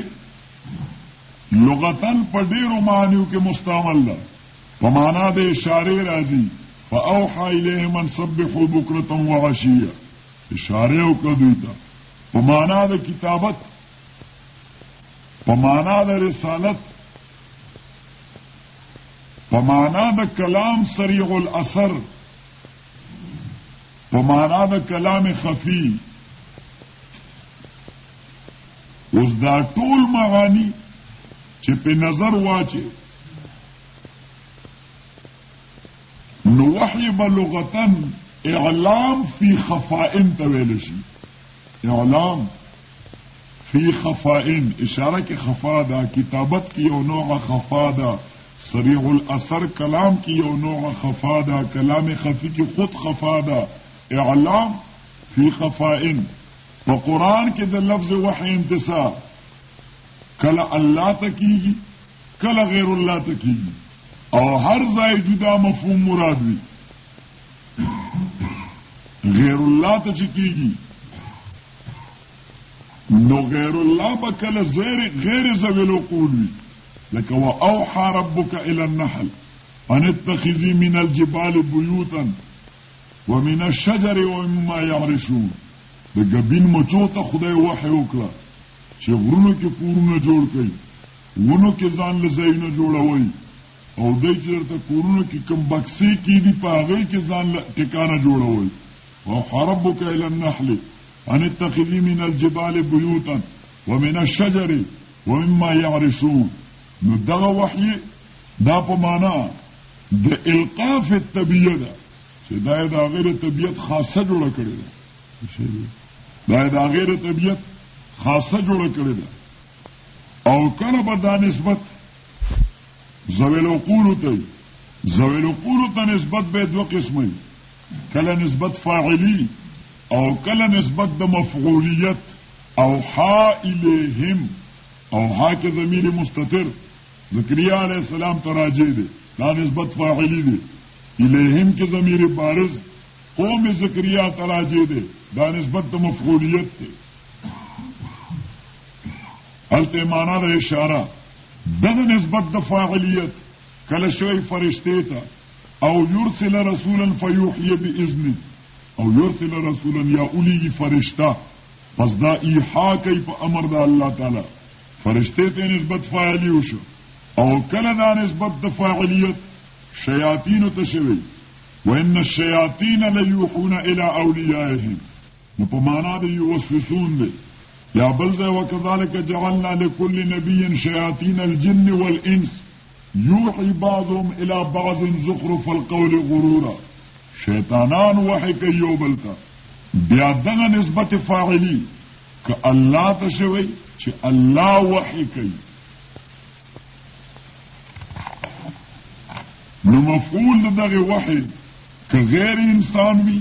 لغتا په ډېرو معنیو کې مستعمل ده په معنا د اشارې راځي فاوحا الیه من سبحو بکرتا وعشیه اشاره وکړه دوی ته په معنا د کتابت په معنا د رسالت په معنا د کلام سریع الاثر په معنا د کلام خفي اوس دا ټول معانی چې په نظر واچي نو وحی به لغتا اعلام فی خفائن ته ویل شي اعلام فی خفائن اشاره کې خفا ده کتابت کې یو نوع خفا ده سریع الاثر کلام کې یو نوع خفا ده کلام خفی کې خود خفا ده اعلام فی خفائن په قرآن کې د لفظ وحی انتصار کله الله ته کیږي کله غیر الله ته کیږي او هر ځای جدا مفهوم مراد وي غیر الله ته چې کیږي نو غیر الله به کله غیر ذوی العقول وي لکه واوحى ربک الى النحل ان اتخذي من الجبال بيوتا ومن الشجر ومما يعرشون د ګبین مچو ته خدای وحی وکړه چې غرونو کې کورونه جوړ کړي ونو کې ځان له ځایونه جوړوئ او دی چې درته کورونو کې کوم بکسې کېدي په هغې کې ځان له ټکانه جوړوئ وأوحى ربك إلى النحل أن اتخذي من الجبال بيوتا ومن الشجر ومما يعرشون نو دغه وحی دا په معنا د القاف الطبیعه ده چې دا د غیر طبیعت خاصه جوړه کړې ده دا د غیر طبیعت خاصه جوړه کړې ده او کله به دا نسبت زویل عقول ته زویل عقول ته نسبت به دوه قسمه کله نسبت فاعلی او کله نسبت د مفعولیت او حا الیهم او حا کې ضمیر مستتر زکریا علیہ السلام ته راجع دی دا نسبت فاعلی دی الیهم کې ضمیر بارز قوم زکریا ته راجع دی دا نسبت د مفعولیت دی هلته معنا د اشاره دغه نسبت د فاعلیت کله شوی فرشته ته او یرسل رسولا فیوحی باذنه او یرسل رسولا یا اولی فرشته پس دا ایحا کوي په امر د الله تعالی فرشته ته نسبت فاعلی وشو او کله دا نسبت د فاعلیت شیاطین ته شوی وان الشیاطین لیوحون الی اولیائهم نو په معنا د یوسوسون دی یا بل ځای وکذالک جعلنا لكل نبي شیاطین الجن والانس یوحي بعضهم الى بعض زخرف القول غرورا شیطانان وحی کوي یو بل ته بیا دغه نسبت فاعلی که الله ته شوی چې الله وحی کوي نو مفعول دغه وحی که غیر انسان وي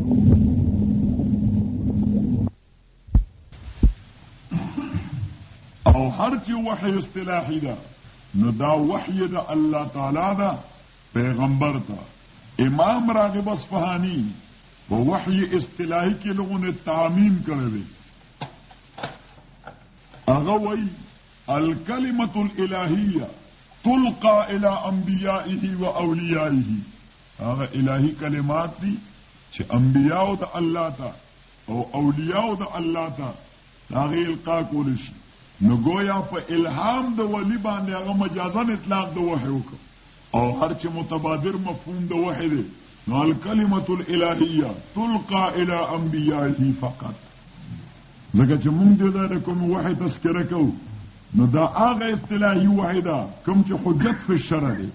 او هر چې وحی اصطلاحي ده نو دا وحی د الله تعالی ده پیغمبر ته امام راغب اصفهانی په وحی اصطلاحي کې لغونه تعمیم کړی دی هغه وایي الکلمه الالهیه تلقى الى انبیائه و اولیائه هغه الهي کلمات دي چې انبیاو د الله ته او اولیاو د الله ته هغه القا کول شي نو گویا په الهام د ولی باندې هغه مجازن اطلاق د وحی وکړ او هر چې متبادر مفهوم د وحی دی نو الکلمه الالهیه تلقى الى انبیائه فقط ځکه چې مونږ دې دا کوم وحی تذکره کوو نو دا هغه اصطلاحي وحی ده کوم چې حجت فی الشرع دی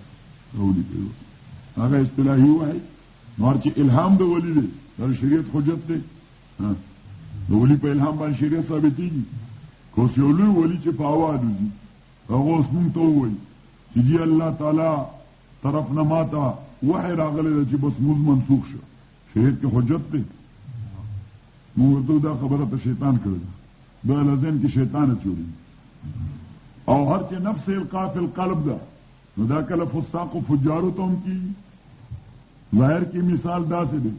هغه اصطلاحي وای نور چې الهام د ولی دی دا شریعت حجت دی د ولی په الهام باندې شریعت ثابتېږي کو یو لوی ولی چې په اواز دي هغه اوس مونږ ته وایي چې دی الله تعالی طرف نه ماته وحی راغلی دی چې بس موږ منسوخ شو شریعت کې حجت دی موږ ورته دا خبره ته شیطان کړې ده دا لازم کې شیطان چوری او هر چې نفس القافل قلب ده نو دا کله فساق او فجارو ته هم کېږي ظاهر کې مثال داسې دی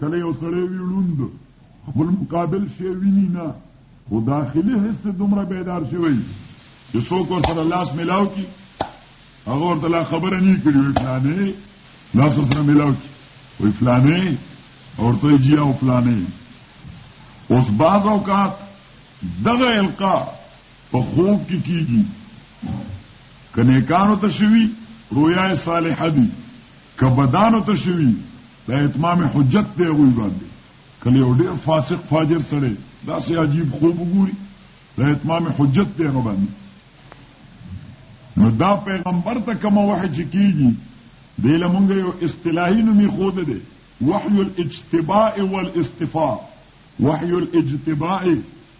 کله یو سړی وي ړوند خپل مقابل شی ویني نه خو داخلي حس دومره بیدار شوی چې څوک ورسره لاس میلاو کړي هغه ورته لا خبره نه کړي وایي فلانې لاس ورسره میلاو کړي وایي فلانې ورته یې جیا او فلانې اوس بعض اوقات دغه القا په خوب کې کیږي که نیکانو ته شوي رویا صالحه دي که بدانو ته شوي دا اتمام حجت دی هغوی باندې کله یو ډېر فاسق فاجر سړی داسې عجیب خوب وګوري دا اتمام حجت دی هغه باندې نو دا پیغمبر ته کوم وحی چې کیږي دی له مونږ یو اصطلاحي نوم یې ښود دی وحی الاجتباء والاستفاء وحی الاجتباء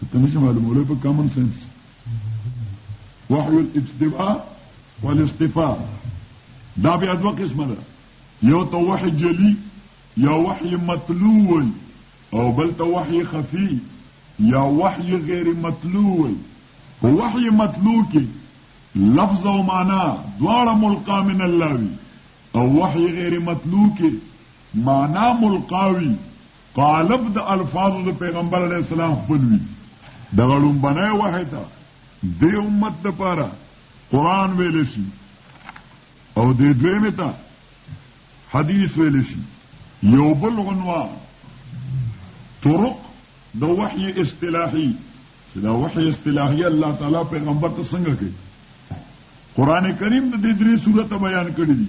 ته ته نشي معلومولای په کامن سنس وحي الاجتباء والاستفاء دا بیا دوه قسمه ده یو ته وحي جلی یا وحي مطلوع وي او بل ته وحي خفي یا وحي غیر مطلوع وي په وحي مطلوع کې لفظ او معنا دواړه ملقا من الله وي او وحي غیر مطلوع کې معنا ملقاوي قالب د الفاظو د پیغمبر علیه السلام خپل وي دغه لومبنی وحی ته د امت دپاره قرآن ویلی شي او د دویمې ته حدیث ویلی شي یو بل عنوان طرق د وحی اصطلاحي چې دا وحی اصطلاحي الله تعالی پیغمبر ته څنګه کوي قرآن کریم د دې درې صورته بیان کړي دي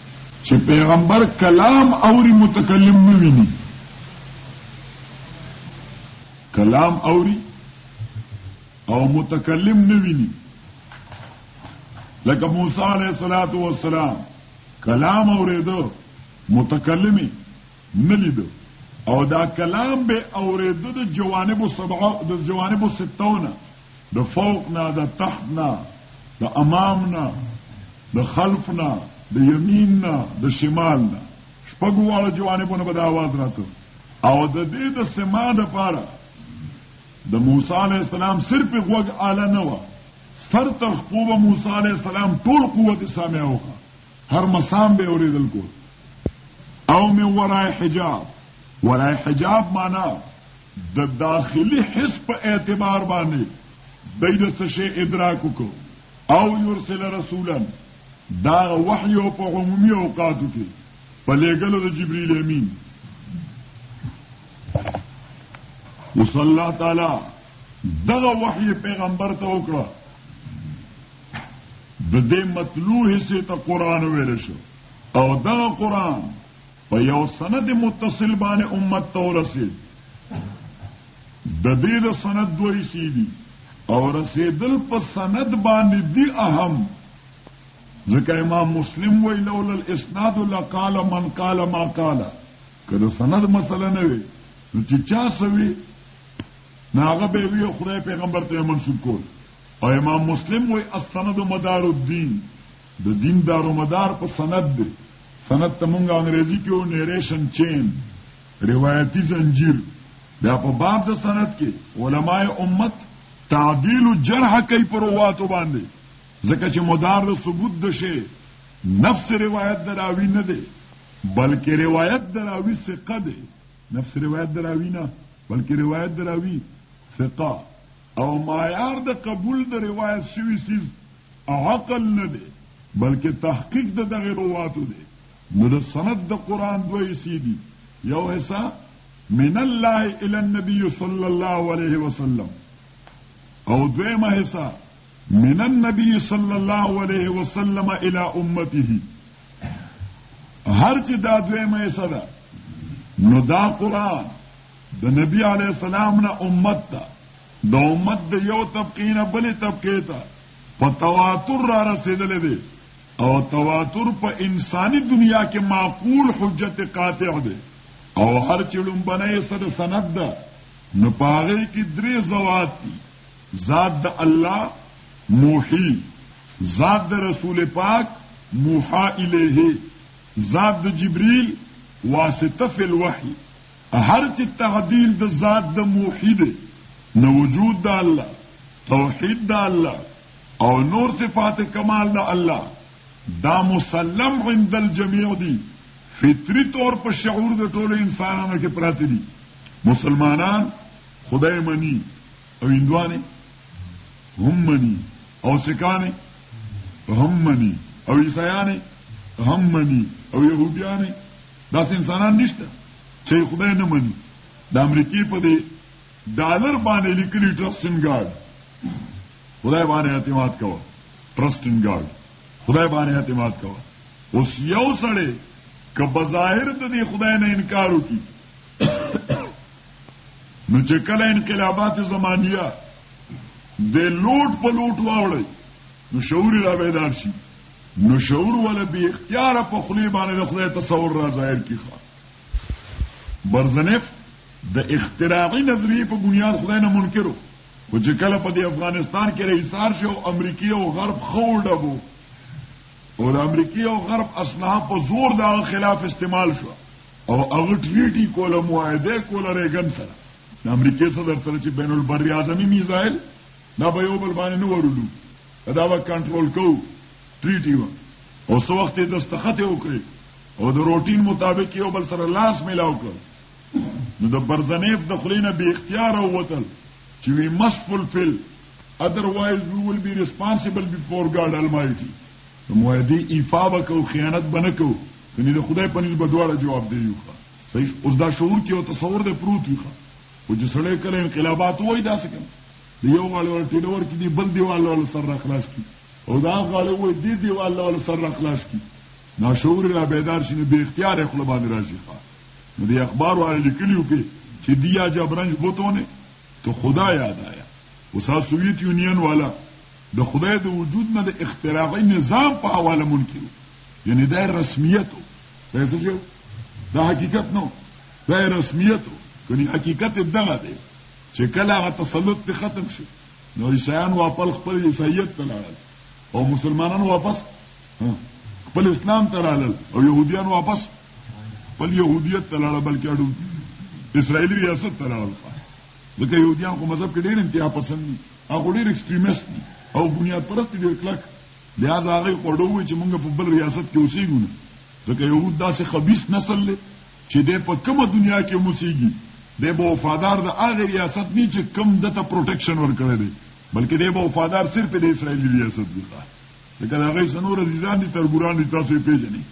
چې پیغمبر کلام اوري متکلم نه ویني کلام اوري او متکلم نه ویني لکه موسی علیه السلام کلام اوریدو متکلمي نه لیده او دا کلام به اورېده د جوانب سبعه د جوانب ستو نه د فوق نه د تحت نه د امام نه د خلف نه د یمین نه د شمال نه شپږو واړه جوانبونه به د اواز راته او د دې د سما د پاره د موسی علی السلام صرف غوږ اعلی نه و سر تر خپل موسی علی السلام ټول قوت سامع وکړه هر مسام به اوریدل کول او من ورای حجاب ورای حجاب معنا د داخلي حس په اعتبار باندې دای د څه شی ادراک وکړو او یرسل رسولا دا وحی په عمومي اوقاتو کې په لېګلو د جبرئیل امین وصلی الله تعالی دغه وحی پیغمبر ته وکړه د دې مطلوع حصې ته قرآن ویل شو او دغه قرآن په یو سند متصل باندې امت ته ورسید د دې د سند دوه حصې دي او رسیدل په سند باندې دی اهم ځکه امام مسلم وی لولا الاسناد لقال من قال ما قال که د سند مسله نه وي نو چې چا سوي ناغه به وی خدای پیغمبر ته منسوب کول او امام مسلم وایي، السند مدار الدین، د دین دارومدار په سند دی، سند ته مونږ انګریزي کې وایو Narration Chain، روایتي زنجیر، بیا په باب د سند کې علماء امت تعدیل و جرح کوي په رواتو باندې، ځکه چې مدار د ثبوت د شی نفس روایت د راوي نه دی، بلکې روایت د راوي ثقه دی، نفس روایت د راوي نه، بلکې روایت د راوي ثقه. او معیار د قبول د روایت شوي څیز عقل نه دی بلکې تحقیق د دغه رواتو دی نو د سند د قرآن دوه حصې دي یو حصه من الله الى النبي صلی الله علیه وسلم او دویمه حصه من النبي صلی الله علیه وسلم الى امته هر چې دا دویمه حصه ده نو دا قرآن د نبی علیه السلام نه امت ته د امت د یو طبقې نه بلې طبقې ته په تواتر را رسېدلی دی او تواتر په انساني دنیا کې معقول حجت قاطع دی او هر چې لومبنی یې سره سند ده نو په هغې کې درې ذوات دي ذات د الله موحي ذات د رسول پاک موحا الیه ذات د جبریل واسطه فی الوحی هر چې تعدیل د ذات د موحي دی نو وجود د الله، توحید د الله او نور صفات کمال د الله دا مسلم عند الجميع دي، فطري طور په شعور د ټولو انسانانو کې پراته دي. مسلمانان خدای مني او هندوانې هم مني او سکانې هم مني او عیسایانې هم مني او یهودیانې داسې انسانان نشته چې خدای نه مني د امریکې په دې ډالر باندې لیکلي ټرسټ ان ګارډ خدای باندې اعتماد کوه ټرسټ ان ګارډ خدای باندې اعتماد کوه اوس یو سړی که بظاهر د دې خدای نه انکار وکړي نو چې کله انقلابات زمانیه د لوټ په لوټ واوړي نو شعور را بیدار شي نو شعور ولا بی اختیار په خلی باندې د خدای تصور را ظاهر کیخه برزنف د اختراعي نظریه په بنیاد خدای نه منکرو خو چې کله په دې افغانستان کې رئیسار شو امریکای او غرب خوړه وو او د امریکای او غرب اسلحه په زور دا خلاف استعمال شو او هغه ټریټي کوله معاهده کوله ریګن سره د امریکای صدر سره چې بین البر اعظمي میزایل دا به یو بل باندې نه ورولو دا به کنټرول کو ټریټي و او څو وخت دستخط وکړي او د روټین مطابق یو بل سره لاس میلاو کړ نو د برزنیف د خلینه به اختیار او وتل چې وی مست فلفل otherwise we will be responsible before God Almighty نو موعدی ایفا وکاو خیانت بنکو کني د خدای په نسبت دواړه جواب دی یو صحیح اوس دا شعور کې او تصور د پروت وي خو چې سړی کله انقلابات وای داسې کوم د یو غاړې والا ټېله ورکړي دې بل دیوال والا سر را خلاص کړي او دا غاړې ووایي دې دیوال والا سر را خلاص کړي ناشعور را بیدار شي نو بې اختیاره خوله باندې راشي ښه نو د اخبار والا لیکلي وو پې چې دیا جبرنج بوتونه ته خدا یاد آیا اوسا سوویت یونین والا د خدای د وجود نه د اختراعي نظام په حواله منکرو یعنی دا رسمیت و دا څه شو دا حقیقت نو دا رسمیت و کني حقیقت دغه دی چې کله هغه تسلط ته ختم شو نو عیسایان واپل خپل عیسایت ته لاړل او مسلمانان واپس خپل اسلام ته لاړل او يهوديان واپس خپل يهودیت ته لاړل بلکې اډو اسرائیلی ریاست ته لاړل ځکه يهوديان خو مذهب کې ډېر انتها پسند دي هغه ډېر ایکستریمیست دي او بنیاد پرست ډېر کلک لہذا هغه خو ډوي چې موږ په بل ریاست کې اوسېږو ځکه يهود داسې خبيث نسل لري چې دی په کومه دنیا کې هم اوسېږي، دی به وفادار د هغه ریاست نه وي چې کوم ده ته پروټېکشن ورکړی دی، بلکې دی به وفادار صرف د اسراییلي ریاست وي. ښه! ځکه د هغه څه نور عزیزان دي، تربوران دي، تاسو یې پېژنئ.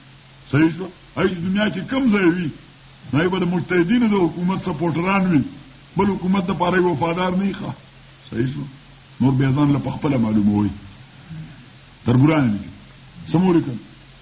صحیح شوه؟ هغه چې دنیا کې کوم ځای وي، نو هغه به د متحدینو د حکومت سپورټران وي، بل حکومت لپاره یې وفادار نه وي. ښه! صحیح شوه؟ نور بیا ځان له پخپله معلوموئ. تربوران یې لیکلي. سم ولیکل؟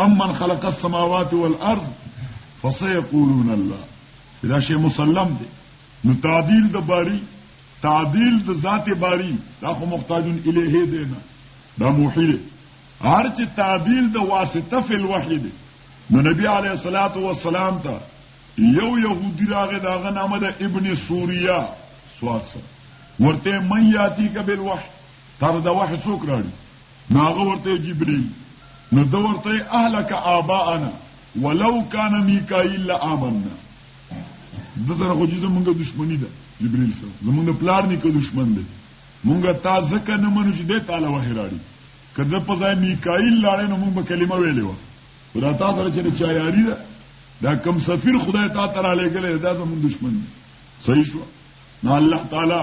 امن خلق السماوات والارض فسيقولون الله چې دا شی مسلم دی نو تعدیل د باری تعدیل د ذات باری دا خو محتاجون الیه دی نه دا موحی دی هر چې تعدیل د واسطه فی الوحی دی نو نبی علیه الصلاۃ والسلام ته یو یهودی راغی داغه نامه د ابن سوریا سواد سره ورته مې یاتی کبل وحی تر د وحی څوک راړي نو هغه ورته وایي جبريل، نو ده ورته وایي اهلک آباءنا ولو کان ميکائيل لآمنا، ده سره خو چې زمونږ دښمني ده، جبريل سره، زمونږ پلار نيکه دښمن دی، مونږ تا ځکه نه منو چې دی تاله وحی راړي، که ده په ځای ميکائيل لاړی نو مونږ به کلمه ويلې وه، خو دا تا سره چې د چا ياري ده، دا کوم سفير خدای تاته رالېږلی دی دا زمونږ دښمن دی، صحيح شوه، نو الله تعالی.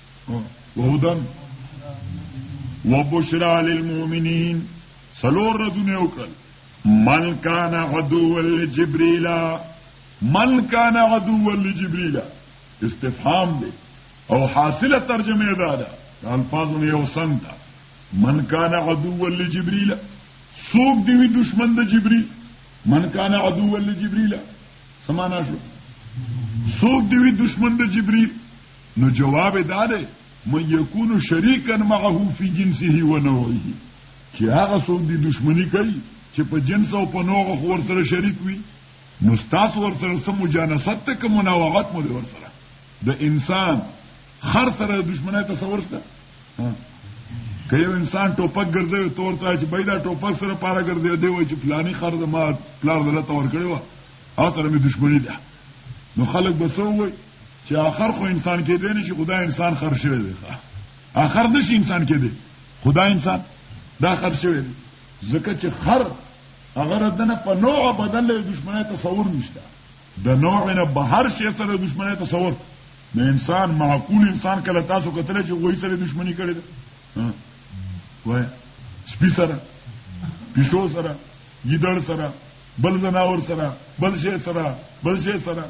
وهدن وبشرا للمؤمنین سلور ردونه وکړل من کان عدو لجبريل من کان عدو لجبريل استفهام دی او حاصله ترجمه ده ده الفاظ یو سم ده من کان عدو لجبريل سوق دی وی دشمن د جبريل من کان عدو لجبريل سمانا شو سوق دی وی دشمن د جبريل نو جواب یې دا دی، من یکون شریکا معه فی جنسه و نوعه، چې هغه څوک دې دښمني کوي چې په جنس او په نوع خو ورسره شریک وي، نو ستاسو ورسره څه مجانست ته که مناوعت مو دی ورسره، د انسان خر سره د دښمنۍ تصور شته؟ که یو انسان ټوپک ګرځوي ته ورته چې بای دا ټوپک سره پاره ګرځوي دی وایي چې فلاني خر زما پلار دلته ورکړی وه هغه سره مې دښمني ده نو خلک به څه ووایي چې اخر خو انسان کې دی نه چې خدای انسان خر شوی دی اخر د شي انسان کې دی خدای انسان دا خر شوی دی ځکه چې خر هغه ردنه په نوع بدل له دشمنه تصور نشته د نوع نه بهر شي سره دشمنه تصور د انسان معقول انسان کله تاسو کتل چې وای سره دشمنی کړی ده وای سپی سره پیشو سره ګیدړ سره بل زناور سره بل شی سره بل شی سره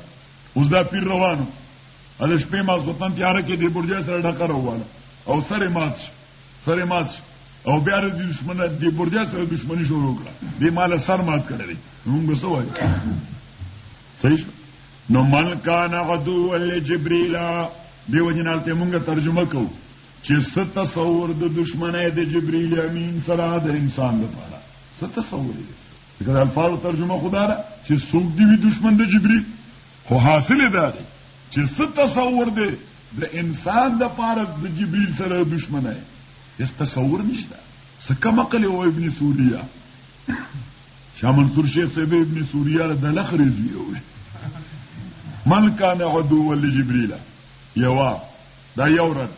اوس دا پیر روانو ا د شپې ماسوتن تیار کې دی برجه سره ډکه راواله او سره مات سره مات او بیا د دشمن د برجه سره دشمنی شروع کړه دی مال سر مات کړی موږ به سوای صحیح شو نو من کان عدو ول جبريل دیو جنال ته مونږه ترجمه کو چې ست تصور د دشمنه د جبريل امين سره د انسان لپاره ست تصور دی ځکه د الفاظو ترجمه خو دا ده چې څوک دي وي دشمن د جبري خو حاصل یې دا دی چې څه تصور دی د انسان د پاره د جبريل سره دشمنه هیڅ تصور نشته څه کم عقل او ابن سوریا شاه منصور شیخ صاحب ابن سوریا د لخرې دی وي من کان عدو لجبريل یوا دا یو رد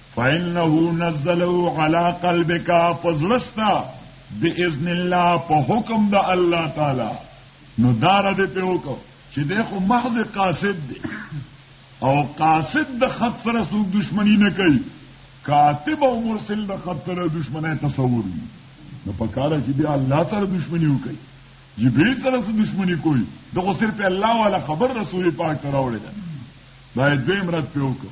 فإنه نزله على قلبك فزلستا بإذن الله په حکم د الله تعالی نو دار دې په وکړه چې د خو محض قاصد دی او قاصد د خط سره څوک دشمنی نه کوي کاتب او مرسل د خط سره دشمنه تصور وي نو په کار چې بیا الله سره دشمنی وکړي جبريل سره څه دشمنی کوي دغه صرف الله والا خبر رسول پاک ته راوړی دا دوی مراد په وکړه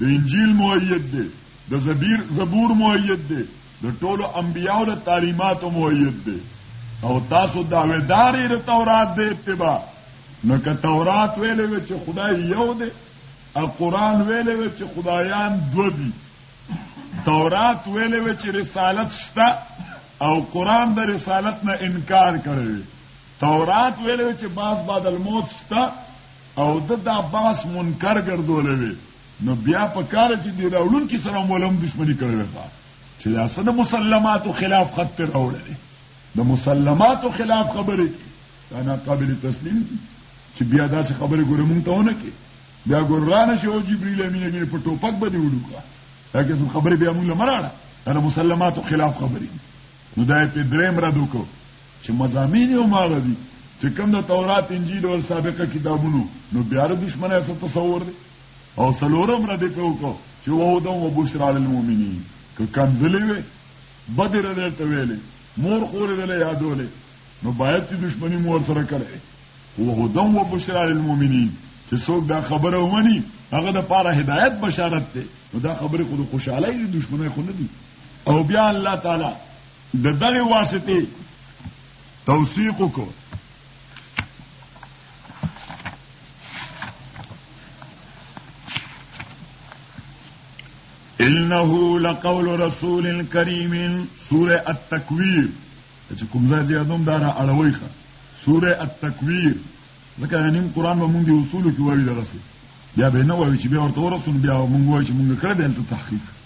د انجیل مؤید دی، د زبیر، زبور، مؤید دی، د ټولو انبیاو له تعلیماتو مؤید دی او تاسو دعویدار یې د تورات د اتباع، نو که تورات ویلی وی چې خدای یو دی او قرآن ویلی وی چې خدایان دوه دي، تورات ویلی وی چې رسالت شته او قرآن د رسالت نه انکار کړی وی، تورات ویلی وی چې بعث بعد الموت شته، او د دا باس منکر ګرځولې وي نو بیا په کار چې دی راوړون کې سره مولم دښمنی کړې وي چې دا سره مسلماتو خلاف خط راوړل د مسلماتو خلاف خبرې دا نه قابل تسلیم دي چې بیا داسې خبرې ګورې مونږ ته ونه کې بیا ګورانه شو جبرئیل امین امین په ټوپک باندې وډوکا دا که خبرې بیا مونږ لمراړه دا مسلماتو خلاف خبرې دي نو دا یې په درېیم رد وکړ چې مضامین یې هماغه دي چې کوم د تورات انجیل او سابقه کتابونو نو بیا د دشمنۍ څه تصور دی او څلورم رد یې په وکړ چې وهدن وبشرا للمؤمنین که کنځلې وې بدې رد یې ته ویلې مور خورې دله یادولې نو باید چې دشمني مو ورسره کړې وهدن وبشرا للمؤمنین چې څوک دا خبره ومني هغه د پاره هدایت بشارت دی نو دا خبره خود خوشاله دي دشمنه خو نه دي او بیا الله تعالی د دغه واسطه توثیق وکړو انه لقول رسول کریم سوره التکویر چې کوم ځای چې ادم دارا اړوي ښه سوره التکویر ځکه نیم قران به مونږ اصول کې وایي درسه بیا به نه وایي چې بیا ورته ورسون بیا مونږ وایي چې مونږ کړه دلته تحقیق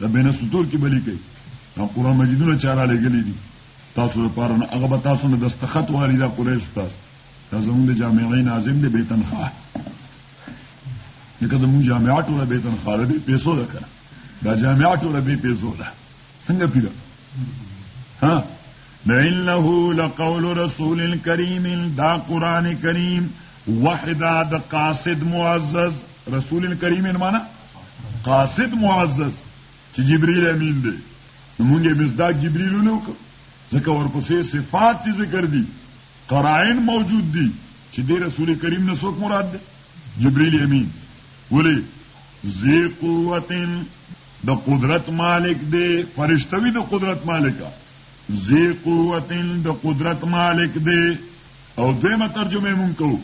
د بین سطور کې بلی کوي دا قران مجیدونه چاره لګلې دي تاسو لپاره نه هغه به تاسو نه دستخط والی دا قریش تاسو دا زموږ د جامعې ناظم دی بې تنخواه لکه زموږ جامعه ټوله بې تنخواه ده بې پیسو ده کنه دا جامعه ټوله بې پیسو ده څنګه پیدا ها لئنه لقول رسول کریم دا قران کریم وحدا د قاصد معزز رسول کریم معنا قاصد معزز چې جبريل امين دی موږ مصداق جبريل ولو ځکه ورپسې صفات دي ذکر دي قرائن موجود دي چې د رسول کریم نه څوک مراد دی جبريل امين ولی ذی قوت د قدرت مالک دی فرشتوی د قدرت مالکا ذی قوت د قدرت مالک دی او دیمه ترجمه مونږ کو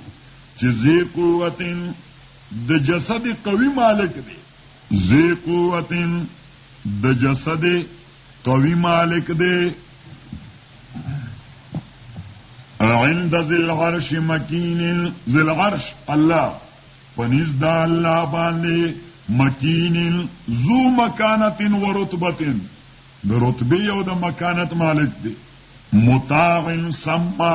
چې ذی قوت د جسد قوي مالک دی. ذی قوة د جسد قوي مالک دی. عند ذی العرش مکین ذی العرش الله په نزد الله باندې مکین ذو مکانت و رتبت د رتبه او د مکانت مالک دی مطاع سما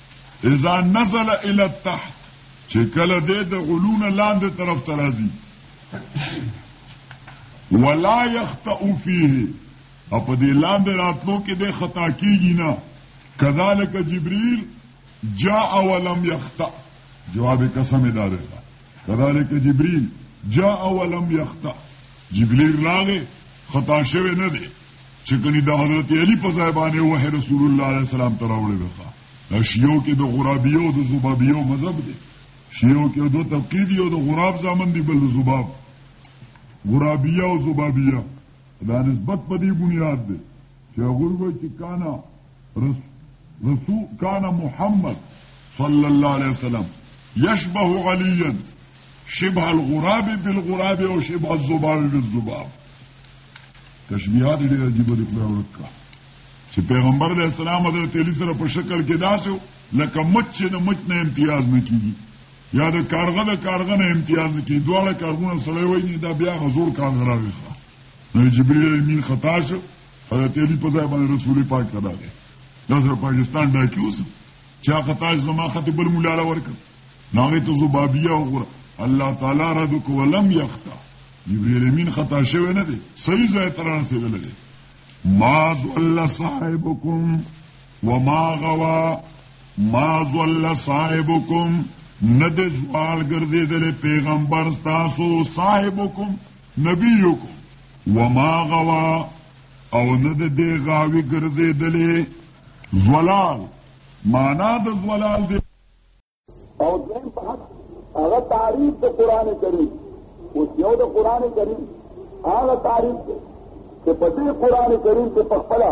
اذا نزل الى التحت چې کله دې د علونه لاندې طرف ته راځي ولا يخطئ فيه او په دې لاندې راتلو کې دې خطا کیږي نه كذلك جبريل جاء ولم يخطأ جواب قسم دار کذالک جبريل جاء ولم يخطأ جبريل راغې خطا شوه نه دی چې کني د حضرت علي په ځای باندې وحي رسول الله عليه السلام ته راوړې وخا دا شيو کې د غرابيو د زبابيو مذهب دی شيو کې دوه طبقې دي او د غراب ځامن دي بل زباب غرابيه او زبابيه دا نسبت په دې بنیاد دی چې هغه وایي چې کانا رسو کان محمد صلی الله علیه وسلم یشبه علیا شبه الغراب بالغراب او شبه الذباب بالذباب تشبیهات ډېر عجیب دي خدای ورکړه چې پیغمبر علیه السلام حضرت علی سره په شکل کې داسې لکه مچ چې د مچ نه امتیاز نه کیږي یا د کارغه د کارغه نه امتیاز نه کیږي دواړه کارغونه سړی وایي دا بیا غزور کارغه راوي نو جبرئیل امین خطا شو حضرت علی په ځای باندې رسول پاک ته راغی دا سره پاکستان ډاکی اوس چې هغه تاج زما خطې بل مولا له ورکړ نو هغې ته زبابیه وګوره الله تعالی رد وکړو ولم یخته جبریل امین خطا شوی نه دی صحیح ځای ته رارسېدلی دی ما ضل صاحبکم وما غوا ما ضل صاحبکم نه د زوال ګرځېدلی پیغمبر ستاسو صاحبکم نبیکم وما غوا او نه د دې غاوي ګرځېدلې زولال معنا د زولال دی او دویم په حق هغه تعریف د قرآن کریم اوس یو د قرآن کریم هغه تعریف دی چې په دې قرآن کریم کې په خپله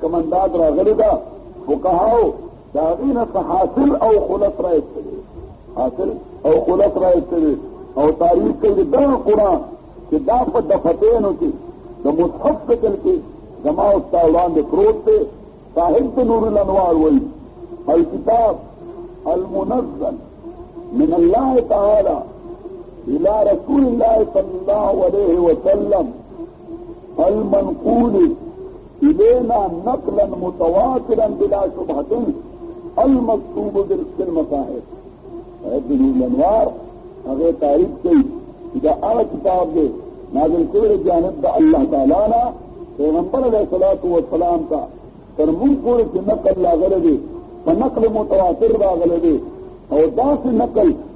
کمندات راغلی دا فقهاو د هغې نه څه حاصل او خلط را ایستلی حاصل او خلط را ایستلی او تاریخ کوي د دغه قرآن چې دا په دفتینو کې د مصحف شکل کې زما او ستا وړاندې پروت دی صاحب د نور الانوار وایي الکتاب المنزل من الله تعالی الى رسول الله صلی الله علیه وسلم المنقول إلينا نقلا متواترا بلا شبهة المكتوب في المصاحف ابن الانوار هغه تعریف کوي دا هغه کتاب دی نازل کړی جانب د الله تعالی نه پیغمبر علیه الصلاۃ والسلام ته تر موږ پورې چې نقل راغلی دی په نقل متواتر راغلی دی او داسې نقل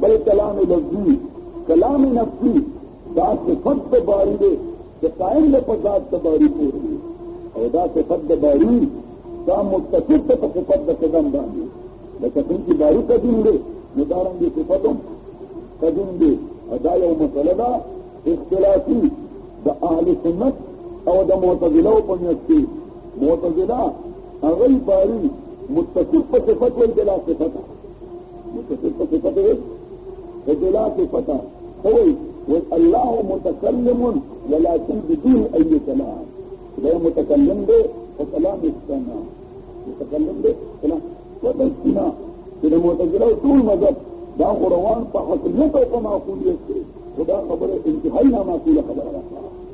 بل کلام لفظی کلام نفسی دا صفت د باری دی د قائم له په ذات د باری پورې دی او دا صفت د باری دا متصف ته په صفت د قدم باندې لکه څنګه چې باری قدیم دی نو دا رنګ صفت هم قدیم دی او دا یو مسله ده اختلافي د اهل سنت او د معتزله په میت کې معتزله هغه باری متصف په صفت وي بلا صفت متصف په صفت وي بلا صفت هو والله متكلم ولكن بدون اي كلام ده متكلم ده وكلام السماء متكلم ده كلام وبالسنا كده معتزله طول مذهب دا روان په حقیقت او په معقولیت کې خدا خبره انتهایی نامعقوله خبره ده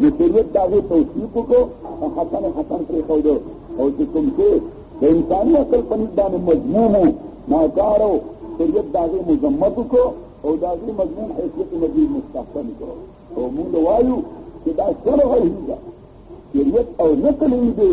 نو شریعت د هغې توصیف وکړو او حسن حسن پرېښودو او چې کوم چې د انساني عقل په نسبت باندې مضمون و ناکار و شریعت د هغې مذمت وکړو او د هغې مضمون حیثیت مجید مستحسن کړو او موږ وایو چې دا شرع هي ده شریعت او نقل یې دی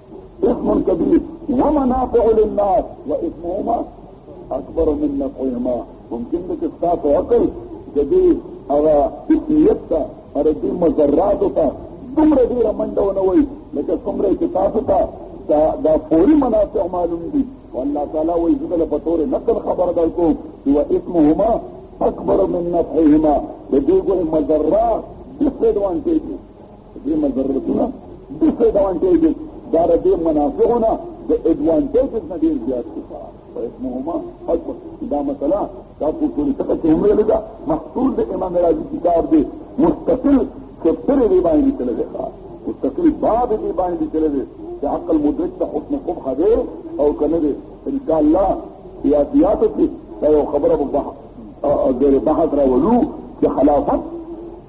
اسم كبير ومنافع للناس واسمهما اكبر من نفعهما ممكن لك استاذ عقل جديد او اسميتها او د دې مضراتو ته دومره ډېره منډه ونه وایي لکه څومره چې تاسو ته دا فوري منافع معلوم دي والله تعالی وایي زه دله په تورې نقل خبر در کوم چې و اسمهما اکبر من نفعهما د دې ګورې مضرات ډس اډوانټېج دې مضرتونه ډېر ډوانټېج دا د دې منافعونه د اډوانټېج نه ډېر زیات دي فاسمهما حکم دا مسله تاسو ټول څه چې عمره لګا مقصود د امام راضي کتاب دی مستقل چپتر دی باندې لیکل دی مستقل باب دی باندې لیکل دی چې عقل مدرک ته حکم قبح دی او کنه دی ان شاء الله سیاسيات کې دا یو خبره په بحث غیر بحث راولو چې خلافت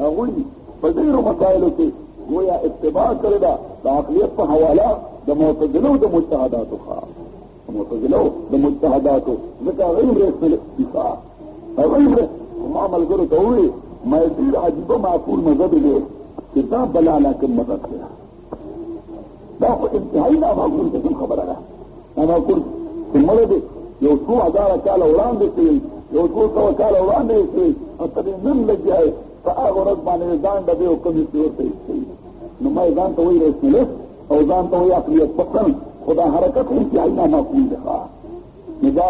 هغوی په ډېرو مسایلو کې گویا اتباع کړې ده د عقلیت په حواله د معتزلو د مجتهداتو ښه معتزلو د مجتهداتو ځکه هغوی هم رېښنلې دي ښه هغوی هم ما ملګرو ته وویل ما ډېر عجیبه معقول مذهب دی چې دا بلا لکن مذهب دی دا خو انتهایی دا معقول ته کوم خبره ده دا معقول چې مړ دی یو څو هزاره کاله وړاندې شوی یو څو سوه کاله وړاندې شوی او ته دې نن لګیا یې په هغه ورځ باندې یې ځان ډبې او کمې پرې ورته ایستوي نو ما یې ځان ته وایي رسمیت او ځان ته وایي عقلیت پسند خو دا حرکت انتهایی نامعقول دی نو دا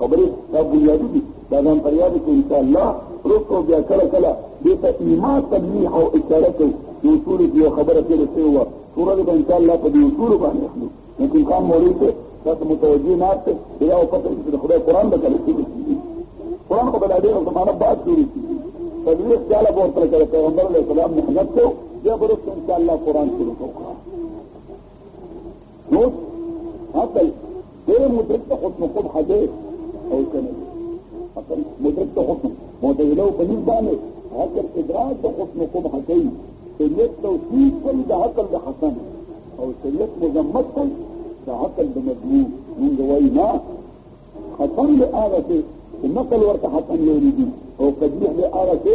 خبرې دا بنیادي دي دا ځان فریاد کې ان شاء الله وروسته بیا کله کله دې ته ایما تبلیغ او اشاره کوي چې اصول یو خبره کې رسې و سورہ به ان شاء الله په دې اصول باندې اخلو لیکن کام موري ته تاسو متوجي نه ته دا او پته چې خدای قرآن به کړی قرآن په دې ډېر زمانه بعد جوړي تبلیغ تعالی ورته کړی پیغمبر علیه السلام محنت کو بیا ورسته ان شاء الله قرآن شروع کوو نو اصل ډېر مدرک ته حسن خود حده او کنه اصل مدرک ته حسن مدلو په نسبت باندې حاصل ادراک د حسن خود حده سنت توصیف کوي د عقل د حسن او سنت مذمت کوي د عقل د مجموع موږ وایي نه حسن له هغه چې نقل ورته حسن لري او قبیح له هغه چې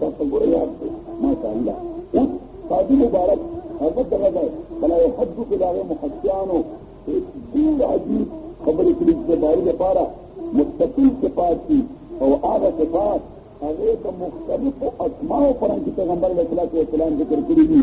تاسو ګورئ یاد دی ماشاء الله اوس قاضي مبارک هغه دغه دی بلا یو حد کې دا یو محققانو ډېر عجیب خبرې کړې چې باري لپاره مستقل صفات دي او هغه صفات هغه د مختلفو اسماء پرانګي پیغمبر علیه السلام ذکر کړی دي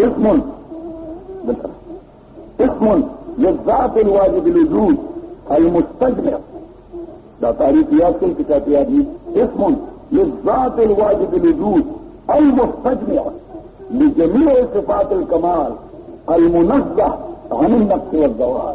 اسم اسم للذات الواجب الوجود المستجمع ده تعريفيات كل كتابيات دي اسم للذات الواجب الوجود المستجمع لجميع صفات الكمال المنزه عن النقص والزوال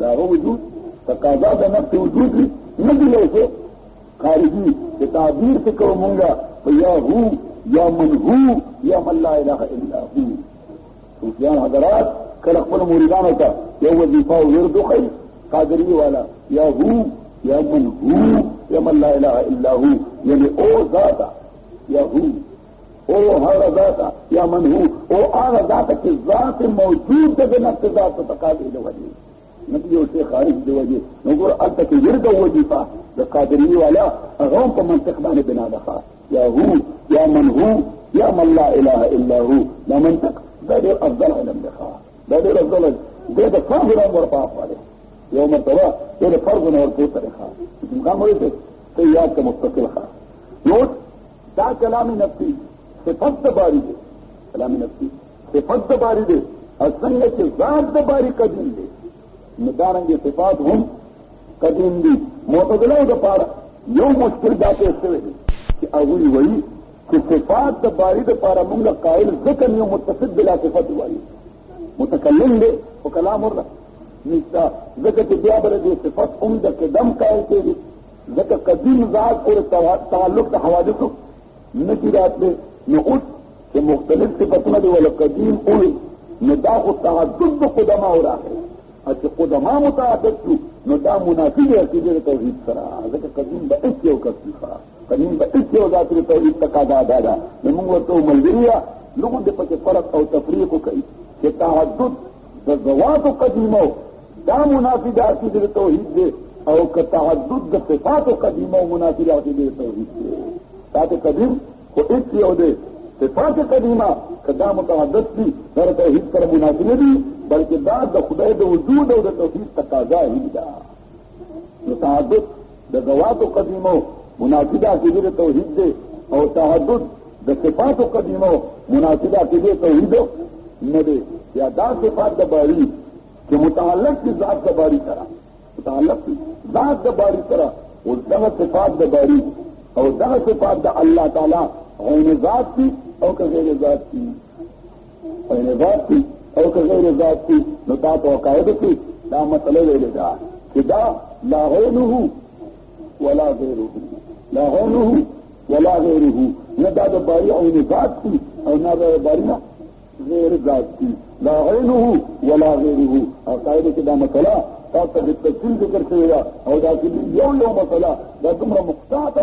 دا هو وجود تقاضا د نفس وجود دی نه دی یو څه خارجي د تعبیر څه کوو مونږه په یا هو یا من هو یا من لا اله الا هو صوفیان حضرات کله خپل مریدانو ته یو وظیفه او ورد وښیي قادري والا یا هو یا من هو یا من لا اله الا هو یعنی او ذاتا یا هو او هغه ذات یا من هو او هغه ذات چې ذات موجود ده د نفس ذات په تقابل دی وجه نبی یو شیخ خارج دی وجه نو ګور الته کې ورته وظیفه د قادری والا هغه په منطق باندې بنا ده یا هو یا من هو یا من لا اله الا هو دا منطق دا ډېر افضل علم دی دا ډېر افضل دی د فرض نه ور پاتې دی یو مرتبه د فرض نه ور پاتې دی ښه څنګه مو دې ته یا ته مستقل ښه نو دا کلام نفسي صفت د باری دی کلام نفسي صفت د باری دی او څنګه چې ذات د باری قدیم دی نو دارنګې صفات هم قدیم دي معتدلو د پاره یو مشکل دا پیش شوی دی چې هغوی وایي چې صفات د باری د پاره موږ قائل ځکه یو متصف بلا صفت وایي متکلم دی او کلام ورته نشته ځکه چې بیا به د صفت هم د قدم قائل کېږي ځکه قدیم ذات پورې تعلق د حوادثو نه کي راتلی نو اوس چې مختلف صفتونه دي ولا قدیم وویل نو دا خو تعدد د قدماو راغی او چې قدما متعدد شو نو دا منافي دی عقیدې د توحید سره ځکه قدیم به هېڅ یو کس وي قدیم به هېڅ یو ذات د توحید تقاضا دا ده نو موږ ورته ملګري لوګو د پکې فرق او تفریق کوي چې تعدد د زوات قدیمو دا منافی د عقیده توحید دی او که تعدد د صفات قدیمو منافی د عقیده توحید دی صفات قدیم خو هیڅ یو دی صفات قدیمه که دا متعدد دي دا د توحید سره منافی نه دي بلکې دا د خدای د وجود او د توحید تقاضا هی ده تعدد د ذواتو قدیمو مناسبه عقیده د توحید دی او تعدد د صفاتو قدیمو مناسبه عقیده توحید نه دی یا دا صفات د باری چې متعلق دي ذات د باری سره متعلق دي ذات د باری سره او دغه صفات د باری او دغه صفات د الله تعالی عین ذات دي او که غیر ذات دي او نه ذات دي او که غیر ذات دي نو تا ته قاعده کې دا مسله ویل دا چې دا لا غیره ولا غیره لا غیره ولا غیره نه دا د باری او نه ذات دي او نه دا باری نه غیر ذات دي لا غیره ولا غیره او قاعده کې دا مسله تاسو د تفصیل ذکر کړی او دا چې یو یو مسله دا دومره مختاطه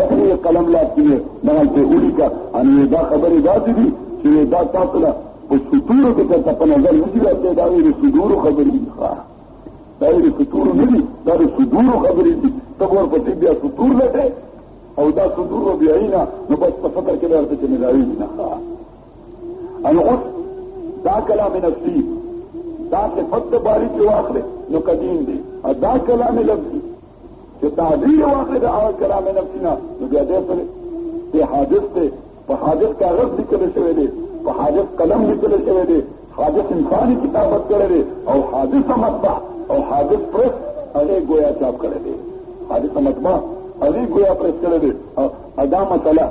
اصلي قلم لا کې دغه ته ولیکا ان دا خبره ذاتي دي چې دا تاسو له په سطورو کې ته په نظر نه دي راځي دا ویل سطورو خبرې دي ښا دا ویل سطورو نه دي دا د سطورو خبرې دي ته ور پسې بیا سطور لټه او دا سطور بیا نه نو بس په فکر کې راځي چې نه راوي نه ان اوس دا کلام نفسي دا صفت د باري چې واخلې نو قدیم دی او دا کلام لفظي چې تعبیر واخلې د هغه کلام نفسي نه نو بیا دې سره دی حادث دی په حادث کاغذ لیکل شوی دی په حادث قلم لیکل شوی دی حادث انساني کتابت کړی دی او حادث مطبع او حادث پرس هغې ګویا چاپ کړی دی حادث مطبع هغې ګویا پرس کړی دی او دا مسله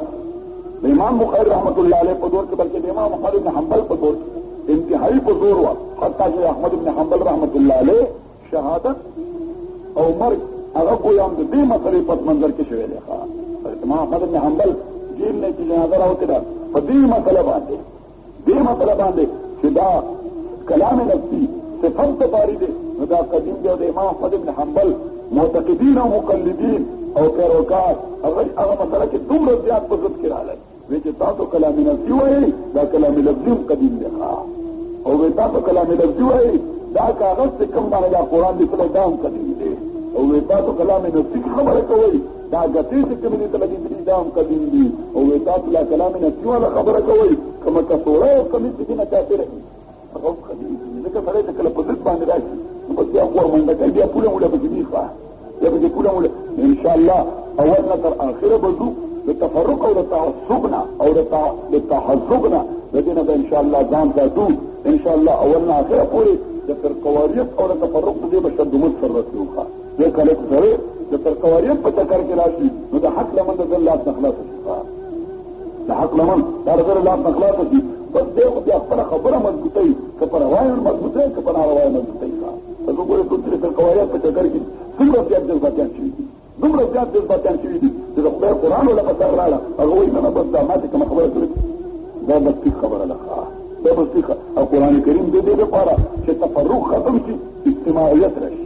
د امام بخاری رحمت الله علیه په دور کې بلکې د امام احمد بن حنبل په دور کې انتهایی په زور وه حتی چې احمد بن حنبل رحمت الله علیه شهادت او مرګ هغه ګویا هم د دې مسلې په منظر کې شوی دی امام احمد بن حنبل جیل نه چې جنازه راوتې ده په دې مسله باندې دې مسله باندې چې دا کلام نفسي صفت ته باري دی نو دا قدیم دی او د امام احمد بن حنبل معتقدین او مقلدین او پیروکار هغه هغه مسله کې دومره زیات په ضد کې راغلی وی چې تاسو کلام نفسي وایي دا کلام لفظي هم قدیم دی او وی تاسو کلام لفظي وایي دا کاغذ چې کوم باندې دا قرآن لیکلی دا هم قدیم دی او وی تاسو کلام نفسي خبره کوئ دا ګټې چې کومې دي ته لګي دي دا هم قدیم دي او وې تاسو لا کلام نه کیواله خبره کوي کومه کثوره او کمی چې نه کافر هغه قدیم دي ځکه سره د کله په ضد باندې راشي نو بس بیا خور منډه کوي بیا پوله موله پکې دي ښه بیا پکې پوله موله ان شاء الله اول نه تر اخره به ځو د تفرق او د تعصب نه او د تحزب نه د دې نه به ان شاء الله ځان ساتو ان شاء الله اول نه اخره پورې د فرقواریت او د تفرق په دې به شدومت سره رسېږو دې کله چې سره د ترکواریم په چکر کې راشي نو د حق لمن د ځل لاس نه خلاص شي د حق لمن د ځل لاس نه خلاص شي بس دې خو بیا خپله خبره مضبوطه وي که په روایه مضبوطه وي که په ناروا مضبوطه وي ته زه ګورې ټول چې ترکواریم په چکر کې څومره زیات جذباتیان شوي دي دومره زیات جذباتیان شوي دي چې د خدای قرآن ولا په سر راړه هغه وایي نه نه بس دا ما چې کومه خبره کړې دا بس ټیک خبره ده دا بس ټیک او قرآن کریم دې دې لپاره چې تفرق ختم شي اجتماعیت راشي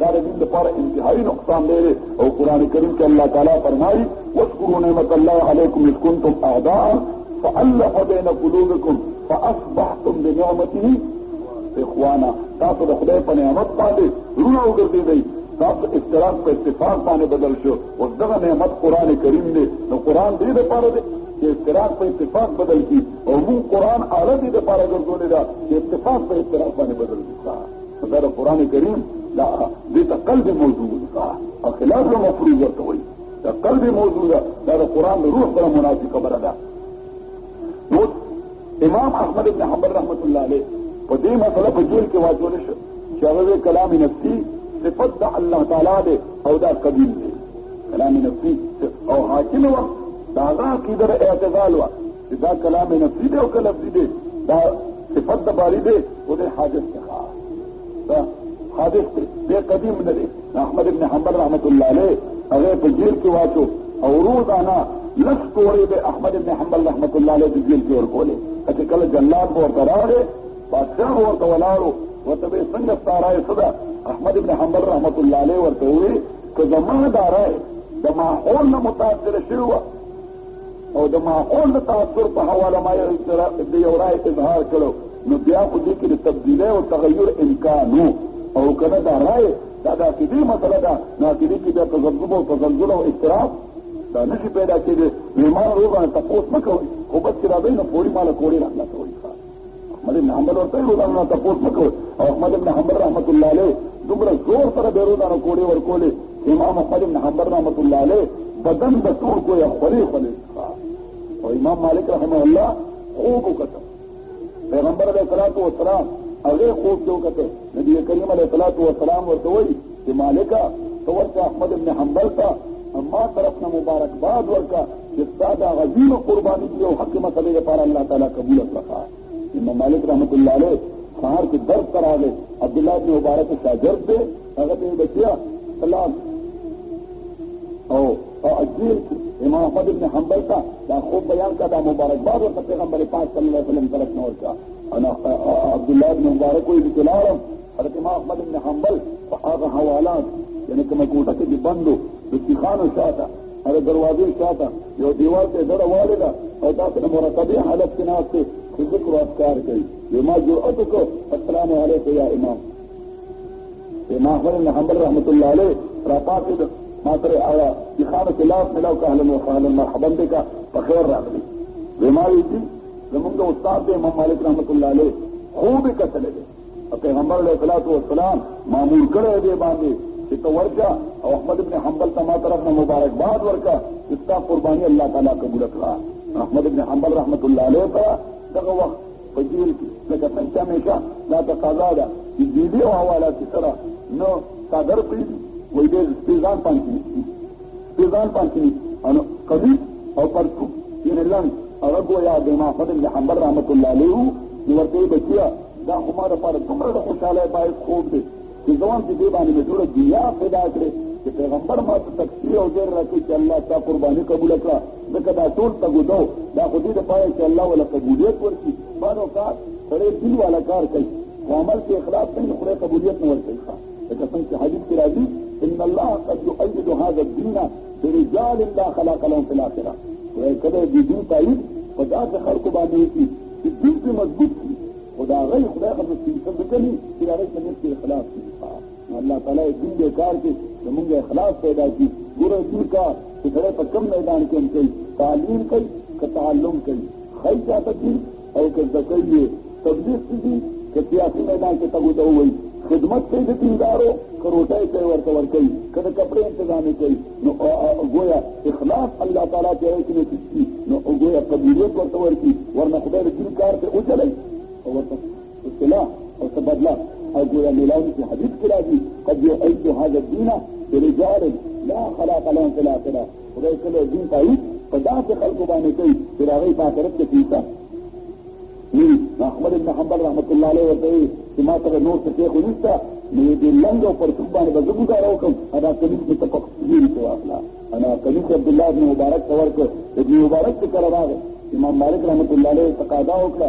دا د دین لپاره انتهایی نقصان دی او قران کریم کې الله تعالی فرمایي واذكروا نعمت الله عليكم اذ كنتم اعداء فالف بين قلوبكم فاصبحتم بنعمته اخوانا تاسو د خدای په نعمت باندې رونه وګرځیدئ تاسو اختلاف په اتفاق باندې بدل شو او دغه نعمت قران کریم دی نو قران دې لپاره دی چې اختلاف په اتفاق بدل کی او موږ قران اړه دې لپاره ګرځولې ده چې اتفاق په اختلاف باندې بدل کړي دا د قران کریم دا د قلب موضوع ده او خلاف له مفروض ورته وایي دا قلب موضوع ده دا د قران د روح سره مناسب خبره ده نو امام احمد بن حنبل رحمت الله علیه په دې مسله په جیل کې واجو نشو چې هغه کلام نفسي صفت د الله تعالی دی او دا قبیل دی کلام نفسي او حاکم وخت دا دا کیدر اعتزال وخت چې دا کلام یې نفسي دی او که لفظي دی دا صفت د باري دی او دی حادث دی دا حادث دی دی قدیم نه دی احمد ابن حنبل رحمت الله علیه هغه په جیل کې واچو او روزانه لس کوړې به احمد ابن حنبل رحمت الله علیه د جیل کې ورکولې چې کله جلاد به ورته راغی بادشاه به ورته ولاړو ورته به یې څنګه ستا رایې څه ده احمد ابن حنبل رحمت الله علیه ورته وویل که زما دا رایې د ماحول نه متاثره شوې وه او د ماحول د تاثر په حواله ما د یو رای اظهار کړو نو بیا خو دې کې د تبدیلۍ او تغیر امکان او که نه دا رای دا د عقیدې مسله ده نو عقیدې کې بیا تذبذب او تزلزل او اضطراب دا نه شي پیدا کېدی مېمان روغه تپوس مه کوئ خو بس چې راځئ نو پوري ماله کورې راخلاصوئ احمد ابن حنبل ورته روزانو نه تاسو وکړو او احمد ابن حنبل رحمت الله علیه دومره زور سره به روزانو کوړې ورکولې امام احمد ابن حنبل رحمت الله علیه بدن د ټول کو یا خوري خوري او امام مالک رحمه الله خوب وکړ پیغمبر علیه الصلاۃ والسلام هغه خوب ته وکړ نبی کریم علیه الصلاۃ والسلام ورته وایي چې مالکه ته ورته احمد بن حنبل ته ما طرف نه مبارکباد ورکړه چې ستا دا عظیمه قرباني دي او حق مسلې لپاره الله تعالی قبول کړه امام مالک رحمت الله علیه سهار کې درس ته راغی عبدالله بن مبارک شاګرد دی هغه ته یې بچیا سلام او او اجیر امام احمد بن حنبل ته دا خوب بیان کړه دا مبارکباد ورته پیغمبر پاک صلی الله علیه وسلم طرف نه ورکړه انا عبدالله بن مبارک وایي چې لاړم حضرت امام احمد بن حنبل په هغه حوالات یعنی کومه کوټه کې بندو د تخانو شاته هر دروازې شاته یو دیوال ته ډډه واړه ده او تاسو د مرتبه حالت کې ناست چې ذکر او اذکار کوي یما جرأت کو السلام علیکم یا امام امام احمد بن حنبل رحمت الله علیه را پاتې ده ما سره هغه تخانو کې لاس ملاو که اهلا وسهلا مرحبا بک په خیر راغلی ویما ویلي زمونږ استاد دی امام مالک رحمت الله علیه خوب کتل دی پیغمبر علیہ الصلوۃ والسلام معمول کړه دې باندې چې ته ورکا او احمد ابن حنبل ته ما طرف نه مبارکباد ورکا چې تا قرباني الله تعالی قبول کړه احمد ابن حنبل رحمت الله علیه ته دغه وخت په جیل کې لکه څنګه همیشه دا تقاضا ده چې دې او حواله سره نو صدر پیږي وې دې ځان پانځي ځان پاتې انو کبي او پرتو یې لنګ هغه ګویا د ما فضل حنبل رحمت الله علیه ورته بچیا دا خو ما د پاره دومره د خوشاله باید خوب دی چې ځوان چې دې باندې مې ټوله دنیا پیدا کړې چې پیغمبر ما ته تکفیر او زیر راکړي چې الله ستا قرباني قبول کړه ځکه دا ټول ته ګودو دا خو دې دپاره چې الله وله قبولیت ورکړي بعض اوقات سړی دین والا کار کوي خو عمل کې اخلاص نه خدای قبولیت نه ورکوي لکه څنګه چې حدیث کې راځي ان الله قد يؤيد هذا الدين برجال لا خلاق لهم في الاخره وایي کله دې دین تایید په داسې خلکو باندې وکړي چې دین پرې مضبوط کړي خو د هغه یې خدای خبر کړي څه به کوي چې د هغه په نیت کې اخلاص وي نو الله تعالی یې دین دې کار کې زمونږ اخلاص پیدا کړي ګوره دین کار چې سړی په کم میدان کې هم کوي تعلیم کوي که تعلم کوي ښایي چاته دین او که زده کوي یې تبلیغ څه دي که سیاسي میدان کې تګو ته ووایي خدمت کوي د دیندارو که روټۍ ته یې ورته ورکوي که د کپړې انتظام یې کوي نو ګویا اخلاص الله تعالی ته یې کړي چې نو ګویا قبولیت ورته ورکړي ورنه خدای د دین کار ته وچلوي او ورته اصلاح او څه بدله او ګویا میلاوي کې حدیث کې راځي قد یو ایت هذا الدین برجال لا خلاق لهم في الاخره خدای کله دین تایید په داسې خلکو باندې کوي چې د هغوی په آخرت کې فیصه وي احمد بن حنبل رحمت الله علیه ورته وایي چې ما سره نور څه پېښو نشته نو یې دې لنګ او پرتوګ باندې به زه ګوزاره وکړم ادا کلیس مې ته په خپلې کې واخله انا کلیس عبدالله بن مبارک ته ورکړ ابن مبارک ته کله راغی امام مالک رحمت الله علیه تقاضا وکړه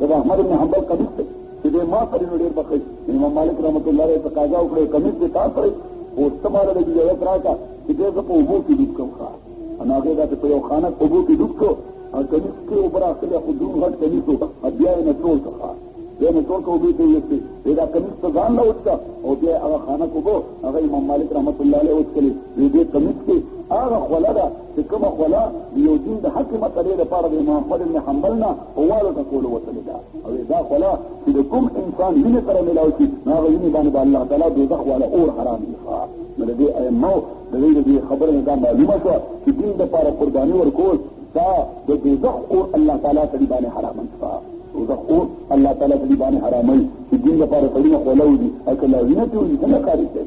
د احمد بن حنبل قبیل دی چې د ما پرې نو ډېر بخښي امام مالک رحمت الله علیه تقاضا وکړه قبیل دی تا پرې او استعمال د اجازه راکا چې زه په وګو کې ډوب کوم ښا انا هغه دا په یو خانه په وګو کې ډوب کو او کمیس کې اوپر اخلي خو دوه غټ کمیس او بیا یې نه ټول ښا بیا نه ټول کو به ته یې دا کمیس ته ځان لا وڅا او بیا هغه خانه کو هغه امام مالک رحمت الله علیه وڅلې دې کمیس کې هغه خلا ده چې کومه خوله د یو دین د حق مسلې لپاره د امام احمد بن حنبل نه په واړو ټکولو وتلې ده او دا خوله چې د کوم انسان وینې سره ملاو شي نو هغه وینې باندې به الله تعالی دوزخ والا اور حرام وي نو د دې ائمو د دې د دې خبرې نه دا معلومه شوه چې دین دپاره قرباني ورکول دا د دوزخ اور الله تعالی سړي باندې حرامه شوه دوزخ اور الله تعالی سړي باندې حراموي چې دین دپاره سړي نه خوله وځي او که له وینې ته وځي څنګه کار کوي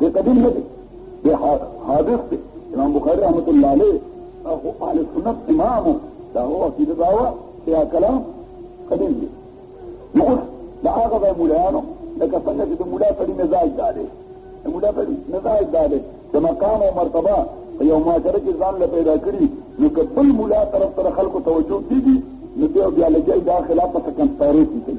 دې قدیم نه دی دې حادث دی امام بخاری رحمت الله علیه او اهل سنت امام دا هو عقیده دا وه چې دا کلام قدیم دی نو اوس د هغه ځای مولایانو لکه څنګه چې د مولا سړي مزاج دا دی د مولا سړي مزاج دا دی د مقام او مرتبه په یو معاشره کې ځان له پیدا کړي نو که بل مولا طرف سره خلکو توجه کېږي نو بیا بیا لګیا دا خلاف په کنسپایرېسي کوي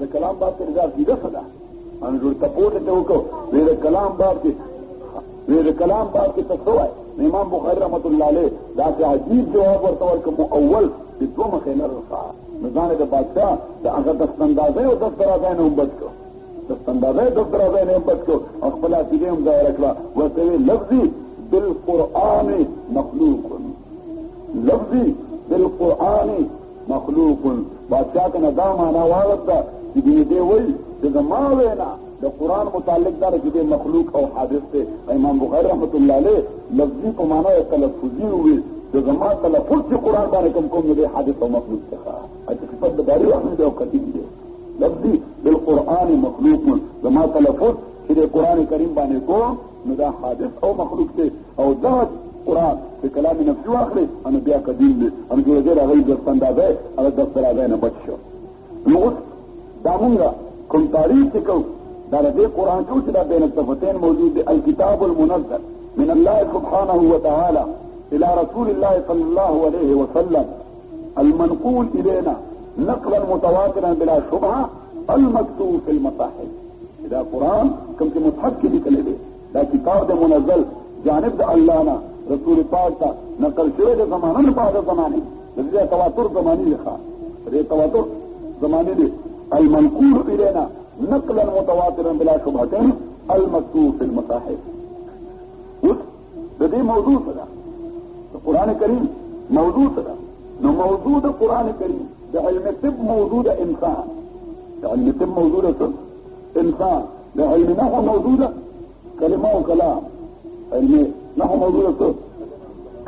د کلام باب ته دا سیده څه ده انځور ته پورته ته وکړو وې د کلام باب کې وې د کلام باب کې څه وای امام بخاری رحمت الله علیه دا چې عجیب جواب ورته ورکړ مو اول چې دوه مخې نه رسا نو ځان د بادشاہ د هغه د ستندازې او د درازې نه وبد کړو د ستندازې د درازې نه وبد کړو او خپل عقیده هم ځای راکړه ورته لفظي بالقران مخلوق لفظي بالقران مخلوق بادشاہ ته دا معنا واغت ده چې دې دې وایي چې زما وینا د قران متعلق دا چې دې مخلوق او حادث ته امام بخاری رحمت الله علیه لفظي په معنا یې تلفظي وي د زما تلفظ چې قران باندې کوم کوم دې حادث او مخلوق څخه اته په دې باري وحده او کتیب دې لفظي بالقران مخلوق زما تلفظ چې قران کریم باندې کوم نو دا حادث او مخلوق ته او دا قرآن چې کلام نفسي واخلې نو بیا قدیم دی نو چې زه راغلی د اندازه هغه د اندازه نه بچ شو نو اوس دا مونږ کوم تاریخ چې کوو دا د قرآن ټول چې دا بین الصفتین موجود دی الکتاب المنزل من الله سبحانه وتعالى الى رسول الله صلى الله عليه وسلم المنقول الينا نقلا متواترا بلا شبهه المكتوب في المصاحف دا قرآن کوم چې مصحف کې لیکل دی دا کتاب د منزل جانب د الله نه رسول پاک ته نقل شوی د زمانه نه بعد زمانه د دې تواتر زمانه دی ښا دې تواتر زمانه دی المنقول الینا نقلا متواترا بلا شبهه المكتوب في المصاحف اوس د دې موضوع سره د قران کریم موضوع سره نو موضوع د قران کریم د علم طب موضوع د انسان د علم طب موضوع د انسان د علم نه هو موجوده کلمه او کلام علم نه هو موجوده څه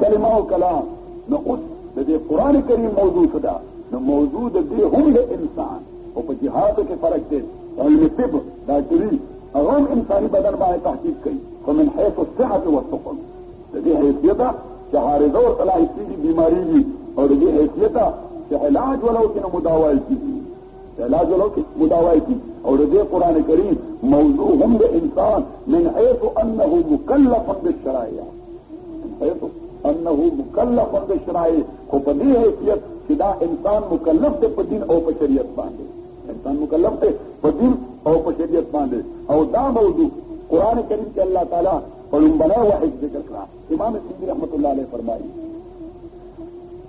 کلمه او کلام نو اوس د دې قران کریم موضوع څه ده نو موضوع د دې هم له انسان او په جهاد کې فرق دی علم طب دا جری هغه انساني بدن باندې تحقیق کوي خو من حيث الصحه والثقل د دې حیثیت چې عارضه او صلاحیت بیماری دي او د دې حیثیت چې علاج ولو کې نو مداوای کیږي علاج ولو کې مداوای کی او دې قران کریم موضوع هم د انسان من حيث انه مكلف بالشرائع حيث انه مكلف بالشرائع خو په دې حیثیت چې دا انسان مکلف دی په دین او په شریعت باندې انسان مکلف دی په دین او په شریعت باندې او دا موضوع قران کریم کې الله تعالی په لومبنه واحد ذکر کړه امام سیندی رحمت الله علیه فرمایي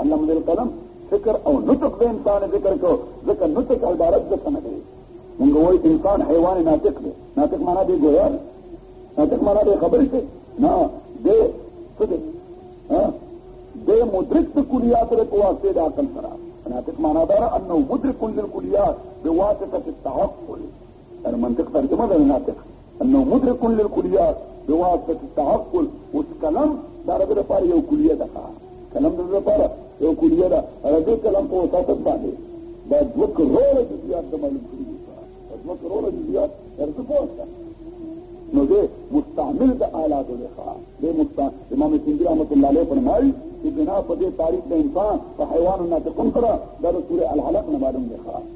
علم دل قلم فکر او نطق د انسان ذکر کو ځکه نطق عبارت د څه نه دی موږ وایو انسان حیوان ناطق دی ناطق معنا دی ګویا ناطق معنا دی خبر شي نه دی څه دی د مدرک د کلیات د واسطه د عقل سره ناطق معنا دا انه مدرک للکلیات بواسطه التعقل المنطق ترجمه ده ناطق انه مدرک للكليات بواسطه التعقل اوس کلم د عربي لپاره یو کلیه ده کلم د لپاره یو کلیه ده عربي کلم په وساطت باندې دا دوه کروره جزئیات د معلوم کړي دا دوه کروره جزئیات درته پوښته نو دې مستعمل د آلات لخوا دې مستعمل امام سندي رحمت الله علیه فرمایي چې بنا په دې تاریخ د انسان په حیوانو ناطقون سره دا د سورې الحلق نه معلوم دی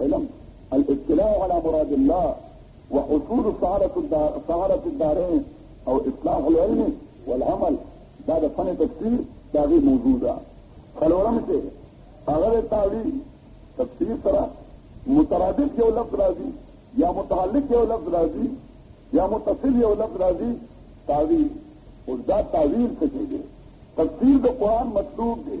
علم الاطلاع على مراد الله وحصول سعادة الدار سعادة الدارين او اصلاح العلم والعمل دا د فن تفسیر دا غي موضوع ده څلورم چې هغه تعویل تفسیر سره مترادف یو لفظ راځي یا متعلق یو لفظ راځي یا متصل یو لفظ راځي تعویل اوس دا تعویل څه دی تفسیر د قران مطلوب دی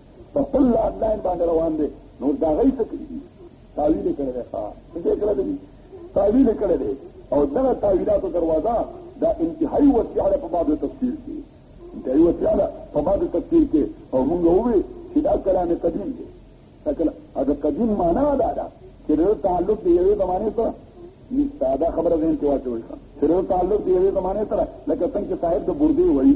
په خپل آنلاین باندې روان دی نو دا غي څه کوي تعویل کړی دی ښا څه کړی دی تعویل کړی دی او دغه تعویلاتو دروازه دا انتهایی وسیعه ده په باب تفسیر کې انتهایی وسیعه ده په باب تفسیر کې او موږ ووی چې دا کلام قدیم دی دا کلام دا قدیم معنا دا ده چې د تعلق دی یوې زمانه سره نشته دا خبره ذهن کې واچوي چې د تعلق دی یوې زمانه سره لکه څنګه چې صاحب د بردې وایي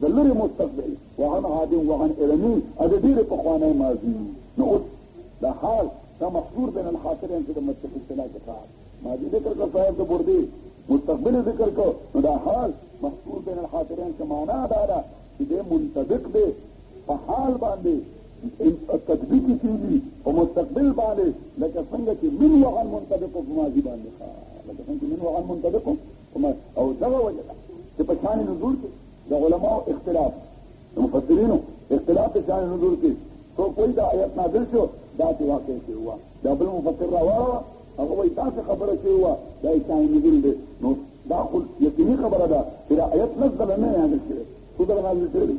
د لرې مستقبل وعن عاد وعن ارمي او د ډېرې پخوانۍ ماضي نو اوس د حال دا مقصور بین الحاصرین چې د متفق اصطلاح کې کار ماضي ذکر کړ صاحب د بوردې مستقبل ذکر کړ نو دا حال مقصور بین الحاصرین کې معنا دا ده چې دی منطبق دی په حال باندې تطبیق کیږي په مستقبل باندې لکه څنګه چې من وغن منطبق په ماضي باندې لکه څنګه چې من وغن منطبق او دغه وجه ده چې په شان نزول کې د علماو اختلاف د مفسرینو اختلاف په شان نزول کې څو کوئی دا آیت نازل شو دا چې واقع شي هوا دا بل مفسر راوړو هغه وایي تاسو خبره شي هوا دا یې شان نزول دی نو دا خو یقیني خبره ده چې دا آیت نزل نه نازل شوی څو دا نازل شوی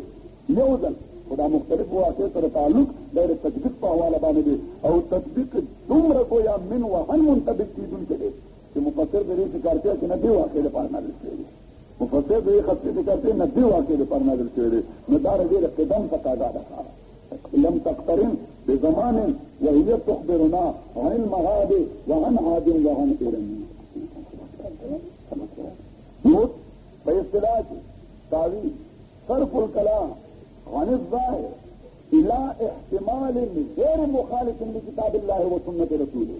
یو ځل خدا مختلف واقع تر تعلق دیر تطبیق په حواله باندې او تطبیق دومره گویا من وهن منطبق کیدونکې دی چې مفسر د دې کارته کې نه دی واقع لپاره نازل شوی دی مفسر د دې خطي د کارته نه دی واقع لپاره نازل شوی دی نو دا ډېر قدم تقاضا ده لم تقترن بزمان وهي تخبرنا عن المغاد وعن عاد وعن إرم نوت په اصطلاح کې تعویل صرف الكلام عن الظاهر الى احتمال غير مخالف لكتاب الله وسنه رسوله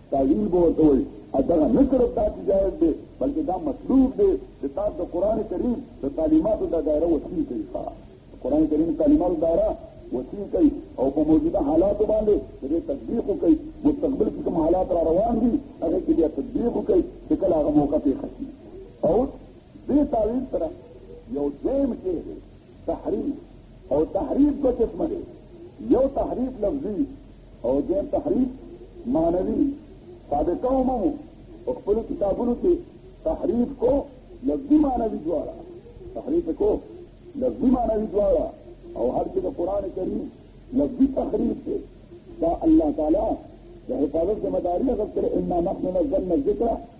تاویل به ورته وایي او دغه نه صرف دا تجارت دی بلکې دا مطلوب دی چې تاسو د قرآن کریم د تعلیماتو دا دایره وسیع کوي قرآن کریم تعلیماتو دایره وسیع کوي او په موجوده حالاتو باندې د دې تطبیق وکړي مستقبل کې کوم حالات را روان دي هغه کې بیا تطبیق وکړي چې کله هغه موقع پېښه شي او دې تعویل سره یو دیم کې دی تحریف او تحریف دو قسم دی یو تحریف لفظی او دیم تحریف معنوی سابقه ومو او خپل کتابونو کې تحریف کو لفظی معنوی دواړه تحریف کو لفظی معنوی دواړه او هر کې د قران کریم لفظی تحریف دی دا الله تعالی د حفاظت ذمہ داری غوښتل ان نحن نزلنا الذکر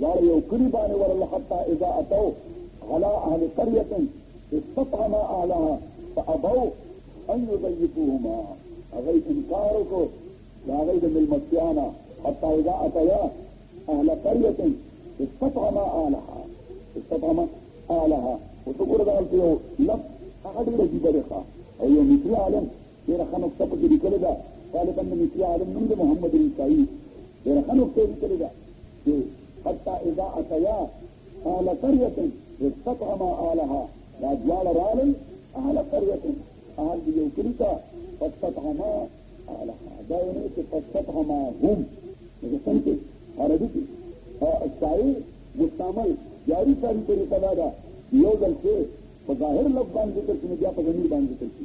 یار یو کلی باندې ورل حتا اذا اتو على اهل قريه استطعم اهلها فابوا ان يضيفوهما هغه انکار وکړو دا هغه د ملمتیانا حتا اذا اتيا اهل قريه استطعم اهلها استطعم اهلها وتقول دا یو لفظ هغه ډېر عجیب دی او یو مثال عالم ډېره ښه نقطه پکې لیکلې ده غالبا د مصري عالم نوم د محمد عیسایي ډېره ښه نقطه یې لیکلې ده چې حتی اذا اتیا اهل قریة استطعما اهلها دا دواړه راغلل اهل قریة اهل د یو کلي ته فاستطعما اهلها دا یې نه چې فاستطعما هم لکه څنګه چې عربي کې شاعر مستعمل جاری ساری طریقه دا ده یو ځل چې په ظاهر لفظ باندې ذکر شي بیا په ضمیر باندې ذکر شي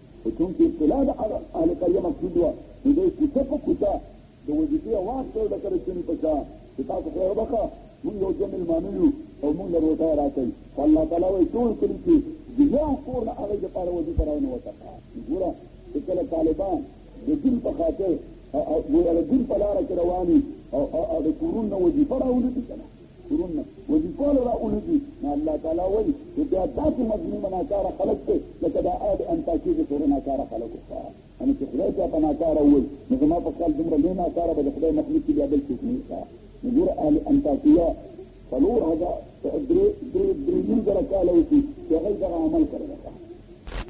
خو چونکې ابتلا د اهل قريه مقصود وه نو دی کوڅه په کوڅه د وظیفې اواز کړ د کله چوني په شا چې تاسو خدای وبخښه مونږ یو څه مېلمانه یو او مونږ له روټه راکوي خو الله تعالی وایي ټول کلي چې د یو کور نه هغوی دپاره وظیفه راونه وته ګوره چې کله طالبان د دین په خاطر ګوره د دین په لاره کې روان او د کورونو نه وظیفه راولي که نه ورونه وظیفه لرا اولدي نو الله تعالی وایي چې دا داسې مظلوم ناکاره خلک دی لکه دا آل انتاکي د سورې ناکاره خلک وکړه نو چې خدای ته په ناکاره ووایي نو زما په خیال دومره لوی ناکاره به د خدای مخلوق کې بیا بل څوک نه وي نو ګوره آل انتاکیه څلور هزار درې درې درې نیم زره کاله وکړي چې هغوی دغه عمل کړی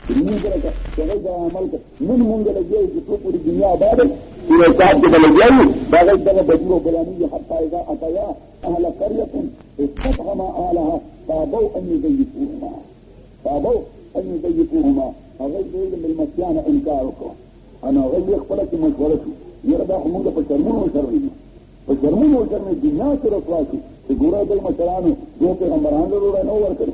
مونږ راته چې هغه دا عمل کوي مونږ مونږ له دې چې ټول پوری دنیا آباد چې یو کار کې بل ځای دا غي دغه بدلو بلانی حتی اذا اتیا اهل قريه استطعم اهلها فابوا ان يضيفوهما فابوا ان يضيفوهما هغه دې د ملمسيان انکار وکړ انا غي خپل کې مشوره شو یره دا موږ په شرمونو شرمې په شرمونو شرمې دنیا کې رسوا شو چې ګوره د مشرانو دوه پیغمبرانو ورو نه ورکړي